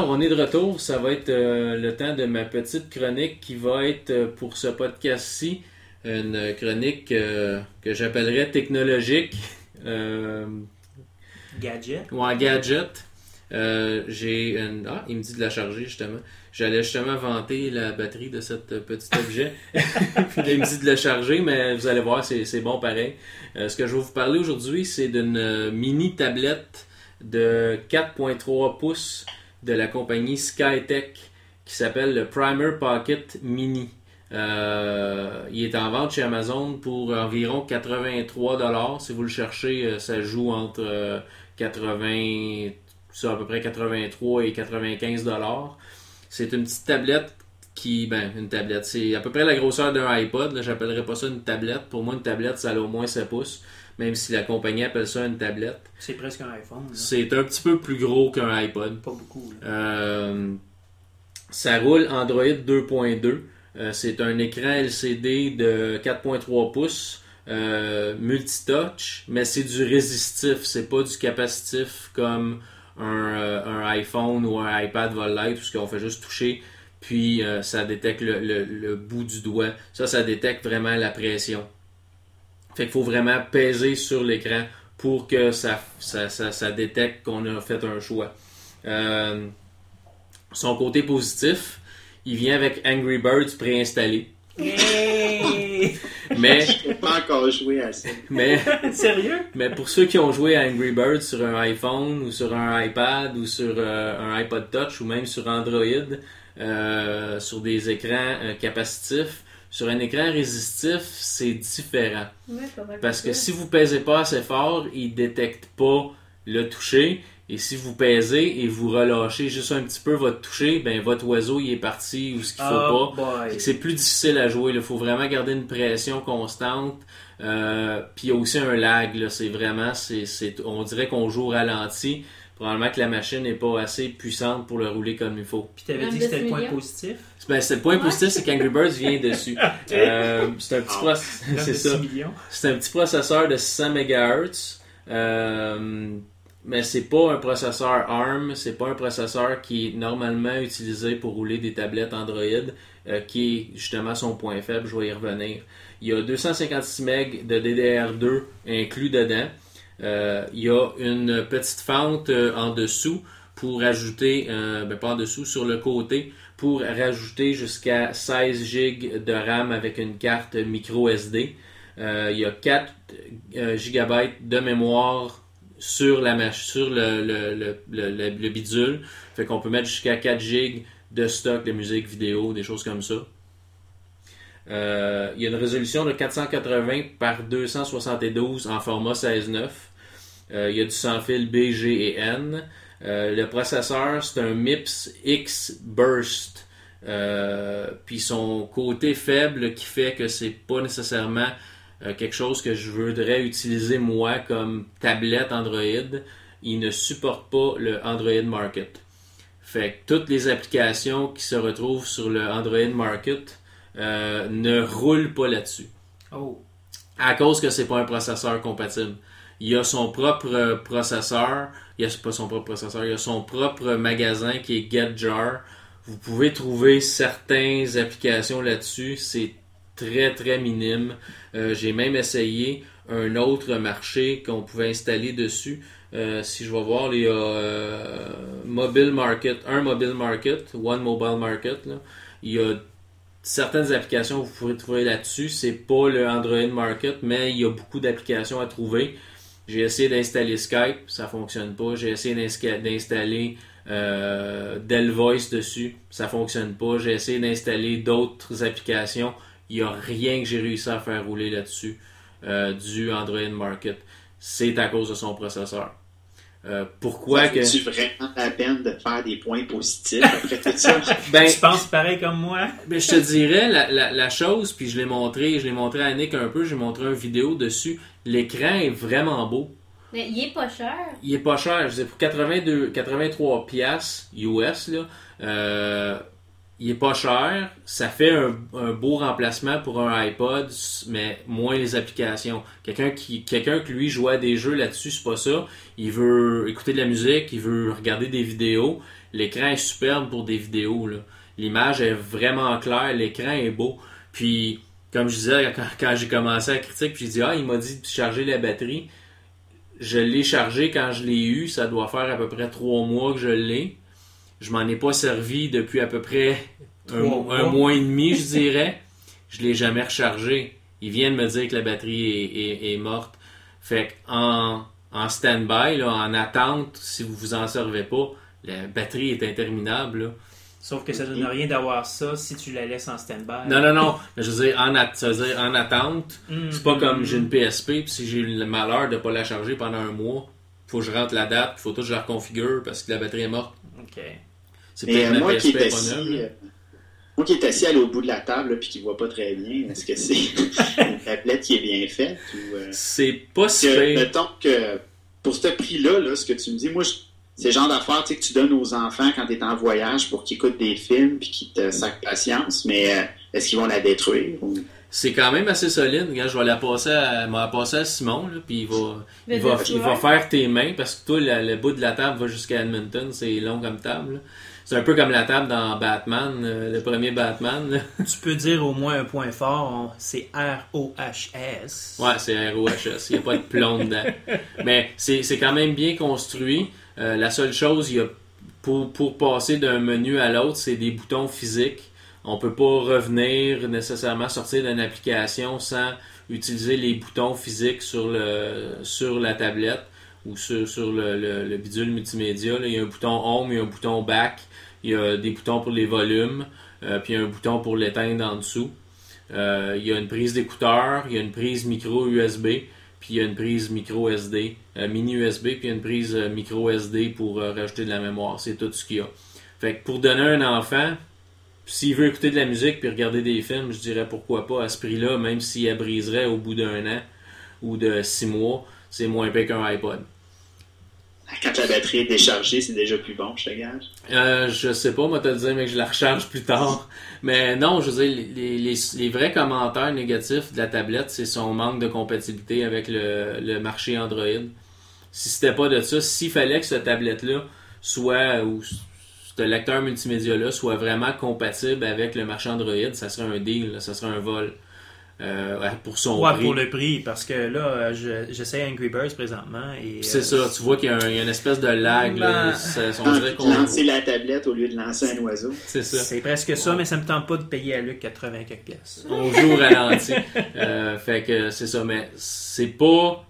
On est de retour. Ça va être euh, le temps de ma petite chronique qui va être euh, pour ce podcast-ci une chronique euh, que j'appellerais technologique. Gadget. ou en gadget. J'ai une... Ah, il me dit de la charger justement. J'allais justement vanter la batterie de cet petit objet. Puis il me dit de la charger, mais vous allez voir, c'est bon pareil. Ce que je vais vous parler aujourd'hui, c'est d'une mini tablette de 4.3 pouces de la compagnie Skytech qui s'appelle le Primer Pocket Mini. Euh, il est en vente chez Amazon pour environ 83 dollars. Si vous le cherchez, euh, ça joue entre euh, 80, ça, à peu près 83 et 95 dollars. C'est une petite tablette qui, ben, une tablette, c'est à peu près la grosseur d'un iPod. Là, j'appellerais pas ça une tablette. Pour moi, une tablette, ça a au moins 7 pouces, même si la compagnie appelle ça une tablette. C'est presque un iPhone. C'est un petit peu plus gros qu'un iPod. Pas beaucoup. Euh, ça roule Android 2.2. Euh, c'est un écran LCD de 4.3 pouces, euh, multitouch, mais c'est du résistif, c'est pas du capacitif comme un, un iPhone ou un iPad va l'être, où on fait juste toucher, puis euh, ça détecte le, le- le bout du doigt. Ça, ça détecte vraiment la pression. Fait qu'il faut vraiment peser sur l'écran pour que ça, ça, ça, ça détecte qu'on a fait un choix. Euh, son côté positif, il vient avec Angry Birds préinstallé. Hey! Mais, Je n'ai pas encore joué à ça. mais, Sérieux? mais pour ceux qui ont joué à Angry Birds sur un iPhone ou sur un iPad ou sur euh, un iPod Touch ou même sur Android, euh, sur des écrans euh, capacitifs, sur un écran résistif, c'est différent. Mal Parce que si vous pèsez pas assez fort, il détecte pas le toucher. Et si vous pèsez et vous relâchez juste un petit peu votre toucher, ben votre oiseau il est parti où ce qu'il faut Oh pas. C'est plus difficile à jouer. Il faut vraiment garder une pression constante. Euh, Puis il y a aussi un lag. C'est vraiment, c'est- on dirait qu'on joue au ralenti. Probablement que la machine n'est pas assez puissante pour le rouler comme il faut. Puis t'avais dit que c'était le point positif? Ben, c'est le point Ouais. positif, c'est qu'Angry Birds vient dessus. Euh, c'est un petit Ah. process- L'homme c'est de ça. 6 millions. C'est un petit processeur de 600 MHz. euh, mais c'est pas un processeur ARM, c'est pas un processeur qui est normalement utilisé pour rouler des tablettes Android, euh, qui est justement son point faible, je vais y revenir. Il y a 256 MB de DDR2 inclus dedans. Euh, il y a une petite fente euh, en dessous pour ajouter, euh, ben pas en dessous, sur le côté, pour rajouter jusqu'à 16 GB de RAM avec une carte micro SD. Euh, il y a 4 euh, GB de mémoire sur, le, le, le, le- le- le bidule. Fait qu'on peut mettre jusqu'à 4 GB de stock de musique vidéo, des choses comme ça. Euh, il y a une résolution de 480 par 272 en format 16.9. Euh, il y a du sans fil B, G et N. Euh, le processeur, c'est un MIPS X Burst. Euh, puis son côté faible qui fait que c'est pas nécessairement quelque chose que je voudrais utiliser moi comme tablette Android, il ne supporte pas le Android Market. Fait que toutes les applications qui se retrouvent sur le Android Market euh, ne roulent pas là-dessus. Oh. À cause que c'est pas un processeur compatible. Il a son propre euh, processeur, il a pas son propre processeur, il a son propre magasin qui est GetJar. Vous pouvez trouver certaines applications là-dessus, c'est très très minime. Euh, J'ai même essayé un autre marché qu'on pouvait installer dessus. Euh, si je vais voir, il y a Mobile Market, un Mobile Market, One Mobile Market. Il y a certaines applications que vous pourrez trouver là-dessus. C'est pas le Android Market, mais il y a beaucoup d'applications à trouver. J'ai essayé d'installer Skype, ça fonctionne pas. J'ai essayé d'installer euh, Dell Voice dessus, ça fonctionne pas. J'ai essayé d'installer d'autres applications, il y a rien que j'ai réussi à faire rouler là-dessus euh, du Android Market. C'est à cause de son processeur. Euh, pourquoi ça que tu vraiment la peine de faire des points positifs après tout ça? ben Tu penses pareil comme moi? Mais je te dirais la, la, la chose, puis je l'ai montré, je l'ai montré à Nick un peu, j'ai montré une vidéo dessus. L'écran est vraiment beau. Mais il est pas cher. Il est pas cher, je disais pour 82, 83 piastres US là. euh, il est pas cher, ça fait un, un beau remplacement pour un iPod, mais moins les applications. Quelqu'un qui, quelqu'un qui lui joue à des jeux là-dessus, c'est pas ça. Il veut écouter de la musique, il veut regarder des vidéos. L'écran est superbe pour des vidéos. L'image est vraiment claire, l'écran est beau. Puis, comme je disais quand, quand j'ai commencé la critique, puis j'ai dit ah il m'a dit de charger la batterie. Je l'ai chargé quand je l'ai eu, ça doit faire à peu près trois mois que je l'ai. Je m'en ai pas servi depuis à peu près un, mois. un mois et demi, je dirais. Je l'ai jamais rechargé. Ils viennent me dire que la batterie est, est- est morte. Fait que en, en stand-by, en attente, si vous vous en servez pas, la batterie est interminable. là. Sauf que ça donne rien d'avoir ça si tu la laisses en stand-by. Non, non, non. Mais je veux dire, en, at- ça veut dire, en attente, Mhm. c'est pas comme j'ai une PSP, puis si j'ai eu le malheur de pas la charger pendant un mois, faut que je rentre la date, faut tout que je la reconfigure parce que la batterie est morte. Ok. C'est Mais peut-être ma moi qui PSP est pas euh, moi qui est assis à l'autre bout de la table puis qui voit pas très bien, est-ce que c'est une tablette qui est bien faite ou euh, C'est pas si que, mettons que pour ce prix-là, là, ce que tu me dis, moi, je- c'est le genre d'affaires tu sais, que tu donnes aux enfants quand tu es en voyage pour qu'ils écoutent des films puis qu'ils te sacent patience, mais euh, est-ce qu'ils vont la détruire? ou- C'est quand même assez solide. Regarde, je vais la passer à, passer à Simon, là, puis il va, il, va, il va faire tes mains parce que toi, la- le bout de la table va jusqu'à Edmonton. C'est long comme table. là. C'est un peu comme la table dans Batman, euh, le premier Batman. là. Tu peux dire au moins un point fort, c'est R-O-H-S. Ouais, c'est ROHS. Il n'y a pas de plomb dedans. Mais c'est c'est quand même bien construit. Euh, la seule chose, il y a, pour, passer d'un menu à l'autre, c'est des boutons physiques. On peut pas revenir nécessairement sortir d'une application sans utiliser les boutons physiques sur, la tablette ou sur, le, le- le bidule multimédia. Il y a un bouton Home, il y a un bouton Back, il y a des boutons pour les volumes, euh, puis il y a un bouton pour l'éteindre en dessous. Euh, il y a une prise d'écouteur, il y a une prise micro USB, puis il y a une prise micro SD, euh, mini USB, puis une prise euh, micro SD pour euh, rajouter de la mémoire. C'est tout ce qu'il y a. Fait que pour donner à un enfant, s'il veut écouter de la musique puis regarder des films, je dirais pourquoi pas à ce prix-là, même s'il elle briserait au bout d'un an ou de six mois, c'est moins pire qu'un iPod. Quand la batterie est déchargée, c'est déjà plus bon, je te gage. Euh, je sais pas, moi te dire, mais que je la recharge plus tard. Mais non, je veux dire, les, vrais commentaires négatifs de la tablette, c'est son manque de compatibilité avec le, le marché Android. Si c'était pas de ça, s'il fallait que cette tablette-là soit, ou ce lecteur multimédia-là soit vraiment compatible avec le marché Android, ça serait un deal, ça serait un vol. Euh, pour son Ouais, prix. pour le prix, parce que là, euh, je- j'essaie Angry Birds présentement et... C'est euh, ça, tu vois qu'il y, a y une espèce de lag. là. Ben, Ça- on qu'on- Lancer la tablette au lieu de lancer un oiseau. C'est ça. C'est presque ça, mais ça me tente pas de payer à Luc 80 quelques pièces. On joue au ralenti. Euh, fait que c'est ça, mais c'est pas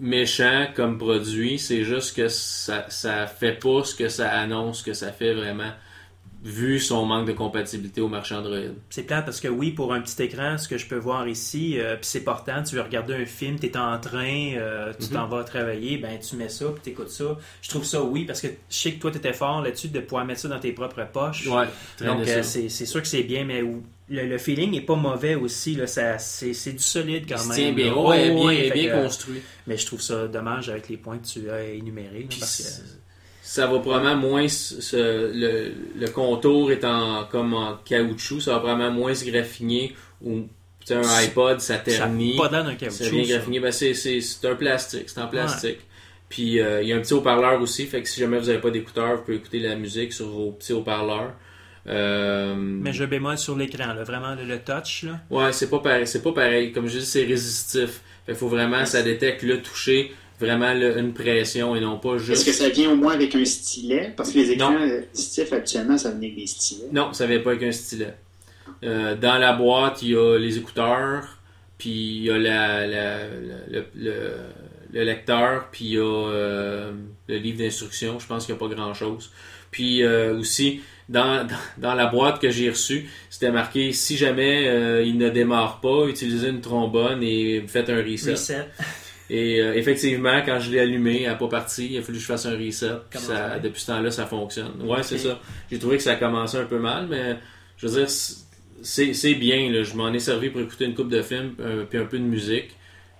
méchant comme produit, c'est juste que ça, ça fait pas ce que ça annonce que ça fait vraiment, vu son manque de compatibilité au marché Android. C'est plate parce que oui, pour un petit écran, ce que je peux voir ici, euh, puis c'est portant, tu veux regarder un film, tu es en train, euh, tu Mhm. t'en vas travailler, ben tu mets ça, puis tu écoutes ça. Je trouve ça oui, parce que je sais que toi, tu étais fort là-dessus de pouvoir mettre ça dans tes propres poches. Ouais, Donc, euh, c'est c'est sûr que c'est bien, mais le, le feeling est pas mauvais aussi. là, ça- C'est c'est du solide quand même. tient bien, ouais, Oh, bien, ouais, construit. Mais je trouve ça dommage avec les points que tu as énumérés. là, Puis parce que- c'est- ça va probablement moins se- le, le contour est en comme en caoutchouc, ça va probablement moins se graffiner ou tu sais, un iPod ça ça ternit. Ça caoutchouc. vient ça. graffiné. Ben, c'est, un plastique. C'est en plastique. Puis euh, il y a un petit haut-parleur aussi. Fait que si jamais vous n'avez pas d'écouteurs, vous pouvez écouter la musique sur vos petits haut-parleurs. Euh, Mais je bémol sur l'écran, vraiment le, le touch. Là. Ouais, c'est pas pareil. C'est pas pareil. Comme je dis, c'est résistif. Fait faut vraiment, ça détecte le toucher, vraiment le- une pression et non pas Est-ce juste. que ça vient au moins avec un stylet? Parce que les écrans Non. euh, stiff, habituellement, ça venait avec des stylets. Non, ça vient pas avec un stylet. Euh, dans la boîte, il y a les écouteurs, puis il y a la, la- la- le, le- le lecteur, puis il y a euh, le livre d'instruction. Je pense qu'il n'y a pas grand-chose. Puis euh, aussi, dans, dans, dans la boîte que j'ai reçue, c'était marqué si jamais euh, il ne démarre pas, utilisez une trombone et faites un reset. Reset. Et euh, effectivement, quand je l'ai allumé, elle n'a pas parti. Il a fallu que je fasse un reset. Puis ça, depuis ce temps-là, ça fonctionne. Ouais, c'est ça. J'ai trouvé que ça a commencé un peu mal, mais je veux dire, c'est bien. Là. Je m'en ai servi pour écouter une coupe de films, euh, puis un peu de musique.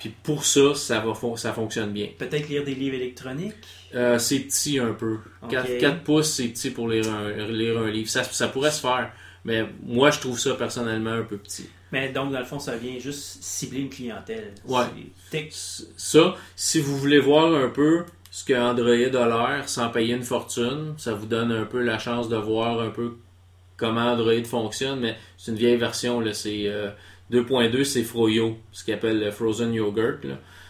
Puis pour ça, ça, va fon- ça fonctionne bien. Peut-être lire des livres électroniques? Euh, c'est petit un peu. Ok. 4, pouces, c'est petit pour lire un, lire un livre. Ça, ça pourrait se faire. Mais moi, je trouve ça personnellement un peu petit. Mais donc, dans le fond, ça vient juste cibler une clientèle. Ouais. Ça, si vous voulez voir un peu ce que Android a l'air sans payer une fortune, ça vous donne un peu la chance de voir un peu comment Android fonctionne, mais c'est une vieille version, c'est euh, 2.2, c'est Froyo, ce qu'ils appelle le Frozen Yogurt.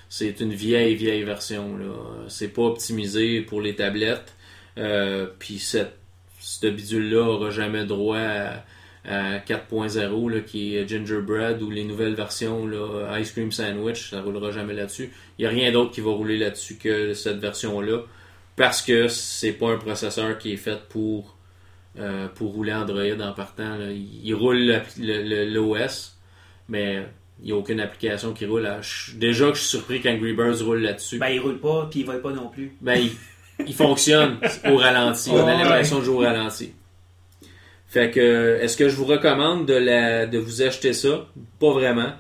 C'est une vieille, vieille version, là. C'est pas optimisé pour les tablettes, euh, puis cette, ce bidule-là aura jamais droit à 4.0, là, qui est Gingerbread, ou les nouvelles versions, là, Ice Cream Sandwich, ça roulera jamais là-dessus. Il n'y a rien d'autre qui va rouler là-dessus que cette version-là, parce que c'est pas un processeur qui est fait pour euh, pour rouler Android en partant. là. Il, roule le- le- le- l'OS, mais il n'y a aucune application qui roule. à- déjà que je suis surpris qu'Angry Birds roule là-dessus. Ben, il roule pas, puis il vole pas non plus. Ben, il, il fonctionne au ralenti. On a l'impression de jouer au ralenti. Fait que, est-ce que je vous recommande de, la, de vous acheter ça? Pas vraiment.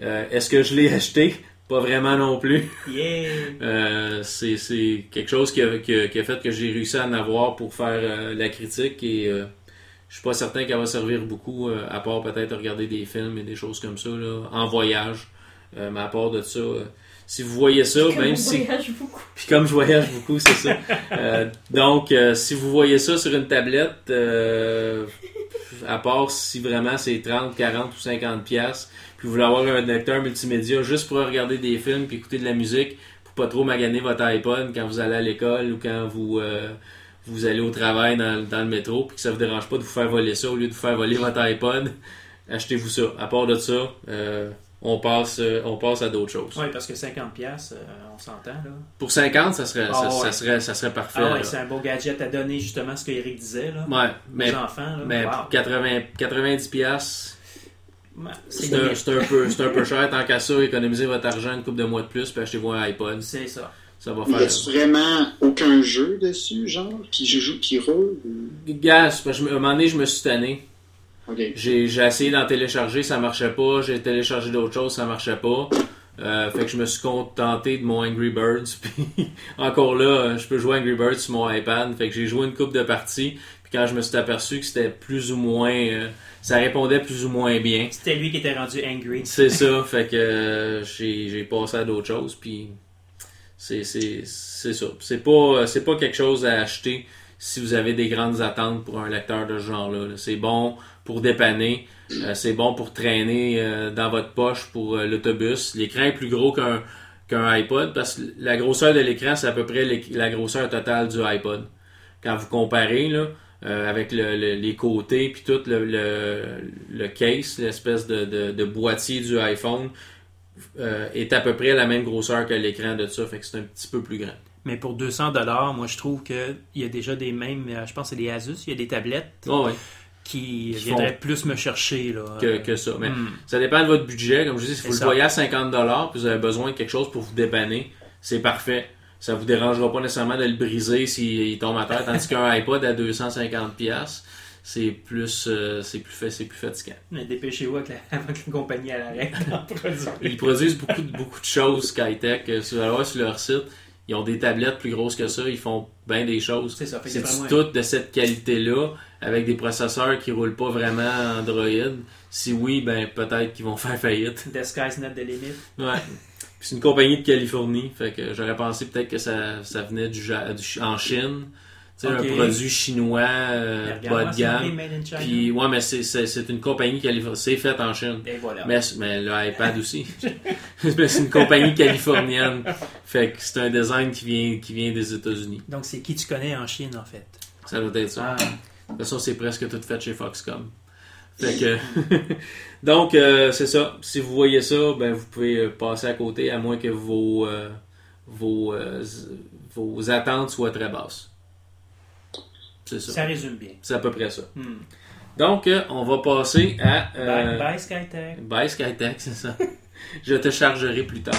Euh, est-ce que je l'ai acheté? Pas vraiment non plus. Yeah! Euh, c'est, c'est quelque chose qui a, qui a- qui a fait que j'ai réussi à en avoir pour faire euh, la critique et euh, je suis pas certain qu'elle va servir beaucoup, euh, à part peut-être regarder des films et des choses comme ça, là, en voyage. Euh, mais à part de ça, euh, si vous voyez ça, Comme même si... beaucoup. Puis comme je voyage beaucoup, c'est ça. Euh, donc, euh, si vous voyez ça sur une tablette, euh, à part si vraiment c'est 30, 40 ou 50 pièces, puis vous voulez avoir un lecteur multimédia juste pour regarder des films puis écouter de la musique, pour pas trop maganer votre iPod quand vous allez à l'école ou quand vous euh, vous allez au travail dans, dans le métro, puis que ça vous dérange pas de vous faire voler ça au lieu de vous faire voler votre iPod, achetez-vous ça. À part de ça, euh, on passe euh, on passe à d'autres choses. Oui, parce que 50$, piastres, euh, on s'entend, là. Pour 50, ça serait, Ah ça, ouais. ça serait, ça serait parfait. Ah ouais, c'est un beau gadget à donner, justement, ce que Eric disait, là. Ouais, mais, aux enfants, là. mais Wow. pour 80, 90 piastres, Ouais, c'est C'est un, c'est un peu, c'est un peu cher. Tant qu'à ça, économisez votre argent une couple de mois de plus, puis achetez-vous un iPod. c'est ça. Ça va Il y faire. a vraiment aucun jeu dessus, genre, qui joue, qui roule? ou- Gars, à un moment donné, je me suis tanné. J'ai j'ai essayé d'en télécharger, ça marchait pas. J'ai téléchargé d'autres choses, ça marchait pas. Euh, fait que je me suis contenté de mon Angry Birds. Puis encore là, je peux jouer Angry Birds sur mon iPad. Fait que j'ai joué une coupe de parties. Puis quand je me suis aperçu que c'était plus ou moins, euh, ça répondait plus ou moins bien. C'était lui qui était rendu angry. C'est ça, fait que euh, j'ai j'ai passé à d'autres choses, puis c'est c'est c'est ça. C'est pas c'est pas quelque chose à acheter si vous avez des grandes attentes pour un lecteur de ce genre-là. là. C'est bon pour dépanner, euh, c'est bon pour traîner euh, dans votre poche pour euh, l'autobus. L'écran est plus gros qu'un qu'un iPod parce que la grosseur de l'écran c'est à peu près la grosseur totale du iPod. Quand vous comparez avec le- le- les côtés puis tout le, le, case, l'espèce de, de, boîtier du iPhone est à peu près la même grosseur que l'écran de ça, fait que c'est un petit peu plus grand. Mais pour 200 dollars, moi je trouve qu'il y a déjà des mêmes, euh, je pense que c'est des Asus, il y a des tablettes Oh, ouais, qui Qui viendraient plus me chercher là. que, que ça. Mais Hmm. ça dépend de votre budget. Comme je dis, si vous le voyez à 50 puis vous avez besoin de quelque chose pour vous dépanner, c'est parfait. Ça vous dérangera pas nécessairement de le briser s'il tombe à terre, tandis qu'un iPod à 250 c'est plus euh, c'est plus fait c'est plus fatigant. Mais dépêchez-vous avant que la compagnie à l'arrêt. Ils produisent beaucoup de, beaucoup de choses Skytech. Euh, Si vous allez voir sur leur site, ils ont des tablettes plus grosses que ça. Ils font bien des choses. C'est ça, C'est tout de cette qualité-là, avec des processeurs qui roulent pas vraiment Android. Si oui, ben peut-être qu'ils vont faire faillite. The sky's not the limit. Ouais. C'est une compagnie de Californie. Fait que j'aurais pensé peut-être que ça, ça venait du, du- en Chine. Sais, Ok. un produit chinois, euh, regarde, de gamme. Puis ouais, mais c'est, une compagnie californienne. C'est fait en Chine. Et voilà. Mais, mais le iPad aussi. mais c'est une compagnie californienne. Fait que c'est un design qui vient, qui vient des États-Unis. Donc c'est qui tu connais en Chine en fait? Ça doit être ça. Ah, De toute façon, c'est presque tout fait chez Foxcom. Fait que... Donc, euh, c'est ça. Si vous voyez ça, ben, vous pouvez euh, passer à côté, à moins que vos, euh, vos, vos attentes soient très basses. C'est ça. ça résume bien. C'est à peu près ça. Hmm. Donc, euh, on va passer à... euh, Bye, bye Skytech. Bye Skytech, c'est ça. Je te chargerai plus tard.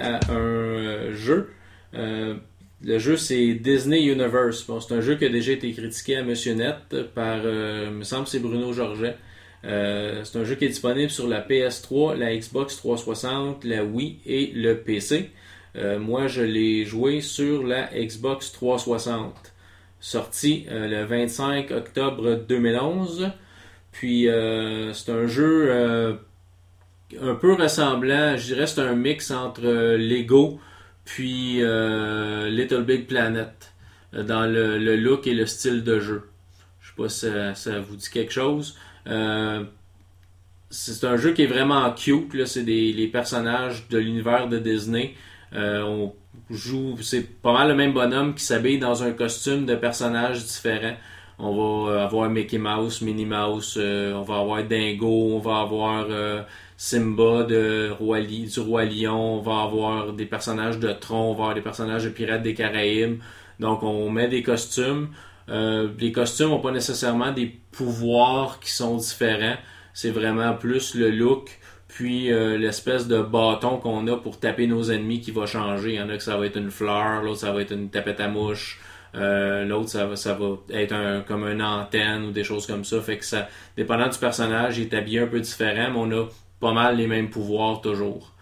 À un euh, jeu. Euh, le jeu, c'est Disney Universe. Bon, c'est un jeu qui a déjà été critiqué à Monsieur Net par, euh, me semble, c'est Bruno Georget. C'est un jeu qui est disponible sur la PS3, la Xbox 360, la Wii et le PC. Moi, je l'ai joué sur la Xbox 360. Sorti le 25 octobre 2011. Puis, c'est un jeu un peu ressemblant. Je dirais c'est un mix entre euh, Lego puis euh, Little Big Planet euh, dans le, look et le style de jeu. Je sais pas si ça, vous dit quelque chose. C'est un jeu qui est vraiment cute. Là. C'est des les personnages de l'univers de Disney. On joue, c'est pas mal le même bonhomme qui s'habille dans un costume de personnages différents. On va avoir Mickey Mouse, Minnie Mouse, on va avoir Dingo, on va avoir Simba du Roi Lion, on va avoir des personnages de Tron, on va avoir des personnages de Pirates des Caraïbes. Donc on met des costumes. Euh, les costumes n'ont pas nécessairement des pouvoirs qui sont différents. C'est vraiment plus le look, puis euh, l'espèce de bâton qu'on a pour taper nos ennemis qui va changer. Il y en a que ça va être une fleur, l'autre ça va être une tapette à mouche, euh, l'autre ça va, ça va être un, comme une antenne ou des choses comme ça. Fait que ça, dépendant du personnage, il est habillé un peu différent, mais on a pas mal les mêmes pouvoirs toujours.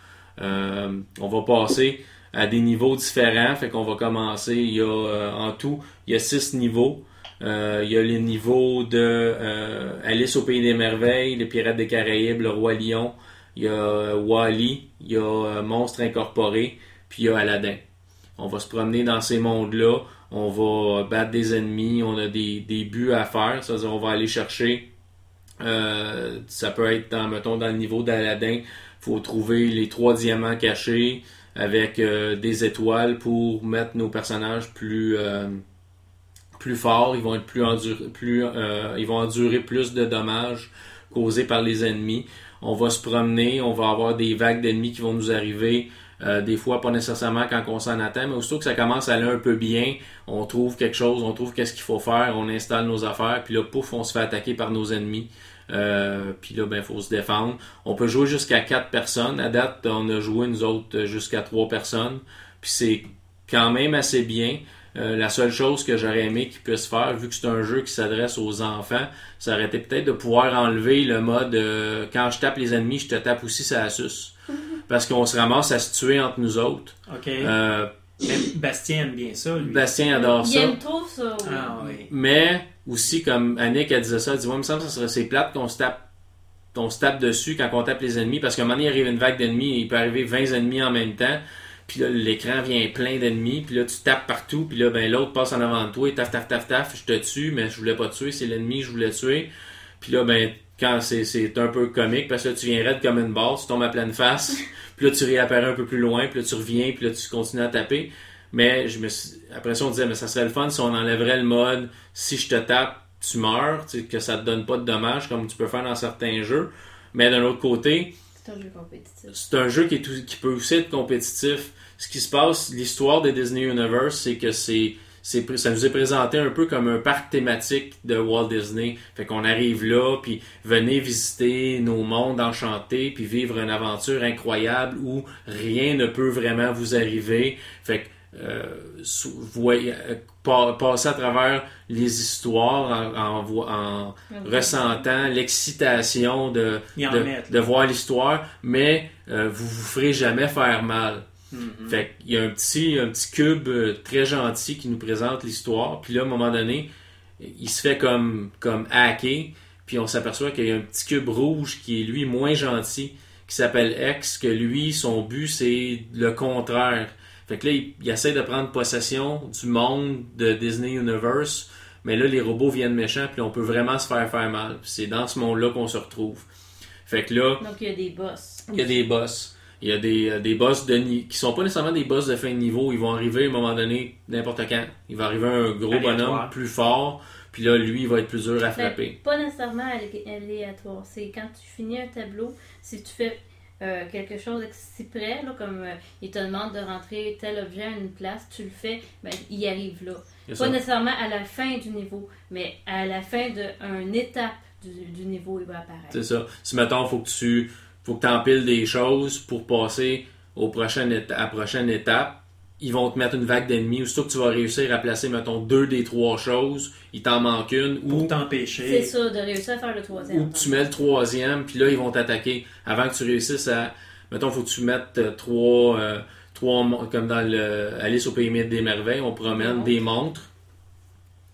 Euh, on va passer à des niveaux différents, fait qu'on va commencer. Il y a euh, en tout, il y a six niveaux. Euh, il y a les niveaux de Alice au pays des merveilles, les Pirates des Caraïbes, le roi lion. Il y a Wally, il y a Monstre incorporé, puis il y a Aladdin. On va se promener dans ces mondes-là. On va battre des ennemis. On a des, des buts à faire. C'est-à-dire, on va aller chercher. Euh, ça peut être, dans, mettons, dans le niveau d'Aladin. faut trouver les trois diamants cachés avec euh, des étoiles pour mettre nos personnages plus euh, plus forts. Ils vont être plus endur- plus euh, ils vont endurer plus de dommages causés par les ennemis. On va se promener, on va avoir des vagues d'ennemis qui vont nous arriver. Euh, des fois, pas nécessairement quand on s'en attend, mais aussitôt que ça commence à aller un peu bien, on trouve quelque chose, on trouve qu'est-ce qu'il faut faire, on installe nos affaires, puis là, pouf, on se fait attaquer par nos ennemis. Euh, puis là, ben, faut se défendre. On peut jouer jusqu'à quatre personnes. À date, on a joué, nous autres, jusqu'à trois personnes. Puis c'est quand même assez bien. Euh, la seule chose que j'aurais aimé qu'ils puissent faire, vu que c'est un jeu qui s'adresse aux enfants, ça aurait été peut-être de pouvoir enlever le mode euh, quand je tape les ennemis, je te tape aussi ça la suce. Parce qu'on se ramasse à se tuer entre nous autres. OK. Euh, Bastien aime bien ça, lui. Bastien adore Il ça. aime trop ça. oui. Ah oui. Mais aussi, comme Annick elle disait ça, elle dit, moi, il me semble que ça serait c'est plate qu'on se tape qu'on se tape dessus quand on tape les ennemis, parce qu'à un moment donné, il arrive une vague d'ennemis, il peut arriver 20 ennemis en même temps, puis là, l'écran vient plein d'ennemis, puis là, tu tapes partout, puis là, ben, l'autre passe en avant de toi, et taf, taf, taf, taf, je te tue, mais je voulais pas te tuer, c'est l'ennemi, je voulais tuer. Puis là, ben, quand c'est, c'est un peu comique, parce que là, tu viens raide comme une barre, tu tombes à pleine face, puis là, tu réapparais un peu plus loin, puis là, tu reviens, puis là, tu continues à taper. Mais je me suis... après ça, on disait, mais ça serait le fun si on enlèverait le mode si je te tape, tu meurs, que ça te donne pas de dommages comme tu peux faire dans certains jeux. Mais d'un autre côté, C'est un jeu compétitif. c'est un jeu qui, est tout- qui peut aussi être compétitif. Ce qui se passe, l'histoire de Disney Universe, c'est que c'est, ça nous est présenté un peu comme un parc thématique de Walt Disney. Fait qu'on arrive là, puis venez visiter nos mondes enchantés, puis vivre une aventure incroyable où rien ne peut vraiment vous arriver. Fait que euh, euh, pa- passer à travers les histoires en, ressentant l'excitation de, de, voir l'histoire, mais euh, vous vous ferez jamais faire mal. Mhm. Fait qu'il y a un petit, un petit cube très gentil qui nous présente l'histoire, puis là, à un moment donné, il se fait comme, comme hacker, puis on s'aperçoit qu'il y a un petit cube rouge qui est lui moins gentil, qui s'appelle X, que lui, son but, c'est le contraire. Fait que là, il, il essaie de prendre possession du monde de Disney Universe, mais là, les robots viennent méchants, puis on peut vraiment se faire faire mal. C'est dans ce monde-là qu'on se retrouve. Fait que là, Donc il y a des boss. il y a des boss. Il y a des, euh, des boss de ni- qui sont pas nécessairement des boss de fin de niveau. Ils vont arriver à un moment donné, n'importe quand. Il va arriver un gros Aléatoire. bonhomme plus fort, puis là, lui, il va être plus dur à Ben, frapper. pas nécessairement alé- aléatoire. C'est quand tu finis un tableau, si tu fais euh, quelque chose si près, là, comme euh, il te demande de rentrer tel objet à une place, tu le fais, ben, il arrive là. Pas ça. nécessairement à la fin du niveau, mais à la fin d'une étape du, du niveau, il va apparaître. C'est ça. Si mettons, faut que tu faut que empiles des choses pour passer à la prochaine étape, ils vont te mettre une vague d'ennemis. Aussitôt que tu vas réussir à placer, mettons, deux des trois choses, il t'en manque une, Pour ou, C'est t'empêcher. ça, de réussir à faire le troisième. ou tu mets le troisième, puis là, ils vont t'attaquer. Avant que tu réussisses à... Mettons, faut que tu mettes euh, trois... euh, trois comme dans le Alice au pays des merveilles, on promène Des des montres.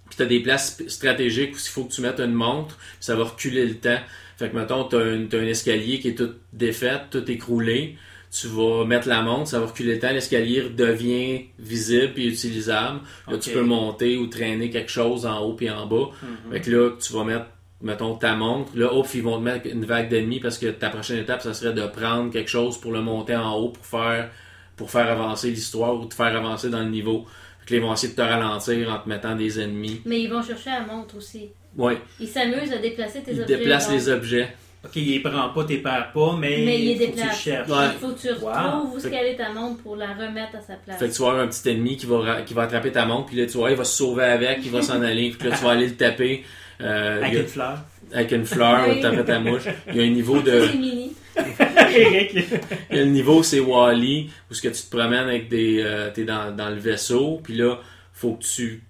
Puis t'as des places stratégiques où il faut que tu mettes une montre, puis ça va reculer le temps. Fait que mettons, t'as un, t'as un escalier qui est tout défait, tout écroulé. Tu vas mettre la montre, ça va reculer le temps, l'escalier devient visible et utilisable. Là, tu peux monter ou traîner quelque chose en haut puis en bas. Mhm. Fait que là, tu vas mettre, mettons, ta montre. Là, hop, ils vont te mettre une vague d'ennemis parce que ta prochaine étape, ça serait de prendre quelque chose pour le monter en haut pour faire, pour faire avancer l'histoire ou te faire avancer dans le niveau. Fait que là, ils vont essayer de te ralentir en te mettant des ennemis. Mais ils vont chercher la montre aussi. Ouais, Ils s'amusent à déplacer tes ils objets. déplacent donc. les objets. Ok, il prend pas, t'es perds pas, mais, Mais il les faut que tu le cherches. Ouais. Il faut que tu Wow. retrouves où Fait- est-ce qu'elle est ta montre pour la remettre à sa place. Fait que tu vas avoir un petit ennemi qui va, qui va attraper ta montre, puis là, tu vois, il va se sauver avec, il va s'en aller. Puis là, tu vas aller le taper. Euh, Avec il y a- une fleur. avec une fleur, Oui. taper ta mouche. Il y a un niveau de. C'est mini. Eric. Il y a le niveau, c'est Wally, où ce que tu te promènes avec des. euh, t'es dans, dans le vaisseau, puis là, faut que tu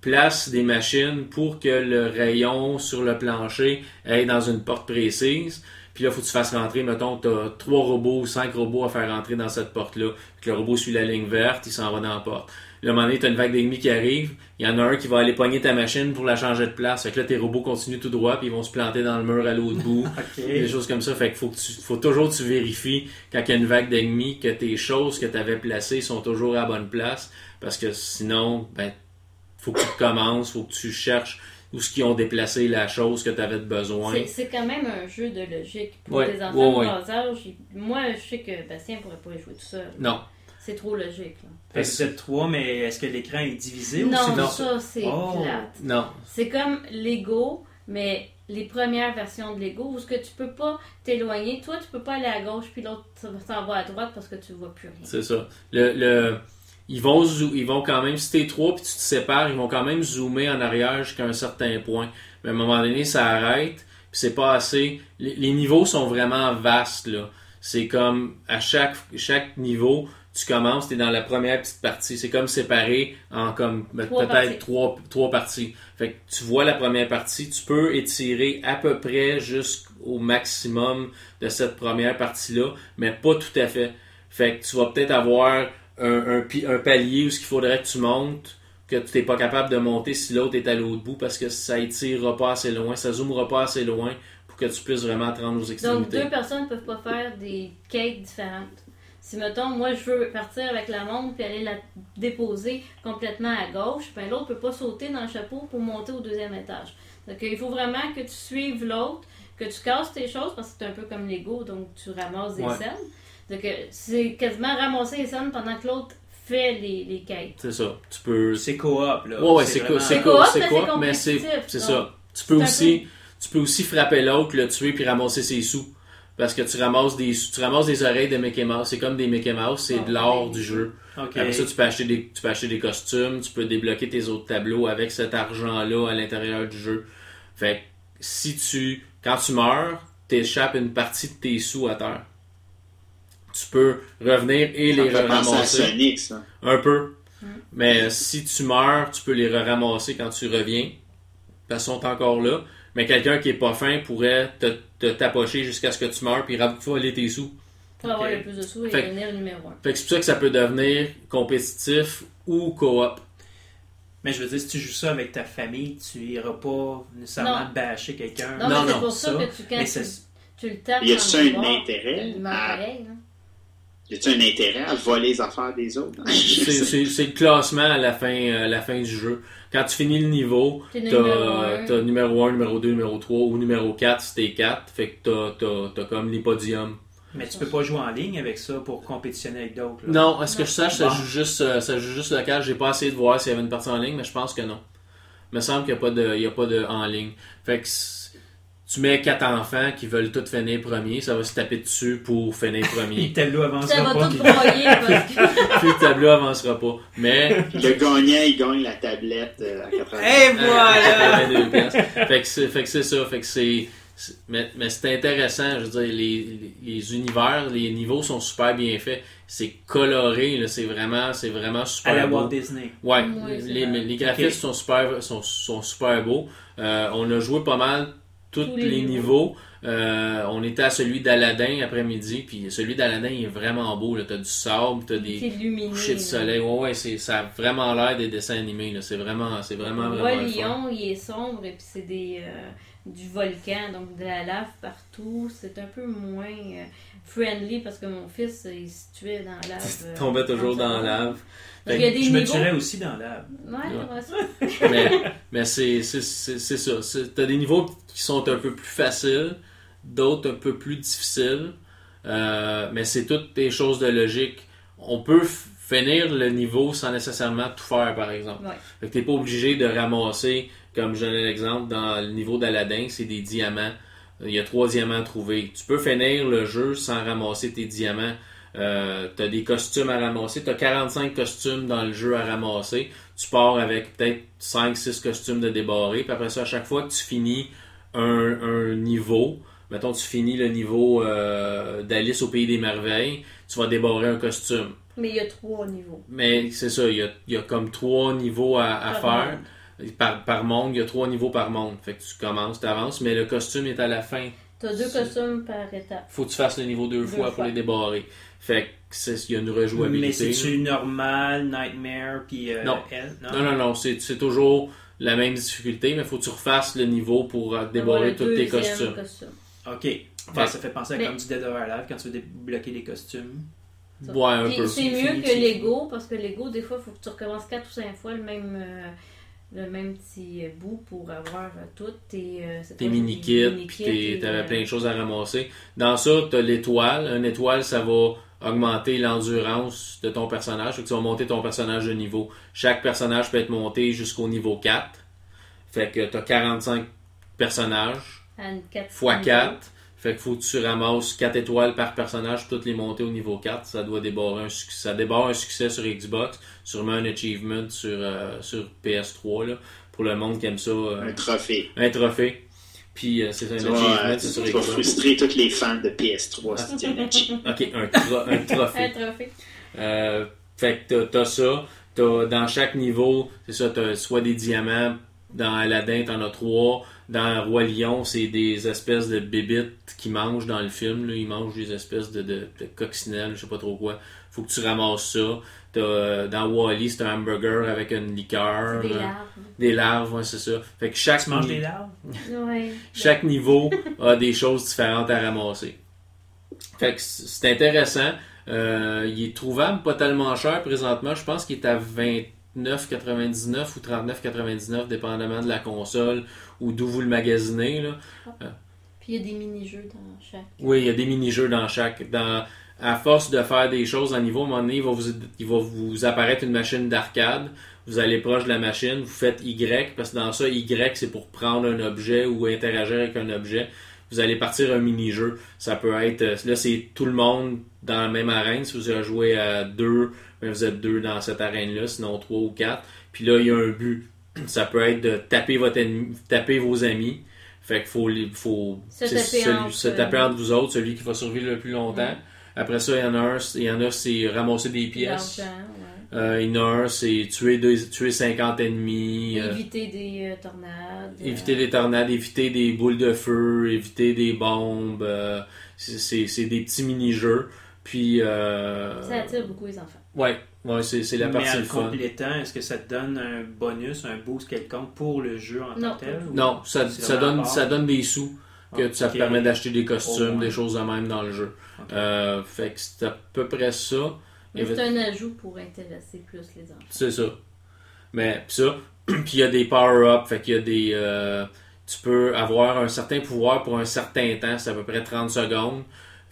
places des machines pour que le rayon sur le plancher aille dans une porte précise. Puis là, faut que tu fasses rentrer, mettons, t'as trois robots ou cinq robots à faire rentrer dans cette porte-là. Puis que le robot suit la ligne verte, il s'en va dans la porte. Là, à un moment donné, t'as une vague d'ennemis qui arrive. Il y en a un qui va aller pogner ta machine pour la changer de place. Fait que là, tes robots continuent tout droit, puis ils vont se planter dans le mur à l'autre bout. Ok. Des choses comme ça. Fait qu'il faut, que tu, faut toujours que tu vérifies quand il y a une vague d'ennemis que tes choses que tu avais placées sont toujours à la bonne place. Parce que sinon, ben, faut que tu recommences, faut que tu cherches où ce qu'ils ont déplacé la chose que tu avais de besoin. C'est- C'est quand même un jeu de logique. Pour Ouais, des enfants ouais, de bas âge, moi, je sais que Bastien pourrait pas y jouer tout seul. Non. C'est trop logique. là. Fait que vous êtes trois, mais est-ce que l'écran est divisé ou Non, c'est non. ça, c'est Oh. plate. Non. C'est comme Lego, mais les premières versions de Lego où ce que tu peux pas t'éloigner. Toi, tu peux pas aller à gauche, puis l'autre s'en va à droite parce que tu vois plus rien. C'est ça. Le, le, ils, vont ils vont quand même, si t'es trois puis tu te sépares, ils vont quand même zoomer en arrière jusqu'à un certain point. Mais à un moment donné, ça arrête, puis c'est pas assez. Les, les niveaux sont vraiment vastes, là. C'est comme à chaque, chaque niveau, tu commences, t'es dans la première petite partie. C'est comme séparé en comme ben, peut-être trois, trois parties. Fait que tu vois la première partie, tu peux étirer à peu près jusqu'au maximum de cette première partie-là, mais pas tout à fait. Fait que tu vas peut-être avoir un, un, un palier où ce qu'il faudrait que tu montes, que tu n'es pas capable de monter si l'autre est à l'autre bout parce que ça étirera pas assez loin, ça zoomera pas assez loin pour que tu puisses vraiment te rendre aux Donc, extrémités. deux personnes peuvent pas faire des quêtes différentes. Si, mettons, moi, je veux partir avec la montre puis aller la déposer complètement à gauche, ben l'autre peut pas sauter dans le chapeau pour monter au deuxième étage. Donc, il faut vraiment que tu suives l'autre, que tu casses tes choses, parce que c'est un peu comme Lego, donc tu ramasses des Ouais. scènes. Donc, c'est quasiment ramasser les scènes pendant que l'autre fait les, les quêtes. C'est ça. Tu peux. C'est coop, là. Ouais, ouais, c'est coop, c'est coop, c'est mais c'est c'est ça. Tu peux aussi tu peux aussi frapper l'autre, le tuer puis ramasser ses sous parce que tu ramasses des tu ramasses des oreilles de Mickey Mouse, c'est comme des Mickey Mouse, c'est de Ah, l'or oui. du jeu. Ok. Après ça, tu peux acheter des tu peux acheter des costumes, tu peux débloquer tes autres tableaux avec cet argent-là à l'intérieur du jeu. Fait que si tu quand tu meurs, t'échappes une partie de tes sous à terre. Tu peux revenir et Ça les ramasser. Sonic, ça. Un peu. Mm. Mais si tu meurs, tu peux les ramasser quand tu reviens. Parce qu'ils sont encore là. Mais quelqu'un qui est pas fin pourrait te, te tapocher jusqu'à ce que tu meurs puis voler tes sous. Pour avoir le plus de sous et Fait devenir le numéro un. Fait que c'est pour ça que ça peut devenir compétitif ou coop. Mais je veux dire, si tu joues ça avec ta famille, tu iras pas nécessairement Non. bâcher quelqu'un. Non, Non, mais c'est non, pour ça, ça, que tu, quand mais tu, tu le tapes Y dans a-tu le un intérêt il à- pareil, hein. Y a-tu un intérêt à voler les affaires des autres? C'est le classement à la fin, euh, à la fin du jeu. Quand tu finis le niveau, numéro t'as t'as numéro 1, numéro 2, numéro 3 ou numéro 4 si t'es 4. Fait que t'as- t'as t'as comme les podiums. Mais tu peux pas jouer en ligne avec ça pour compétitionner avec d'autres. Non, est-ce que je sache, ça joue juste, euh, ça joue juste local. J'ai pas essayé de voir s'il y avait une partie en ligne, mais je pense que non. Il me semble qu'il n'y a pas de, il y a pas de en ligne. Fait que tu mets quatre enfants qui veulent tous finir premier, ça va se taper dessus pour finir Le premier. tableau Ça avancera va pas. tout broyer parce que Puis le tableau avancera pas. Mais le gagnant, il gagne la tablette euh, à 80 Et à voilà! 82 pièces. Fait que c'est, fait que c'est ça. Fait que c'est, mais, mais c'est intéressant, je veux dire, les, les, les univers, les niveaux sont super bien faits. C'est coloré, là, c'est vraiment, c'est vraiment super À la beau. Walt Disney. Ouais, c'est les, les graphismes sont super sont, sont super beaux. Euh, on a joué pas mal tous Tous les, les niveaux. Euh, on était à celui d'Aladin après-midi, puis celui d'Aladin il est vraiment beau. Là. T'as du sable, t'as C'est des lumineux. couchers de soleil. Ouais, ouais, c'est, ça a vraiment l'air des dessins animés. Là. C'est vraiment, c'est vraiment, vraiment le fun. lion, il est sombre et puis c'est des euh, du volcan, donc de la lave partout. C'est un peu moins euh, friendly parce que mon fils il se tuait dans la lave. euh, Tu tombais toujours dans la lave. Donc, il y a des Je me tuerais aussi dans la. Ouais, Ouais. mais mais c'est, c'est, c'est, c'est ça. T'as des niveaux qui sont un peu plus faciles, d'autres un peu plus difficiles. Euh, mais c'est toutes des choses de logique. On peut finir le niveau sans nécessairement tout faire, par exemple. Ouais. Fait que t'es pas obligé de ramasser, comme je donnais l'exemple, dans le niveau d'Aladin, c'est des diamants. Il y a trois diamants à trouver. Tu peux finir le jeu sans ramasser tes diamants. Euh, t'as des costumes à ramasser. T'as 45 costumes dans le jeu à ramasser. Tu pars avec peut-être 5-6 costumes de débarré. Puis après ça, à chaque fois que tu finis un, un niveau, mettons tu finis le niveau euh, d'Alice au Pays des Merveilles, tu vas débarrer un costume. Mais il y a trois niveaux. Mais c'est ça, il y a, il y a comme trois niveaux à, faire. monde. Par, par monde, il y a trois niveaux par monde. Fait que tu commences, tu avances, mais le costume est à la fin. T'as deux costumes par étape. Faut que tu fasses le niveau deux, Deux fois, pour fois. les débarrer. Fait que c'est- il y a une Mais rejouabilité. c'est-tu normal, Nightmare, puis euh, Non. elle? Non, non, non, c'est c'est toujours la même difficulté, mais faut que tu refasses le niveau pour euh, débarrer tous tes costumes. costume. Ok. Que ça fait penser à Mais- comme du Dead or Alive quand tu veux débloquer les costumes. Ça. Ouais, un Puis peu. c'est C'est mieux que Lego parce que Lego, des fois, il faut que tu recommences 4 ou 5 fois le même, euh, le même petit bout pour avoir euh, toutes tes, euh, tes mini-kits, puis t'avais plein de choses à ramasser. Dans ça, t'as l'étoile. Une étoile, ça va augmenter l'endurance de ton personnage. Fait que tu vas monter ton personnage de niveau. Chaque personnage peut être monté jusqu'au niveau 4. Fait que t'as 45 personnages fois niveaux. 4. Fait qu'il faut que tu ramasses 4 étoiles par personnage, toutes les monter au niveau 4. Ça doit débarrer un succès. Ça débarre un succès sur Xbox, sûrement un achievement sur, euh, sur PS3, là, pour le monde qui aime ça. euh, Un trophée. un trophée. Puis euh, c'est un Tu achievement, sur tu vas frustrer tous les fans de PS3 si tu un achievement. Ok, un, tro- un Un trophée. trophée. Euh, fait que t'as- ça. T'as, dans chaque niveau, c'est ça, t'as soit des diamants. Dans Aladdin, t'en as trois. Dans Roi Lion, c'est des espèces de bébites qui mangent dans le film. Là. Ils mangent des espèces de, de, de coccinelles, je sais pas trop quoi. Faut que tu ramasses ça. T'as, euh, dans Wally, c'est un hamburger avec une liqueur. Des euh, larves. Des larves, ouais, c'est ça. Fait que chaque Tu manges des larves? Ouais. chaque niveau a des choses différentes à ramasser. Fait que c'est intéressant. Euh, il est trouvable pas tellement cher présentement. Je pense qu'il est à 29,99 ou 39,99 dépendamment de la console ou d'où vous le magasinez. Là. Puis il y a des mini-jeux dans chaque. Oui, il y a des mini-jeux dans chaque. Dans, à force de faire des choses à niveau, à un moment donné, il va vous, il va vous apparaître une machine d'arcade. Vous allez proche de la machine, vous faites Y, parce que dans ça, Y, c'est pour prendre un objet ou interagir avec un objet. Vous allez partir un mini-jeu. Ça peut être. euh, Là, c'est tout le monde dans la même arène. Si vous avez joué à deux, ben, vous êtes deux dans cette arène-là, sinon trois ou quatre. Puis là, il y a un but. Ça peut être de taper votre ennemi, taper vos amis. Fait qu'il faut, les- faut Se taper celui- entre- se taper entre vous autres, celui qui va survivre le plus longtemps. Après ça, il y en a un, il y en a, c'est ramasser des pièces. Euh, il y en a un, c'est tuer, deux- tuer 50 ennemis. euh, Éviter des euh, tornades. éviter des tornades, éviter des boules de feu, éviter des bombes. euh, c'est- des petits mini-jeux. Puis, euh, Ça attire beaucoup les enfants. ouais, ouais c'est c'est la Mais partie en le le fun. complétant, est-ce que ça te donne un bonus, un boost quelconque pour le jeu en Non. tant que tel? Non, ça, ça, donne, ça donne des sous que Ah, ça te permet d'acheter des costumes, des choses de même dans le jeu. Euh, fait que c'est à peu près ça. Mais c'est un ajout pour intéresser plus les enfants. C'est ça. Mais pis ça, puis il y a des power-ups, fait qu'il y a des. euh, tu peux avoir un certain pouvoir pour un certain temps, c'est à peu près 30 secondes.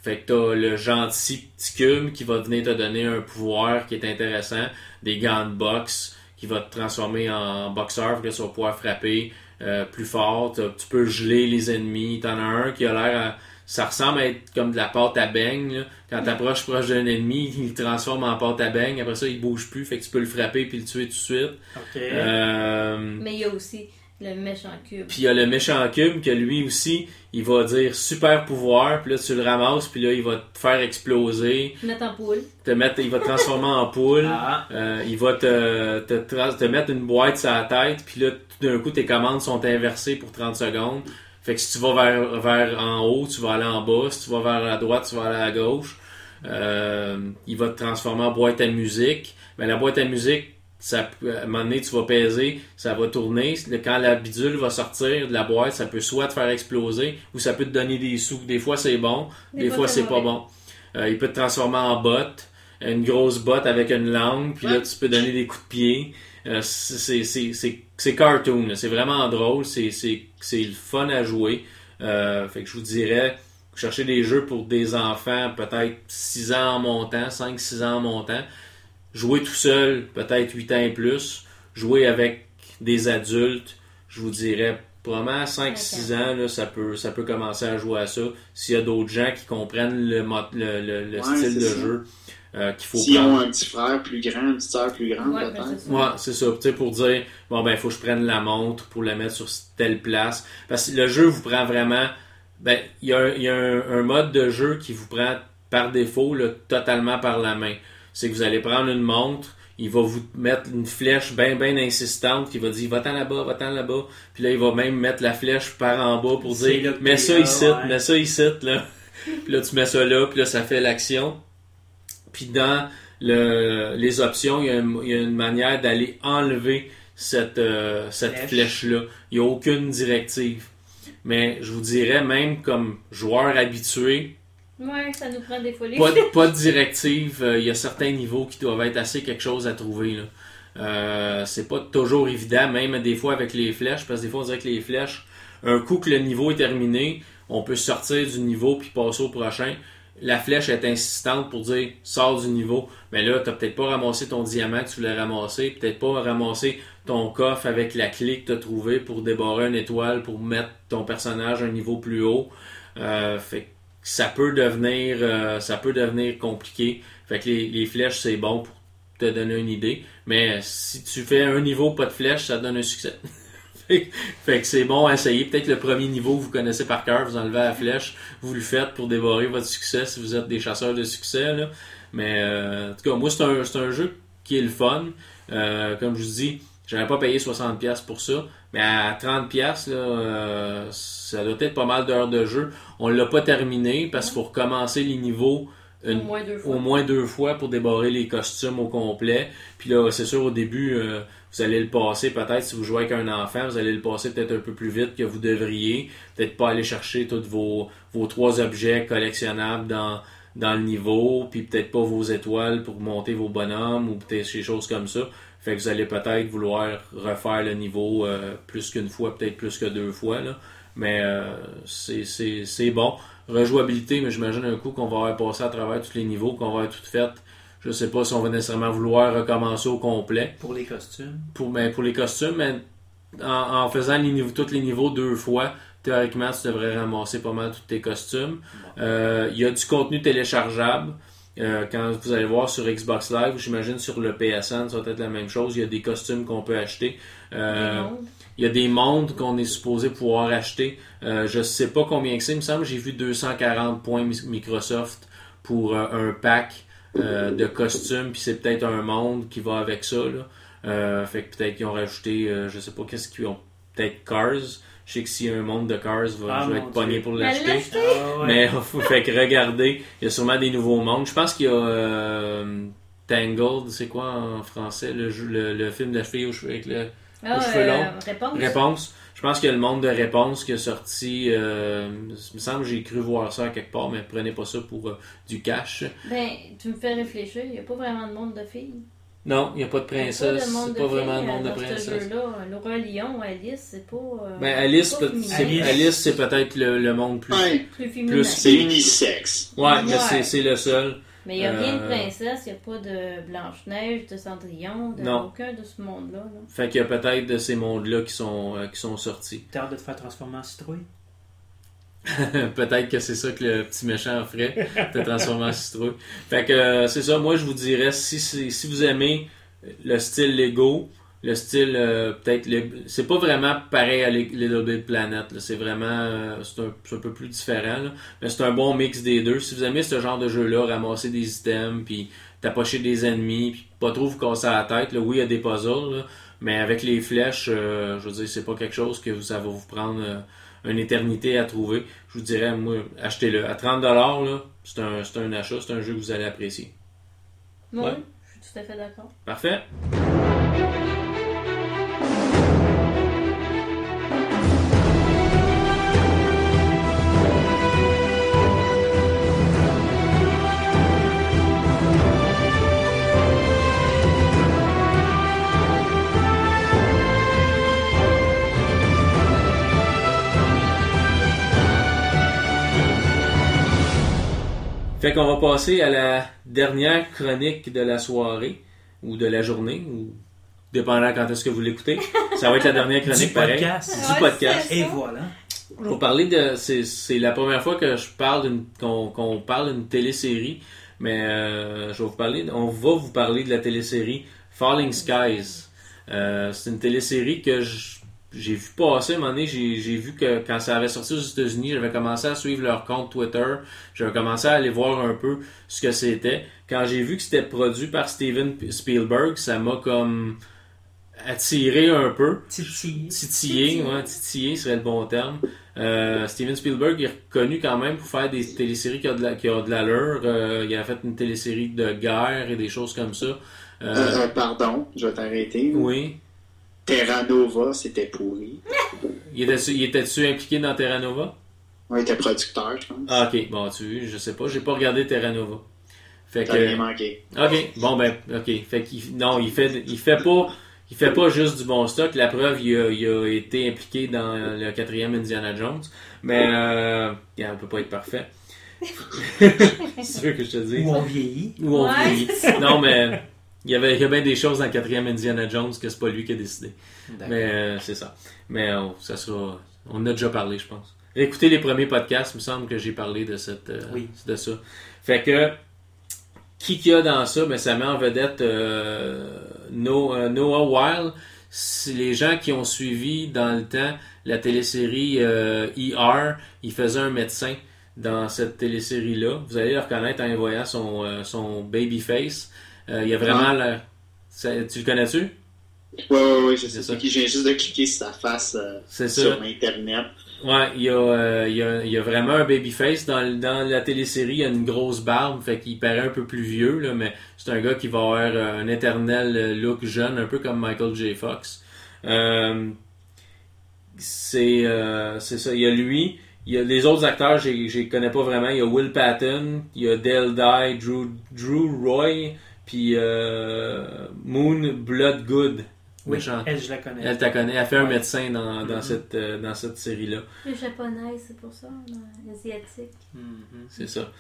Fait que t'as le gentil petit cube qui va venir te donner un pouvoir qui est intéressant, des gants de boxe qui va te transformer en boxeur, fait que tu vas pouvoir frapper euh, plus fort. Tu peux geler les ennemis. T'en as un qui a l'air à- Ça ressemble à être comme de la pâte à beigne. là. Quand t'approches proche d'un ennemi, il le transforme en pâte à beigne. Après ça, il bouge plus, fait que tu peux le frapper puis le tuer tout de suite. Euh, Mais il y a aussi Le méchant cube. Puis il y a le méchant cube que lui aussi, il va dire super pouvoir, puis là tu le ramasses, puis là il va te faire exploser, Mettre en poule. te mettre, il va te transformer en poule, Ah, euh, il va te, te, te mettre une boîte sur la tête, puis là tout d'un coup tes commandes sont inversées pour 30 secondes. Fait que si tu vas vers, vers en haut, tu vas aller en bas, si tu vas vers la droite, tu vas aller à gauche. Euh, il va te transformer en boîte à musique. Mais la boîte à musique, ça, peut- à un moment donné, tu vas peser, ça va tourner. Quand la bidule va sortir de la boîte, ça peut soit te faire exploser ou ça peut te donner des sous. Des fois, c'est bon, des, fois, c'est pas bon. Euh, il peut te transformer en botte, une grosse botte avec une langue, puis là, tu peux donner des coups de pied. Euh, c'est- c'est cartoon, c'est vraiment drôle, c'est c'est- c'est le fun à jouer. Euh, fait que je vous dirais, chercher des jeux pour des enfants, peut-être 6 ans en montant, 5-6 ans en montant. Jouer tout seul, peut-être 8 ans et plus. Jouer avec des adultes, je vous dirais, probablement 5-6 ans, là, ça, peut, ça peut commencer à jouer à ça. S'il y a d'autres gens qui comprennent le, le, le- le Ouais, style de ça. jeu euh, qu'il faut S'ils prendre. ont un petit frère plus grand, une petite sœur plus grande, Ouais, peut-être. c'est ça. Ouais, c'est ça. Tu sais, pour dire, bon, ben, il faut que je prenne la montre pour la mettre sur telle place. Parce que le jeu vous prend vraiment. Ben, il y a, un, il y a un, un mode de jeu qui vous prend par défaut, là, totalement par la main. C'est que vous allez prendre une montre, il va vous mettre une flèche bien, bien insistante qui va dire, va-t'en là-bas, va-t'en là-bas. Puis là, il va même mettre la flèche par en bas pour C'est là dire, que mets ça là, ici, ouais. mets ça ici, là. puis là, tu mets ça là, puis là, ça fait l'action. Puis dans le, les options, il y, a une, il y a une manière d'aller enlever cette, euh, cette Flèche. flèche-là. Il n'y a aucune directive. Mais je vous dirais, même comme joueur habitué, Ouais, ça nous prend des fois les pas, de- pas de directive. euh, Il y a certains niveaux qui doivent être assez quelque chose à trouver. Là. Euh, c'est pas toujours évident, même des fois avec les flèches, parce que des fois on dirait que les flèches, un coup que le niveau est terminé, on peut sortir du niveau puis passer au prochain. La flèche est insistante pour dire sors du niveau, mais là t'as peut-être pas ramassé ton diamant que tu voulais ramasser, peut-être pas ramassé ton coffre avec la clé que tu as trouvé pour débarrer une étoile pour mettre ton personnage à un niveau plus haut. Euh, fait que ça peut devenir euh, ça peut devenir compliqué. Fait que les, flèches c'est bon pour te donner une idée, mais si tu fais un niveau pas de flèche, ça donne un succès. fait, que- c'est bon à essayer. Peut-être le premier niveau que vous connaissez par cœur, vous enlevez la flèche, vous le faites pour dévorer votre succès si vous êtes des chasseurs de succès. Là. Mais euh, en tout cas, moi c'est un, c'est un jeu qui est le fun. Euh, comme je vous dis, j'aurais pas payé 60$ pour ça. Mais à 30$, là, euh, ça doit être pas mal d'heures de jeu. On l'a pas terminé parce qu'il faut recommencer les niveaux au moins deux fois. au moins deux fois pour débarrer les costumes au complet. Puis là, c'est sûr, au début, euh, vous allez le passer peut-être si vous jouez avec un enfant, vous allez le passer peut-être un peu plus vite que vous devriez. Peut-être pas aller chercher tous vos, vos trois objets collectionnables dans, dans le niveau, puis peut-être pas vos étoiles pour monter vos bonhommes ou peut-être des choses comme ça. Fait que vous allez peut-être vouloir refaire le niveau euh, plus qu'une fois, peut-être plus que deux fois. Là. Mais euh, c'est- bon. Rejouabilité, mais j'imagine un coup qu'on va avoir passé à travers tous les niveaux, qu'on va avoir tout fait. Je sais pas si on va nécessairement vouloir recommencer au complet Pour les costumes. pour, mais pour les costumes, mais en, en faisant les niveaux, tous les niveaux deux fois, théoriquement, tu devrais ramasser pas mal tous tes costumes. Euh, Il y a du contenu téléchargeable. Euh, quand vous allez voir sur Xbox Live, j'imagine sur le PSN, ça va être la même chose. Il y a des costumes qu'on peut acheter. Euh, Des mondes. il y a des mondes qu'on est supposé pouvoir acheter. Euh, je sais pas combien que c'est. Il me semble que j'ai vu 240 points Mi- Microsoft pour euh, un pack euh, de costumes. Puis c'est peut-être un monde qui va avec ça. Là. Euh, fait que peut-être qu'ils ont rajouté, euh, je sais pas qu'est-ce qu'ils ont. Peut-être Cars. Je sais que s'il y a un monde de Cars, va, Ah, je vais être pogné pour Mais l'acheter. Ah ouais. Mais fait que regardez, il y a sûrement des nouveaux mondes. Je pense qu'il y a euh, Tangled, c'est quoi en français? Le, jeu- le, le film de la fille aux cheveux avec le Ah, aux cheveux longs? réponse. Réponse. Je pense qu'il y a le monde de réponse qui est sorti. Euh, il me semble que j'ai cru voir ça quelque part, mais prenez pas ça pour euh, du cash. Ben, tu me fais réfléchir, il n'y a pas vraiment de monde de filles. Non, il n'y a pas de Il y a princesse. de C'est de pas vraiment le monde de ce princesse. Laura Lyon, Alice, c'est pas. euh, Ben, Alice, pas Alice. Alice, c'est peut-être le, le monde plus. Ouais, Plus féminin. plus- c'est unisexe. Ouais, mais Ouais. c'est- c'est le seul. Mais il n'y a rien de Euh, princesse, il n'y a pas de Blanche-Neige, de Cendrillon, de Non. aucun de ce monde-là. là. Fait qu'il y a peut-être de ces mondes-là qui sont, euh, qui sont sortis. T'as hâte de te faire transformer en citrouille? Peut-être que c'est ça que le petit méchant ferait, te transformer en citrouille. Fait que euh, c'est ça, moi je vous dirais, si, si, si vous aimez le style Lego, Le style, euh, peut-être, c'est pas vraiment pareil à Li- Little Big Planet. C'est vraiment, euh, c'est un, peu plus différent. là. Mais c'est un bon mix des deux. Si vous aimez ce genre de jeu-là, ramasser des items, puis tapocher des ennemis, puis pas trop vous casser la tête. Là. Oui, il y a des puzzles, là, mais avec les flèches, euh, je veux dire, c'est pas quelque chose que ça va vous prendre une éternité à trouver. Je vous dirais, moi, achetez-le. À 30$, là, c'est un, un achat, c'est un jeu que vous allez apprécier. Ouais. je suis tout à fait d'accord. Parfait. Fait qu'on va passer à la dernière chronique de la soirée ou de la journée ou dépendant quand est-ce que vous l'écoutez. Ça va être la dernière chronique Du pareil. podcast. Du Ouais, podcast. Et voilà. Pour parler de, c'est, c'est la première fois que je parle d'une, qu'on, qu'on parle d'une télésérie, mais euh, je vais vous parler, on va vous parler de la télésérie Falling Skies. Euh, c'est une télésérie que je- j'ai vu passer à un moment donné, j'ai, j'ai vu que quand ça avait sorti aux États-Unis, j'avais commencé à suivre leur compte Twitter, j'avais commencé à aller voir un peu ce que c'était. Quand j'ai vu que c'était produit par Steven Spielberg, ça m'a comme attiré un peu. Titi. Titillé, ouais, titillé serait le bon terme. Euh, Steven Spielberg est reconnu quand même pour faire des téléséries qui ont de, la, qui ont de l'allure. Euh, il a fait une télésérie de guerre et des choses comme ça. Euh, Euh, euh, pardon, je vais t'arrêter. oui. Terra Nova, c'était pourri. Il était-tu il était-tu impliqué dans Terra Nova? On était producteur, je pense. Ah, ok. Bon, tu je sais pas. J'ai pas regardé Terra Nova. Fait rien que. manqué. Ok. Bon, ben, ok. Fait qu'il. Non, il fait, il fait pas. Il fait pas juste du bon stock. La preuve, il a, il a été impliqué dans le quatrième Indiana Jones. Mais, euh, on peut pas être parfait. C'est sûr que je te dis. Où on vieillit. Ou on Ouais, vieillit. Non, mais il y avait il y a bien des choses dans le quatrième Indiana Jones que c'est pas lui qui a décidé. Mais euh, c'est ça. Mais euh, ça sera. On en a déjà parlé, je pense. Écoutez les premiers podcasts, il me semble que j'ai parlé de cette euh, Oui. de ça. Fait que qui qu'il y a dans ça, ben ça met en vedette euh, No- euh, Noah Weil. Les gens qui ont suivi dans le temps la télésérie ER, il faisait un médecin dans cette télésérie-là. Vous allez le reconnaître en voyant son, son baby face. Euh, il y a vraiment Ah. ça- tu le connais-tu? Ouais, ouais, je C'est sais ça. qui. Je viens juste de cliquer sur sa face euh, ça. sur Internet. Ouais, il y, a, euh, il, y a, il y a vraiment un babyface. Dans, dans la télésérie, il y a une grosse barbe, fait qu'il paraît un peu plus vieux, là, mais c'est un gars qui va avoir un éternel look jeune, un peu comme Michael J. Fox. Euh, c'est c'est ça. Il y a lui. Il y a les autres acteurs, je les connais pas vraiment. Il y a Will Patton, il y a Dale Dye, Drew, Drew Roy, puis euh, Moon Bloodgood. Oui, Méchant. elle, je la connais. Elle t'a connaît, elle fait un médecin dans, dans Mhm. cette, euh, dans cette série-là. Les japonaises, c'est pour ça, asiatique. Mhm. C'est ça.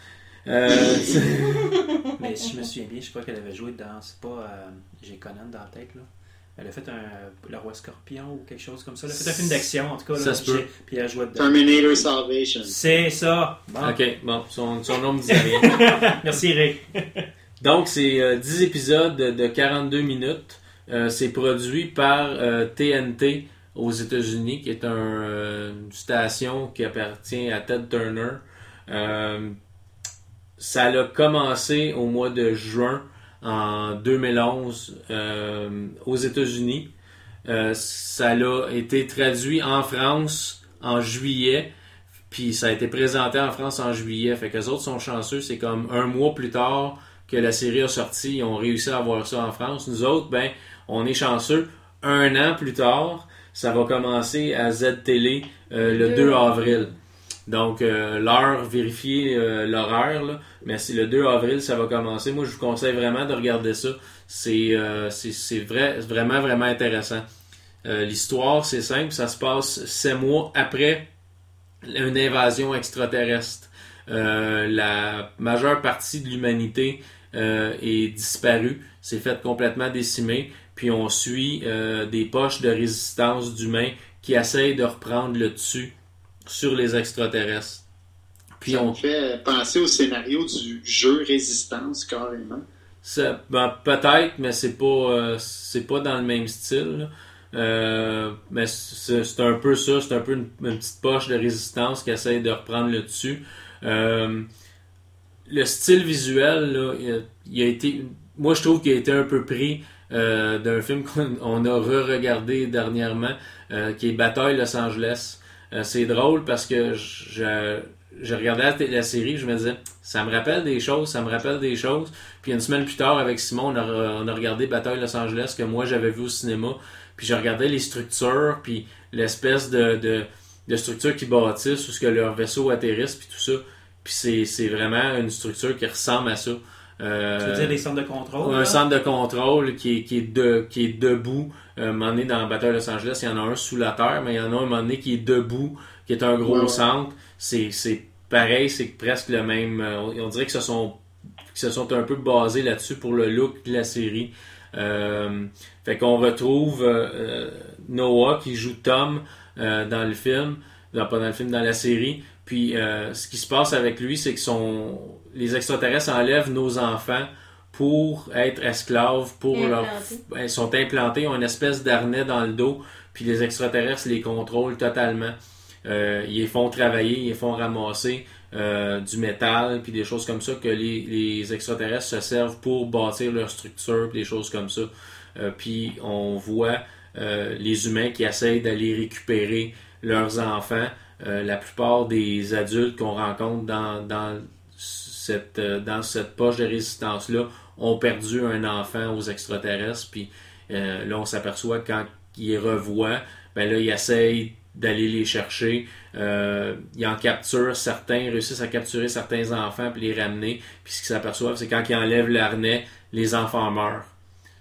Euh, Mais si je me souviens bien, je crois qu'elle avait joué dans. C'est pas. euh, J'ai Conan dans la tête, là. Elle a fait un. Le Roi Scorpion ou quelque chose comme ça. Elle a fait un film d'action, en tout cas. Ça se peut. Puis elle a joué dedans. Terminator Salvation. C'est ça. Bon. ok, bon, son, son nom me dit rien. Merci, Eric. Donc, c'est euh, 10 épisodes de, de 42 minutes. Euh, c'est produit par euh, TNT aux États-Unis, qui est euh, une station qui appartient à Ted Turner. Euh, ça a commencé au mois de juin en 2011 euh, aux États-Unis. Euh, ça a été traduit en France en juillet, puis ça a été présenté en France en juillet. Fait que les autres sont chanceux, c'est comme un mois plus tard que la série a sorti, ils ont réussi à avoir ça en France. Nous autres, ben, on est chanceux. Un an plus tard, ça va commencer à Z-Télé euh, le 2 avril. Donc, euh, l'heure, vérifiez euh, l'horaire, là. mais c'est le 2 avril, ça va commencer. Moi, je vous conseille vraiment de regarder ça. C'est euh, vrai, vraiment, vraiment intéressant. L'histoire, c'est simple, ça se passe sept mois après une invasion extraterrestre. La majeure partie de l'humanité euh, est disparue, s'est faite complètement décimée, puis on suit euh, des poches de résistance d'humains qui essayent de reprendre le dessus sur les extraterrestres. Puis ça on, me fait penser au scénario du jeu Résistance, carrément. Ben, peut-être, mais c'est pas, euh, c'est pas dans le même style. Euh, mais c'est c'est un peu ça, c'est un peu une, une petite poche de résistance qui essaye de reprendre le dessus. Euh, le style visuel, là, il, a, été. Moi, je trouve qu'il a été un peu pris euh, d'un film qu'on on a re-regardé dernièrement, euh, qui est Bataille Los Angeles. Euh, c'est drôle parce que je, regardais la, série, je me disais, ça me rappelle des choses, ça me rappelle des choses. Puis une semaine plus tard, avec Simon, on a, regardé Bataille Los Angeles que moi j'avais vu au cinéma. Puis je regardais les structures, puis l'espèce de, de, de structure qu'ils bâtissent, où ce que leur vaisseau atterrisse, puis tout ça. Puis c'est, vraiment une structure qui ressemble à ça. Euh, Tu veux dire les centres de contrôle? un là? centre de contrôle qui est, qui est, de, qui est debout. Euh, un moment donné, dans Bataille Los Angeles, il y en a un sous la terre, mais il y en a un moment donné qui est debout, qui est un gros Ouais, centre. C'est, c'est pareil, c'est presque le même. euh, on, dirait que se sont, qu'ils se sont un peu basés là-dessus pour le look de la série. Euh, fait qu'on retrouve Noah qui joue Tom euh, dans le film, dans, pas dans le film, dans la série. Puis euh, ce qui se passe avec lui, c'est que son, les extraterrestres enlèvent nos enfants pour être esclaves, pour leur, Implantés. ben, ils sont implantés, ils ont une espèce d'harnais dans le dos, puis les extraterrestres les contrôlent totalement. Euh, ils les font travailler, ils les font ramasser euh, du métal, puis des choses comme ça que les, les extraterrestres se servent pour bâtir leur structure, puis des choses comme ça. Euh, puis on voit les humains qui essayent d'aller récupérer leurs enfants. Euh, la plupart des adultes qu'on rencontre dans, dans, cette, euh, dans cette poche de résistance-là ont perdu un enfant aux extraterrestres. Puis euh, là, on s'aperçoit quand ils revoient, ben là, ils essayent d'aller les chercher. Ils en capturent certains, réussissent à capturer certains enfants puis les ramener. Puis ce qu'ils s'aperçoivent, c'est quand ils enlèvent le les enfants meurent.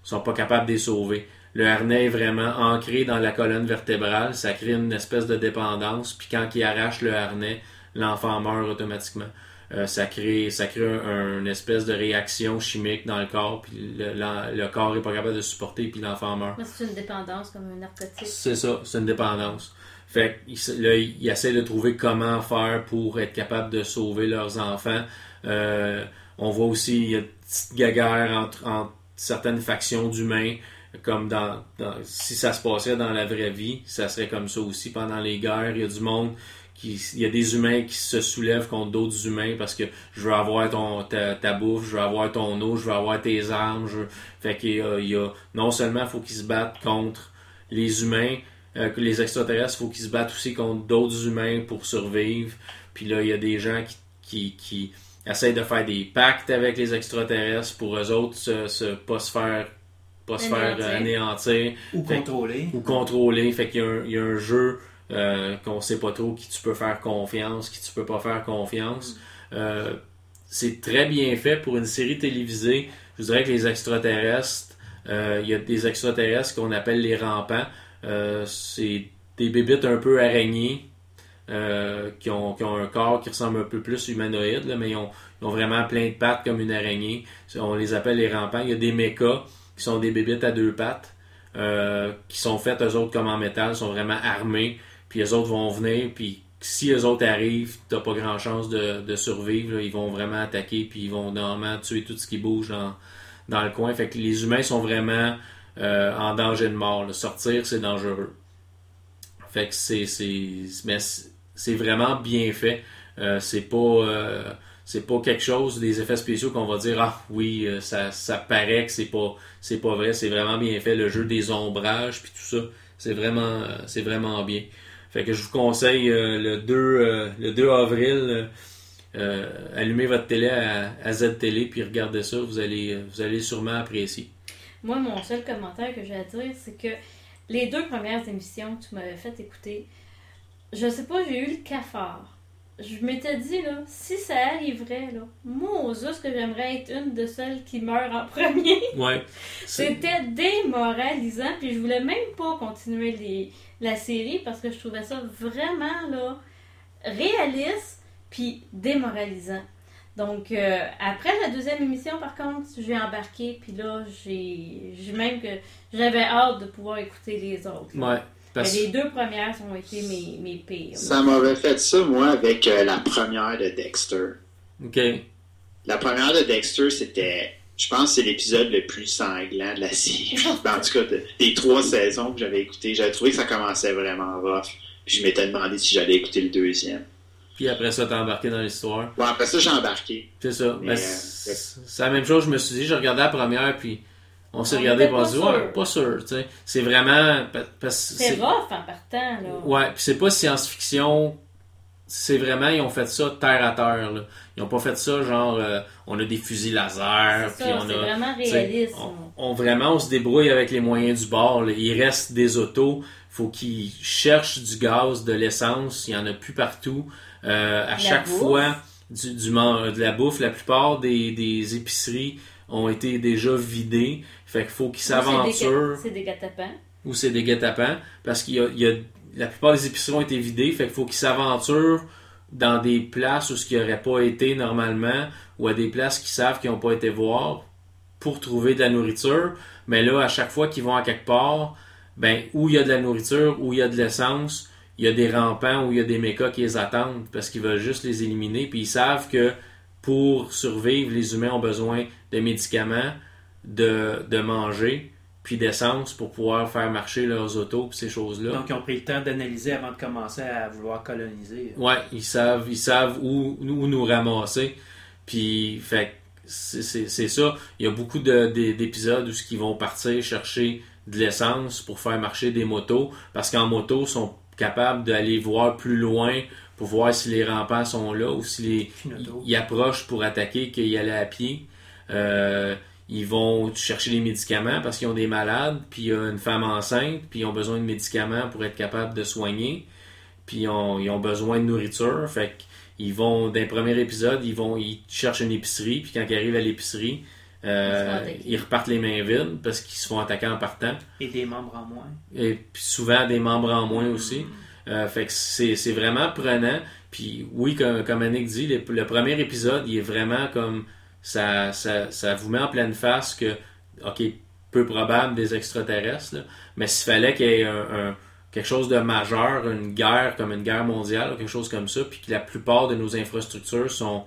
Ils sont pas capables de les sauver. Le harnais est vraiment ancré dans la colonne vertébrale. Ça crée une espèce de dépendance. Puis quand ils arrachent le harnais, l'enfant meurt automatiquement. Euh, ça crée, ça crée un- une espèce de réaction chimique dans le corps. Puis le, corps est pas capable de supporter. Puis l'enfant meurt. C'est une dépendance comme un narcotique. C'est ça, c'est une dépendance. Fait se- là, ils essaient de trouver comment faire pour être capable de sauver leurs enfants. Euh, on voit aussi, il y a une petite guéguerre entre, entre certaines factions d'humains, comme dans, si ça se passait dans la vraie vie, ça serait comme ça aussi pendant les guerres. Il y a du monde qui, il y a des humains qui se soulèvent contre d'autres humains parce que je veux avoir ton, ta, ta bouffe, je veux avoir ton eau, je veux avoir tes armes. Je Fait qu'il y a, il y a- non seulement faut qu'ils se battent contre les humains, euh, les extraterrestres, faut qu'ils se battent aussi contre d'autres humains pour survivre. Puis là, il y a des gens qui, qui, qui essayent de faire des pactes avec les extraterrestres pour eux autres se, se- pas se faire pas se faire anéantir Ou Fait- contrôler. ou contrôler. Fait qu'il y a un, il y a un jeu euh, qu'on sait pas trop qui tu peux faire confiance, qui tu peux pas faire confiance. Euh, c'est très bien fait pour une série télévisée. Je dirais que les extraterrestres, euh, il y a des extraterrestres qu'on appelle les rampants. Euh, c'est des bébites un peu araignées euh, qui, ont, qui ont un corps qui ressemble un peu plus humanoïde, là, mais ils ont, ils ont vraiment plein de pattes comme une araignée. On les appelle les rampants. Il y a des mechas qui sont des bébites à deux pattes. euh, qui sont faites eux autres comme en métal, sont vraiment armés, puis les autres vont venir, puis si les autres arrivent, t'as pas grand chance de, de survivre, là. ils vont vraiment attaquer, puis ils vont normalement tuer tout ce qui bouge dans, dans le coin. Fait que les humains sont vraiment euh, en danger de mort. là. Sortir, c'est dangereux. Fait que c'est c'est mais c'est- vraiment bien fait. Euh, c'est pas euh, c'est pas quelque chose des effets spéciaux qu'on va dire ah oui euh, ça, ça paraît que c'est pas pas vrai c'est vraiment bien fait le jeu des ombrages puis tout ça. C'est vraiment euh, c'est vraiment bien. Fait que je vous conseille euh, le 2 euh, le 2 avril allumez votre télé à, à Z télé puis regardez ça vous allez vous allez sûrement apprécier. Moi, mon seul commentaire que j'ai à dire, c'est que les deux premières émissions que tu m'avais fait écouter, je sais pas, j'ai eu le cafard. Je m'étais dit, là, si ça arriverait, là, moi, ce que j'aimerais être une de celles qui meurent en premier. ouais C'était démoralisant, puis je voulais même pas continuer les- la série parce que je trouvais ça vraiment, là, réaliste, puis démoralisant. Donc, euh, après la deuxième émission, par contre, j'ai embarqué, puis là, j'ai même que j'avais hâte de pouvoir écouter les autres. là. ouais les deux premières ont été mes, mes pires. Ça m'avait fait ça, moi, avec euh, la première de Dexter. ok La première de Dexter, c'était je pense que c'est l'épisode le plus sanglant de la série. Ben, en tout cas, de- des trois saisons que j'avais écoutées, j'avais trouvé que ça commençait vraiment rough. Puis je m'étais demandé si j'allais écouter le deuxième. Puis après ça, t'es embarqué dans l'histoire. Bon, après ça, j'ai embarqué. C'est ça. Mais, Ben, euh, c'est c'est la même chose, je me suis dit, j'ai regardé la première, puis on s'est regardé était et on pas dit, sûr. ouais, pas sûr, tu sais. C'est vraiment. pa- Parce que C'est rough en partant, là. Ouais, puis c'est pas science-fiction. C'est vraiment, ils ont fait ça terre à terre. Là. Ils ont pas fait ça genre, euh, on a des fusils laser, puis on a. vraiment réaliste. On, on- vraiment, on se débrouille avec les moyens du bord. là. Il reste des autos. Faut qu'ils cherchent du gaz, de l'essence. Il y en a plus partout. Euh, à La chaque bouffe. fois, du, du de la bouffe, la plupart des, des épiceries ont été déjà vidées. Fait qu'il faut qu'ils s'aventurent C'est des gâteaux ou c'est des guet-apens parce qu'il y a, il y a- la plupart des épiceries ont été vidées, fait qu'il faut qu'ils s'aventurent dans des places où ce qui n'aurait pas été normalement ou à des places qu'ils savent qu'ils n'ont pas été voir pour trouver de la nourriture. Mais là, à chaque fois qu'ils vont à quelque part, ben où il y a de la nourriture, où il y a de l'essence, il y a des rampants, où il y a des mechas qui les attendent parce qu'ils veulent juste les éliminer. Puis ils savent que pour survivre, les humains ont besoin de médicaments, de, de manger, puis d'essence pour pouvoir faire marcher leurs autos puis ces choses-là. Donc, ils ont pris le temps d'analyser avant de commencer à vouloir coloniser. Ouais, ils savent, ils savent où, où nous ramasser. Puis, fait c'est ça. Il y a beaucoup de- de- d'épisodes où ils vont partir chercher de l'essence pour faire marcher des motos. Parce qu'en moto, ils sont capables d'aller voir plus loin pour voir si les rampants sont là ou si les, ils approchent pour attaquer qu'ils allaient à pied. Euh, ils vont chercher des médicaments parce qu'ils ont des malades, puis il y a une femme enceinte, puis ils ont besoin de médicaments pour être capables de soigner, puis ils ont, ils ont besoin de nourriture. Fait qu'ils vont, d'un premier épisode, ils vont ils cherchent une épicerie, puis quand ils arrivent à l'épicerie, euh, Ils ils repartent les mains vides parce qu'ils se font attaquer en partant. Et des membres en moins. Et puis souvent des membres en moins aussi. Euh, fait que c'est c'est vraiment prenant. Puis oui, comme, comme Annick dit, le, le premier épisode, il est vraiment comme ça, ça, ça vous met en pleine face que, ok, peu probable des extraterrestres, là, mais s'il fallait qu'il y ait un, quelque chose de majeur, une guerre comme une guerre mondiale, quelque chose comme ça, puis que la plupart de nos infrastructures sont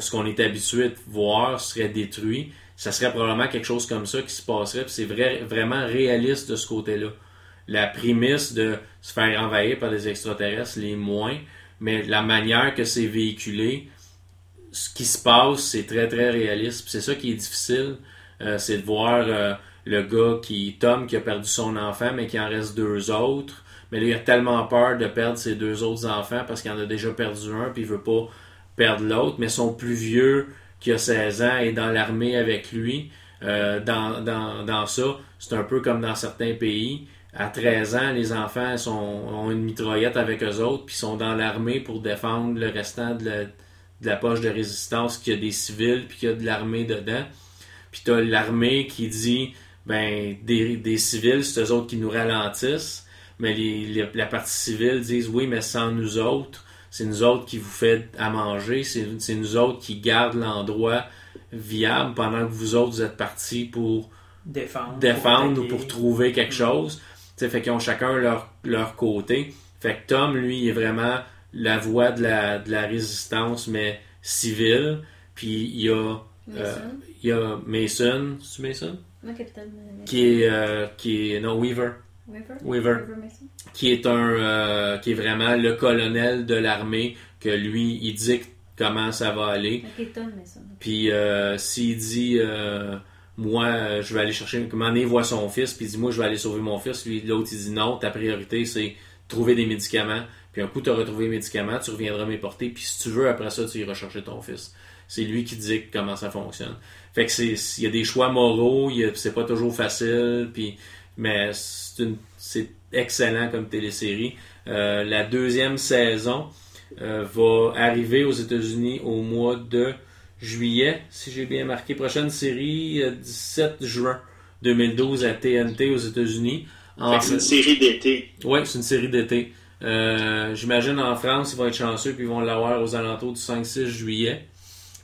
ce qu'on est habitué de voir serait détruit, ça serait probablement quelque chose comme ça qui se passerait. Puis c'est vrai, vraiment réaliste de ce côté-là. La prémisse de se faire envahir par des extraterrestres, les moins, mais la manière que c'est véhiculé, ce qui se passe, c'est très très réaliste. C'est ça qui est difficile, euh, c'est de voir euh, le gars qui, Tom, qui a perdu son enfant, mais qui en reste deux autres. Mais là, il a tellement peur de perdre ses deux autres enfants parce qu'il en a déjà perdu un, puis il veut pas perdre l'autre. Mais son plus vieux, qui a 16 ans, est dans l'armée avec lui. Euh, dans, dans, dans ça, c'est un peu comme dans certains pays. À 13 ans, les enfants sont, ont une mitraillette avec eux autres, puis sont dans l'armée pour défendre le restant de la, de la poche de résistance, qu'il y a des civils, puis qu'il y a de l'armée dedans. Puis t'as l'armée qui dit, ben, des, des civils, c'est eux autres qui nous ralentissent, mais les, les- la partie civile disent, oui, mais sans nous autres, c'est nous autres qui vous fait à manger, c'est c'est nous autres qui gardent l'endroit viable pendant que vous autres, vous êtes partis pour Défendre. défendre ou pour trouver quelque Mm. chose. Tu sais, fait qu'ils ont chacun leur, leur côté. Fait que Tom, lui, il est vraiment la voix de la, de la résistance, mais civile. Puis il y a, Mason? il y a Mason, c'est Mason? Le capitaine Mason. Qui est, euh, qui est, non, Weaver. Weaver? Weaver. Mason. Qui est un, euh, qui est vraiment le colonel de l'armée, que lui, il dicte comment ça va aller. Tom Mason. Puis euh, s'il dit euh, moi euh, je vais aller chercher comment il voit son fils puis il dit moi je vais aller sauver mon fils lui l'autre il dit non ta priorité c'est trouver des médicaments puis un coup tu auras trouvé les médicaments tu reviendras me porter puis si tu veux après ça tu iras chercher ton fils c'est lui qui dit comment ça fonctionne fait que c'est il y a des choix moraux il y a- c'est pas toujours facile puis mais c'est une c'est excellent comme télésérie Euh, la deuxième saison euh, va arriver aux États-Unis au mois de juillet, si j'ai bien marqué. Prochaine série, euh, 17 juin 2012 à TNT aux États-Unis. Fait En que c'est une série d'été. Ouais, c'est une série d'été. Euh, J'imagine en France, ils vont être chanceux puis ils vont l'avoir aux alentours du 5-6 juillet.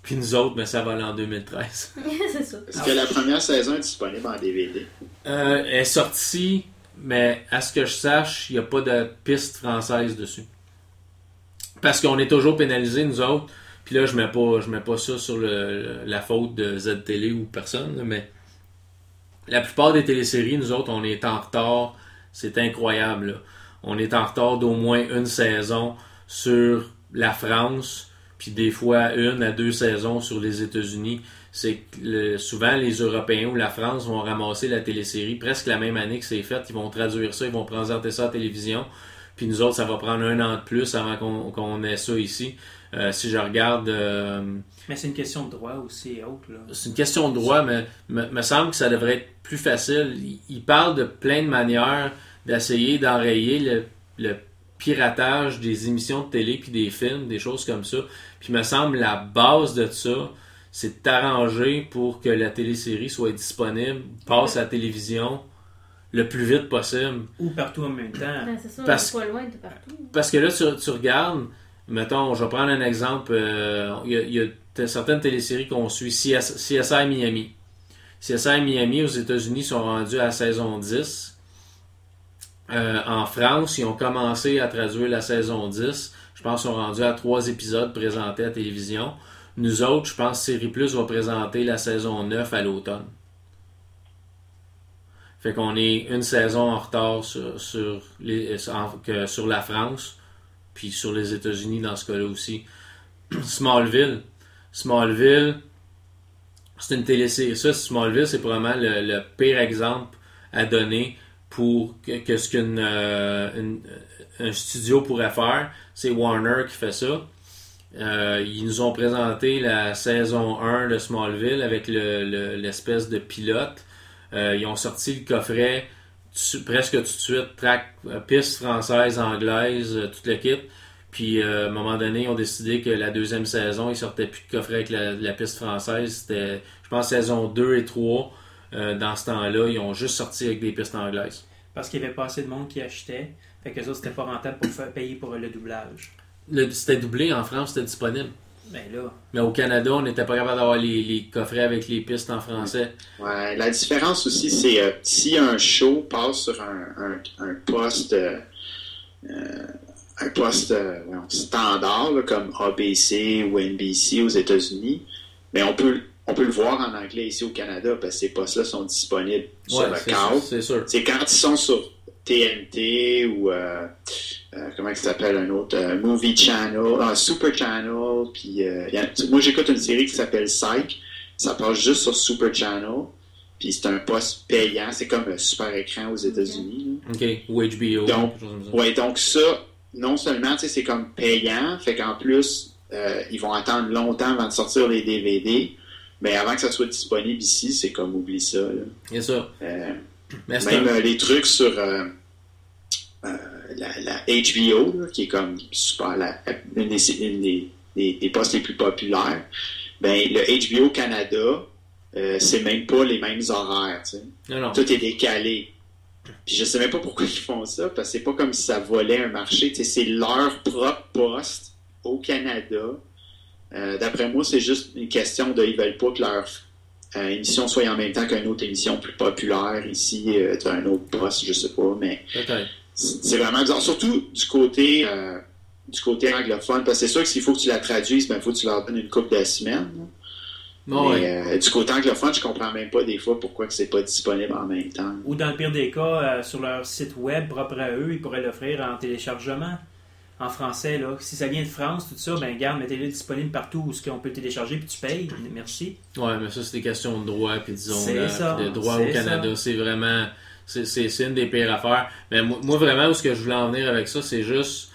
Puis nous autres, mais ça va aller en 2013. c'est ça. Est-ce que la première saison est disponible en DVD? Euh, elle est sortie, mais à ce que je sache, il n'y a pas de piste française dessus. Parce qu'on est toujours pénalisés, nous autres, Puis là, je mets pas, je mets pas ça sur le- la faute de Z-Télé ou personne, mais la plupart des téléséries, nous autres, on est en retard. C'est incroyable. là. On est en retard d'au moins une saison sur la France, puis des fois une à deux saisons sur les États-Unis. C'est que le- souvent les Européens ou la France vont ramasser la télésérie presque la même année que c'est fait. Ils vont traduire ça, ils vont présenter ça à la télévision. Puis nous autres, ça va prendre un an de plus avant qu'on qu'on ait ça ici. Euh, si je regarde, euh, Mais c'est une question de droit aussi et autres. Là. c'est une question de droit, mais me, me semble que ça devrait être plus facile. Il, il parle de plein de manières d'essayer d'enrayer le, le piratage des émissions de télé puis des films, des choses comme ça. Puis me semble la base de ça, c'est d'arranger pour que la télésérie soit disponible, passe à la télévision le plus vite possible. Ou partout en même temps. Ben, c'est ça, Parce- pas loin de partout. Parce que là, tu, tu regardes, mettons, je vais prendre un exemple. euh, Il y a, y certaines téléséries qu'on suit, CS, CSI Miami. CSI Miami aux États-Unis sont rendus à la saison 10. Euh, en France, ils ont commencé à traduire la saison 10. Je pense qu'ils sont rendus à trois épisodes présentés à télévision. Nous autres, je pense que Série Plus va présenter la saison 9 à l'automne. Fait qu'on est une saison en retard sur, la France, puis sur les États-Unis dans ce cas-là aussi. Smallville. Smallville, c'est une télésérie. Ça, Smallville, c'est le, le pire exemple à donner pour que, ce qu'un un studio pourrait faire. C'est Warner qui fait ça. Euh, ils nous ont présenté la saison 1 de Smallville avec le- le- l'espèce de pilote. Euh, ils ont sorti le coffret presque tout de suite, euh, piste française, anglaise, euh, tout le kit. Puis euh, à un moment donné, ils ont décidé que la deuxième saison, ils sortaient plus de coffret avec la piste française. C'était, je pense, saison 2 et 3. Euh, dans ce temps-là, ils ont juste sorti avec des pistes anglaises. Parce qu'il y avait pas assez de monde qui achetait. Fait que ça, c'était pas rentable pour faire payer pour le doublage. Le- C'était doublé en France, c'était disponible. Ben là, Mais au Canada, on n'était pas capable d'avoir les, les coffrets avec les pistes en français. Ouais, la différence aussi, c'est euh, si un show passe sur un, un, un poste, euh, un poste euh, standard là, comme ABC ou NBC aux États-Unis, mais on peut, on peut le voir en anglais ici au Canada parce que ces postes-là sont disponibles sur Ouais, le c'est câble. sûr, c'est sûr. C'est quand ils sont sur TNT ou euh, euh, comment il s'appelle un autre euh, Movie Channel, ah, Super Channel. Puis a- moi j'écoute une série qui s'appelle Psych. Ça passe juste sur Super Channel. Puis c'est un poste payant. C'est comme un super écran aux États-Unis. OK. Ou HBO. Donc, ça. Ouais, donc ça, non seulement c'est comme payant, fait qu'en plus ils vont attendre longtemps avant de sortir les DVD. Mais avant que ça soit disponible ici, c'est comme oublie ça. là. Ça. Euh, Mais c'est même un- euh, les trucs sur euh, euh, la, la HBO, là, qui est comme super, la, une, des, une des- des- des postes les plus populaires, ben, le HBO Canada, c'est même pas les mêmes horaires. Non, non. Tout est décalé. Puis je sais même pas pourquoi ils font ça, parce que c'est pas comme si ça volait un marché. C'est leur propre poste au Canada. Euh, D'après moi, c'est juste une question de ils veulent pas que leur euh, émission soit en même temps qu'une autre émission plus populaire ici, euh, un autre poste, je sais pas, mais c'est vraiment bizarre. Surtout du côté du côté anglophone, parce que c'est sûr que s'il faut que tu la traduises, ben, il faut que tu leur donnes une couple de. Non, mais ouais. euh, du côté anglophone, je comprends même pas des fois pourquoi que c'est pas disponible en même temps. ou dans le pire des cas, euh, sur leur site web propre à eux, ils pourraient l'offrir en téléchargement. En français, là. Si ça vient de France, tout ça, ben garde, mettez-le disponible partout où on peut le télécharger, puis tu payes. Merci. Ouais, mais ça, c'est des questions de droit, puis disons, C'est là, ça, de droit au Canada. C'est vraiment. C'est une des pires affaires. Mais moi, moi, vraiment, où ce que je voulais en venir avec ça, c'est juste.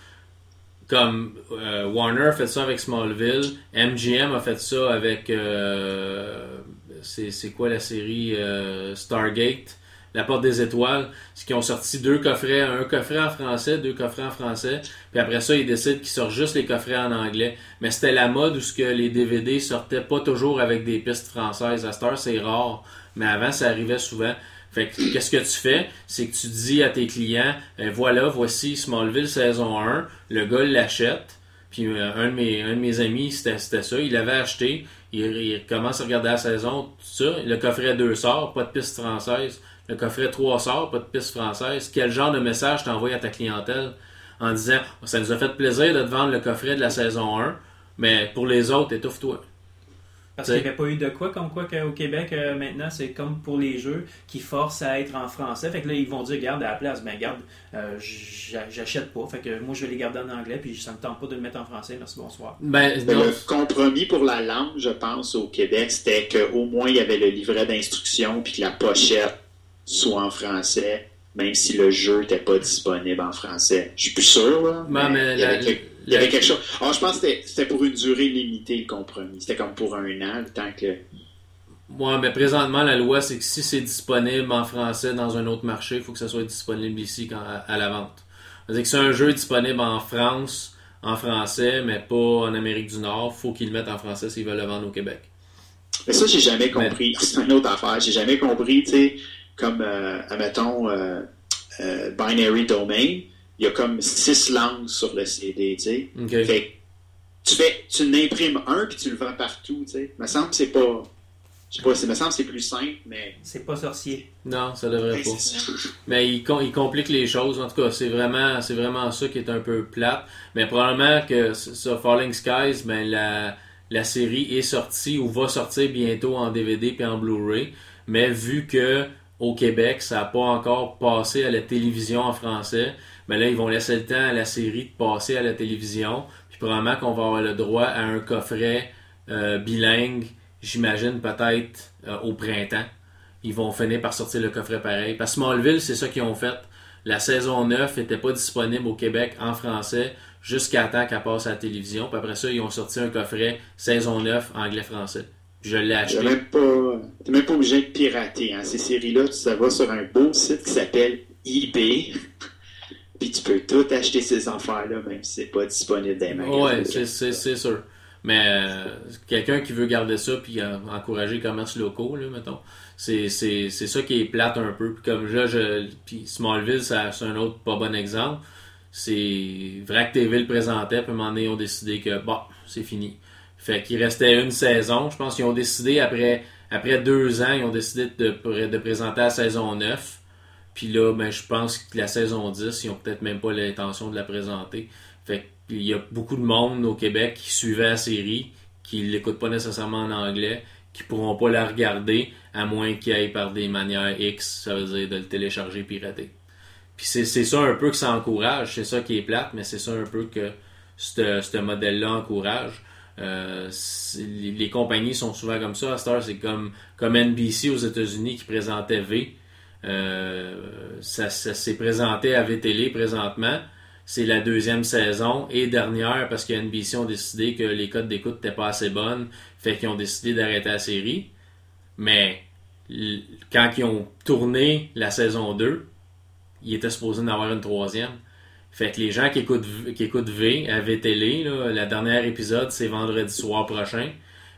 Comme euh, Warner a fait ça avec Smallville, MGM a fait ça avec. euh, c'est c'est quoi la série euh, Stargate? La Porte des Étoiles. C'est qu'ils ont sorti deux coffrets, un coffret en français, deux coffrets en français. Puis après ça, ils décident qu'ils sortent juste les coffrets en anglais. Mais c'était la mode où ce que les DVD sortaient pas toujours avec des pistes françaises. À cette heure, c'est rare. Mais avant, ça arrivait souvent. Fait que qu'est-ce que tu fais? C'est que tu dis à tes clients, euh, voilà, voici Smallville saison 1. Le gars l'achète. Puis euh, un, de mes, un de mes amis, c'était c'était ça. Il l'avait acheté. Il, il commence à regarder la saison, tout ça. Le coffret 2 sort, pas de piste française. Le coffret 3 sort, pas de piste française. Quel genre de message t'envoies à ta clientèle en disant Ça nous a fait plaisir de te vendre le coffret de la saison 1. Mais pour les autres, étouffe-toi. Parce qu'il n'y avait pas eu de quoi, comme quoi qu'au Québec, euh, maintenant, c'est comme pour les jeux qui forcent à être en français. Fait que là, ils vont dire, garde à la place, ben garde, euh, j'a- j'achète pas. Fait que moi, je vais les garder en anglais, puis ça me tente pas de le mettre en français. Merci, bonsoir. Ben, le compromis pour la langue, je pense, au Québec, c'était qu'au moins il y avait le livret d'instruction puis que la pochette soit en français, même si le jeu n'était pas disponible en français. Je suis plus sûr, là. Mais il, y avait la- quelque, il y avait quelque chose. Ah, je pense que c'était- pour une durée limitée, le compromis. C'était comme pour un an, le temps que. Ouais, mais présentement, la loi, c'est que si c'est disponible en français dans un autre marché, il faut que ça soit disponible ici quand, à, à la vente. C'est-à-dire que c'est un jeu disponible en France, en français, mais pas en Amérique du Nord, faut qu'ils le mettent en français s'ils veulent le vendre au Québec. Mais ça, j'ai jamais compris. C'est une autre affaire. J'ai jamais compris, tu sais, comme, euh, admettons, euh, euh, Binary Domain, il y a comme six langues sur le CD, tu sais. Fait tu fais, tu n'imprimes un puis tu le vends partout, tu sais. Me semble que c'est pas, je sais pas, me semble que c'est plus simple, mais. C'est pas sorcier. Non, ça devrait mais pas. ça. Mais il, com- il complique les choses. En tout cas, c'est vraiment, c'est vraiment ça qui est un peu plate. Mais probablement que ça, Falling Skies, ben la, la série est sortie ou va sortir bientôt en DVD puis en Blu-ray. Mais vu que au Québec, ça n'a pas encore passé à la télévision en français, ben là, ils vont laisser le temps à la série de passer à la télévision. Puis probablement qu'on va avoir le droit à un coffret euh, bilingue, j'imagine peut-être euh, au printemps ils vont finir par sortir le coffret pareil. Parce que Smallville, c'est ça qu'ils ont fait. La saison 9 n'était pas disponible au Québec en français jusqu'à temps qu'elle passe à la télévision. Puis après ça, ils ont sorti un coffret saison 9 anglais-français. Je l'ai acheté. même pas, t'es même pas obligé de pirater, hein. Ces séries-là, tu ça va sur un beau site qui s'appelle eBay. puis tu peux tout acheter ces affaires-là, même si c'est pas disponible dans les magasins. Ouais, c'est- c'est c'est sûr. Mais euh, quelqu'un qui veut garder ça puis euh, encourager les commerces locaux, là, mettons, c'est c'est- c'est ça qui est plate un peu. Puis comme là, je, puis Smallville, ça- c'est un autre pas bon exemple. C'est Vrac TV le présentait, puis à un moment donné, ils ont décidé que bon, c'est fini. Fait qu'il restait une saison. Je pense qu'ils ont décidé après après deux ans, ils ont décidé de, pr- de présenter la saison 9. Puis là, ben, je pense que la saison 10, ils ont peut-être même pas l'intention de la présenter. Fait qu'il y a beaucoup de monde au Québec qui suivait la série, qui l'écoutent pas nécessairement en anglais, qui pourront pas la regarder, à moins qu'ils aillent par des manières X, ça veut dire de le télécharger pirater. Puis c'est ça un peu que ça encourage, c'est ça qui est plate, mais c'est ça un peu que ce modèle-là encourage. Euh, les, compagnies sont souvent comme ça. C'est comme, comme NBC aux États-Unis qui présentait V. Euh, ça s'est présenté à VTL présentement. C'est la deuxième saison et dernière parce que NBC ont décidé que les codes d'écoute n'étaient pas assez bonnes. Fait qu'ils ont décidé d'arrêter la série. Mais quand ils ont tourné la saison 2, il était supposé en avoir une troisième. Fait que les gens qui écoutent, V- qui écoutent V à VTL, la dernière épisode, c'est vendredi soir prochain.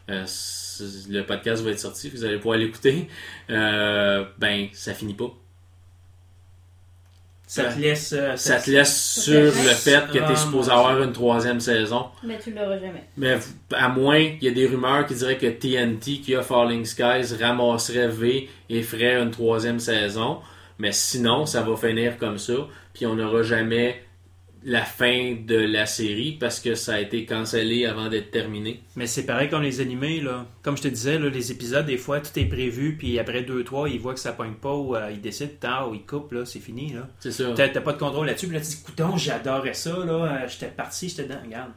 Euh, le podcast va être sorti, vous allez pouvoir l'écouter. Euh, ben, ça finit pas. Ça te laisse. euh, Ça te laisse sur le fait que tu es supposé avoir une troisième saison. Mais tu l'auras jamais. Mais à moins, il y a des rumeurs qui diraient que TNT, qui a Falling Skies, ramasserait V et ferait une troisième saison. Mais sinon, ça va finir comme ça. Puis on n'aura jamais la fin de la série parce que ça a été cancellé avant d'être terminé. Mais c'est pareil comme les animés, là. Comme je te disais, là, les épisodes, des fois, tout est prévu, puis après deux, trois, ils voient que ça pogne pas, ou euh, ils décident, tard, ou ils coupent, là, c'est fini, là. C'est ça. T'as pas de contrôle là-dessus, puis là, tu dis, coudonc, j'adorais ça, là, euh, j'étais parti, j'étais dedans, regarde.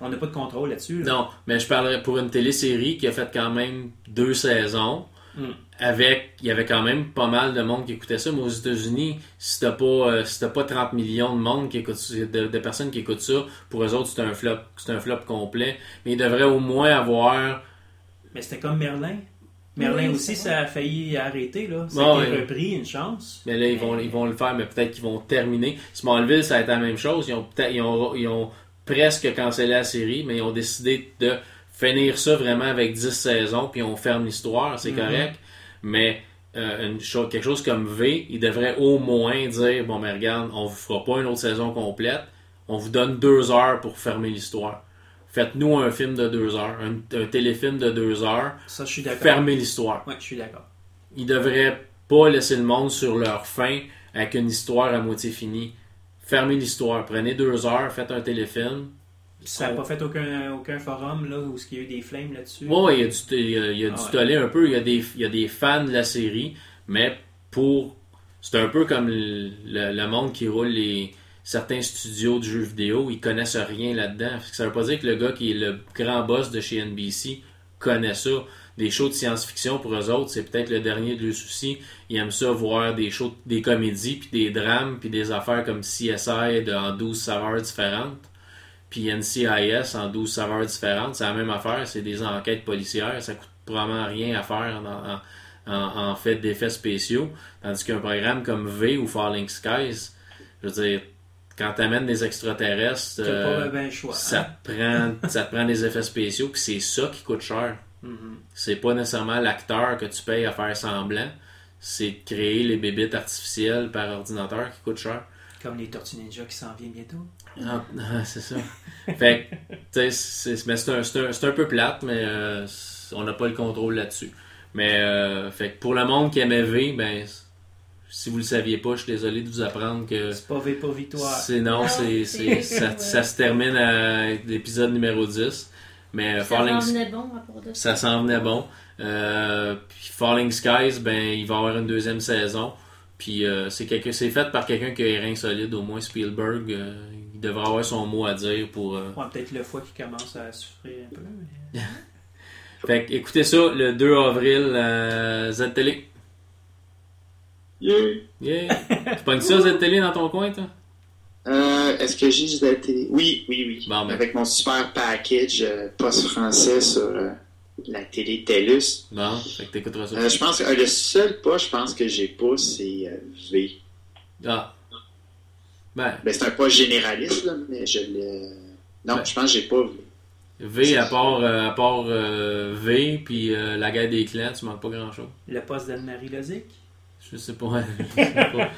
On n'a pas de contrôle là-dessus, là. Non, mais je parlerais pour une télésérie qui a fait quand même deux saisons. Mm. Avec, il y avait quand même pas mal de monde qui écoutait ça. Mais aux États-Unis, si t'as pas, euh, si t'as pas 30 millions de monde qui écoute, de, de personnes qui écoutent ça, pour eux autres, c'est un flop, c'est un flop complet. Mais ils devraient au moins avoir, Mais c'était comme Merlin. Merlin Oui, aussi, ça a failli arrêter, là. Ça Bon, a été ouais. repris, une chance. mais là, ils vont, ils vont le faire, mais peut-être qu'ils vont terminer. Smallville, ça a été la même chose. Ils ont peut-être, ils ont, ils ont presque cancellé la série, mais ils ont décidé de finir ça vraiment avec 10 saisons, puis on ferme l'histoire, c'est Mhm. correct. Mais euh, une chose, quelque chose comme V, il devrait au moins dire bon, mais regarde, on vous fera pas une autre saison complète, on vous donne deux heures pour fermer l'histoire. Faites-nous un film de deux heures, un, un téléfilm de deux heures, Ça, je suis d'accord. fermez l'histoire. Ouais, je suis d'accord. Ils devraient pas laisser le monde sur leur fin avec une histoire à moitié finie. Fermez l'histoire, prenez deux heures, faites un téléfilm, Ça n'a pas fait aucun, aucun forum là, où il y a eu des flames là-dessus? Ouais, il y a du, il y a, il y a du Ah ouais. tollé un peu. Il y, a des, il y a des fans de la série, mais pour. C'est un peu comme le, le- le monde qui roule les certains studios de jeux vidéo, ils connaissent rien là-dedans. Ça veut pas dire que le gars qui est le grand boss de chez NBC connaît ça. Des shows de science-fiction pour eux autres, c'est peut-être le dernier de leurs soucis. Ils aiment ça voir des shows, des comédies, puis des drames, puis des affaires comme CSI de, en 12 saveurs différentes puis NCIS en 12 saveurs différentes, c'est la même affaire, c'est des enquêtes policières, ça coûte probablement rien à faire en, en- en fait d'effets spéciaux, tandis qu'un programme comme V ou Falling Skies, je veux dire, quand t'amènes des extraterrestres, euh, pas ben ça, te prend, ça te prend des effets spéciaux, puis c'est ça qui coûte cher. Mhm. C'est pas nécessairement l'acteur que tu payes à faire semblant, c'est de créer les bébites artificielles par ordinateur qui coûtent cher. Comme les Tortues Ninja qui s'en viennent bientôt. Ah, ah, c'est ça. Fait que, c'est, mais c'est un, c'est un- c'est un peu plate, mais euh, on n'a pas le contrôle là-dessus. Mais, euh, fait que pour le monde qui aimait V, ben, si vous le saviez pas, je suis désolé de vous apprendre que C'est pas V pour victoire. c'est non, Non, c'est, ça, ouais. ça se termine à l'épisode numéro 10. Mais Ça Falling, s'en venait bon de ça s'en venait bon. Euh, puis Falling Skies, ben, il va y avoir une deuxième saison. Puis euh, c'est, quelque, c'est fait par quelqu'un qui a les reins solides, au moins Spielberg. euh, devrait avoir son mot à dire pour. euh, Ouais, peut-être le foie qui commence à souffrir un peu. mais- Fait que écoutez ça le 2 avril à Z-Télé. Yeah. Yeah! tu pognes ça Z-Télé dans ton coin, toi? Euh, Est-ce que j'ai de la télé? Oui, oui, oui. Bon, ben. Avec mon super package euh, post-français sur euh, la télé TELUS. Bon, fait que t'écouteras ça. Euh, je pense que euh, le seul pas, je pense que j'ai pas, c'est euh, V. Ah. Ben, Ben, c'est un pas généraliste, là, mais je le. Non, Ouais. je pense que j'ai pas V. V, à part, euh, à part euh, V, puis euh, la guerre des clans, tu manques pas grand-chose. Le poste d'Anne-Marie Lozic? Je sais pas. je sais pas.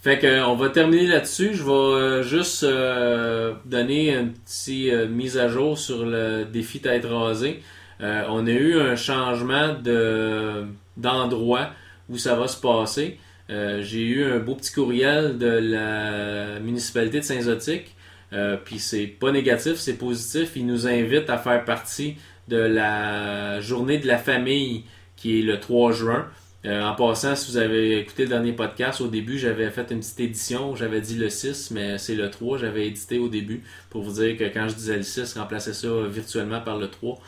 Fait que on va terminer là-dessus. Je vais euh, juste euh, donner une petite euh, mise à jour sur le défi tête rasée. Euh, on a eu un changement de d'endroit où ça va se passer. Euh, J'ai eu un beau petit courriel de la municipalité de Saint-Zotique. Euh, Puis c'est pas négatif, c'est positif. Ils nous invitent à faire partie de la journée de la famille qui est le 3 juin. Euh, en passant, si vous avez écouté le dernier podcast, au début, j'avais fait une petite édition. J'avais dit le 6, mais c'est le 3. J'avais édité au début pour vous dire que quand je disais le 6, remplaçais ça virtuellement par le 3.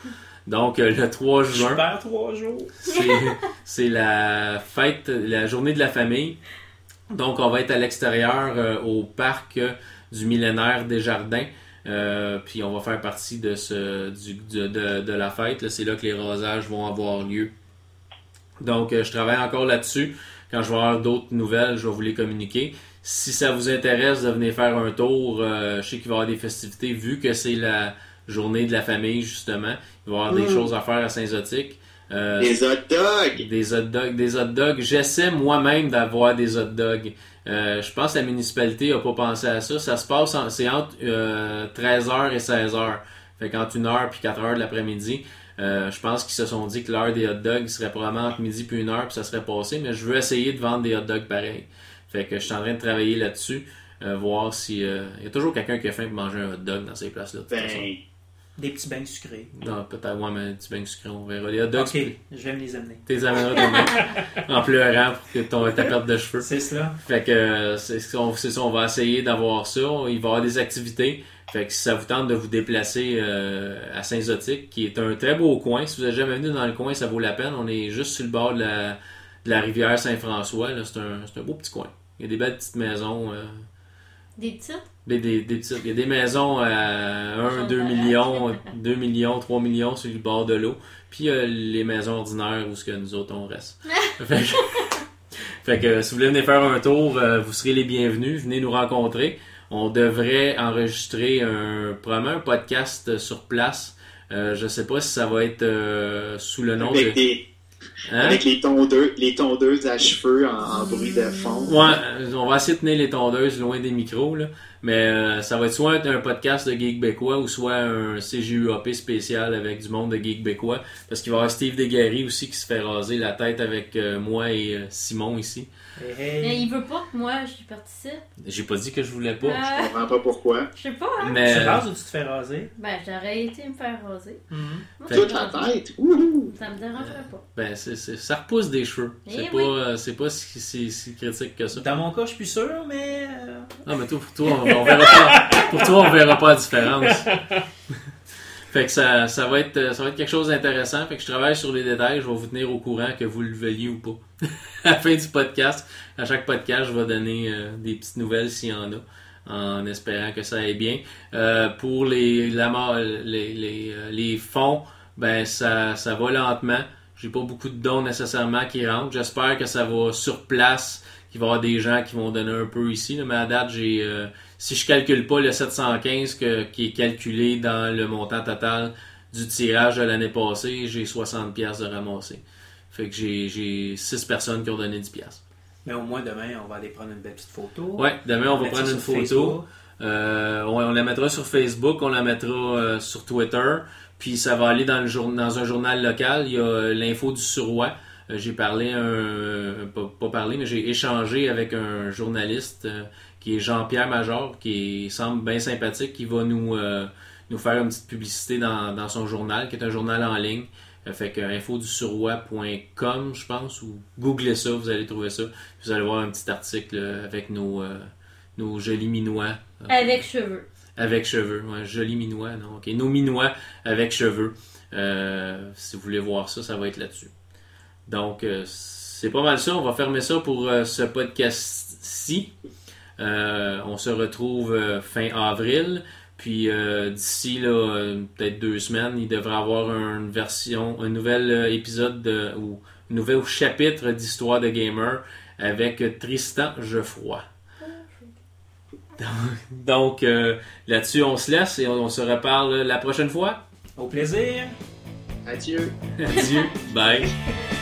Donc, euh, le 3 Je juin, perds trois jours. c'est la fête, la journée de la famille. Donc, on va être à l'extérieur euh, au parc euh, du millénaire des jardins. Euh, puis on va faire partie de, ce, du, de, de- de la fête. C'est là que les rasages vont avoir lieu. Donc, je travaille encore là-dessus. Quand je vais avoir d'autres nouvelles, je vais vous les communiquer. Si ça vous intéresse de venir faire un tour, je sais qu'il va y avoir des festivités, vu que c'est la journée de la famille, justement. Il va y avoir des Mm. choses à faire à Saint-Zotique. Euh, Les hot dogs! des hot dogs, des hot dogs. J'essaie moi-même d'avoir des hot dogs. Euh, je pense que la municipalité a pas pensé à ça. Ça se passe, en- c'est entre 13h et 16h. Fait qu'entre 1h puis 4h de l'après-midi. Euh, je pense qu'ils se sont dit que l'heure des hot dogs serait probablement entre midi puis 1h puis ça serait passé. Mais je veux essayer de vendre des hot dogs pareil. Fait que je suis en train de travailler là-dessus. euh, voir si... euh, Il y a toujours quelqu'un qui a faim pour manger un hot dog dans ces places-là. de toute façon. Des petits bains sucrés. Non, peut-être, ouais, mais tu bain sucré, on verra. Les hot dogs, Ok, je vais me les amener. t'es amèneras demain en pleurant pour que ton, ta perte de cheveux. C'est cela. Fait que euh, c'est ce qu'on- c'est ça, on va essayer d'avoir ça. Il va y avoir des activités. Fait que si ça vous tente de vous déplacer euh, à Saint-Zotique, qui est un très beau coin, si vous n'êtes jamais venu dans le coin, ça vaut la peine. On est juste sur le bord de la, de la rivière Saint-François. C'est un, c'est un beau petit coin. Il y a des belles petites maisons. euh, Des titres? Des, des, des petites- il y a des maisons à 1, Maisons 2 de millions, 2 millions, 3 millions sur le bord de l'eau. Puis euh, les maisons ordinaires où ce que nous autres on reste. fait, que, fait que si vous voulez venir faire un tour, euh, vous serez les bienvenus. Venez nous rencontrer. On devrait enregistrer un, probablement un podcast sur place. Euh, je sais pas si ça va être euh, sous le nom avec, de. des, Hein? avec les, tondeuses, les tondeuses à cheveux en, en bruit de fond. Ouais, on va essayer de tenir les tondeuses loin des micros, là. Mais euh, ça va être soit un podcast de Geek Bécois ou soit un CGUAP spécial avec du monde de Geek Bécois. Parce qu'il va y avoir Steve Desgaries aussi qui se fait raser la tête avec euh, moi et euh, Simon ici. Hey, Mais il veut pas que moi j'y participe. J'ai pas dit que je voulais pas. Euh, Je comprends pas pourquoi. je sais pas, hein. Mais Tu te rases ou tu te fais raser? Ben, j'aurais été me faire raser. Fait je Toute la tête. Ça me dérangerait pas. ben, c'est, c'est- ça repousse des cheveux. Eh C'est oui. pas, euh, c'est pas si, si- si critique que ça. Dans mon cas, je suis plus sûr, mais. euh, Ah, mais toi, pour toi, on, on verra pas. Pour toi, on verra pas la différence. Fait que ça, ça, va être, ça va être quelque chose d'intéressant. Fait que je travaille sur les détails. Je vais vous tenir au courant que vous le veuillez ou pas. à la fin du podcast, à chaque podcast, je vais donner euh, des petites nouvelles s'il y en a, en espérant que ça aille bien. Euh, pour les, la, les, les, euh, les fonds, ben ça, ça va lentement. J'ai pas beaucoup de dons nécessairement qui rentrent. J'espère que ça va sur place, qu'il va y avoir des gens qui vont donner un peu ici. Mais à date, j'ai euh, si je calcule pas le 715 que- qui est calculé dans le montant total du tirage de l'année passée, j'ai 60 pièces de ramasser. Fait que j'ai, j'ai 6 personnes qui ont donné 10 pièces. Mais au moins demain, on va aller prendre une belle petite photo. Ouais, demain on va prendre une photo. Euh, on, on la mettra sur Facebook, on la mettra euh, sur Twitter, puis ça va aller dans, le jour- dans un journal local. Il y a euh, l'info du. Euh, j'ai parlé, un, pas, pas parlé, mais j'ai échangé avec un journaliste qui est Jean-Pierre Major, qui est- semble bien sympathique, qui va nous, euh, nous faire une petite publicité dans, dans son journal, qui est un journal en ligne. Euh, fait que je pense, ou googlez ça, vous allez trouver ça. Vous allez voir un petit article euh, avec nos, euh, nos jolis minois. Avec cheveux. avec cheveux. Ouais, joli minois, non. Ok, nos minois avec cheveux. Euh, si vous voulez voir ça, ça va être là-dessus. Donc, c'est pas mal ça. On va fermer ça pour ce podcast-ci. Euh, on se retrouve euh, fin avril. Puis euh, d'ici là, euh, peut-être deux semaines, il devrait avoir une version, un nouvel euh, épisode de- ou un nouvel chapitre d'Histoire de Gamer avec Tristan Geoffroy. Donc euh, là-dessus, on se laisse et on, on se reparle la prochaine fois. Au plaisir! Adieu! Adieu. Bye.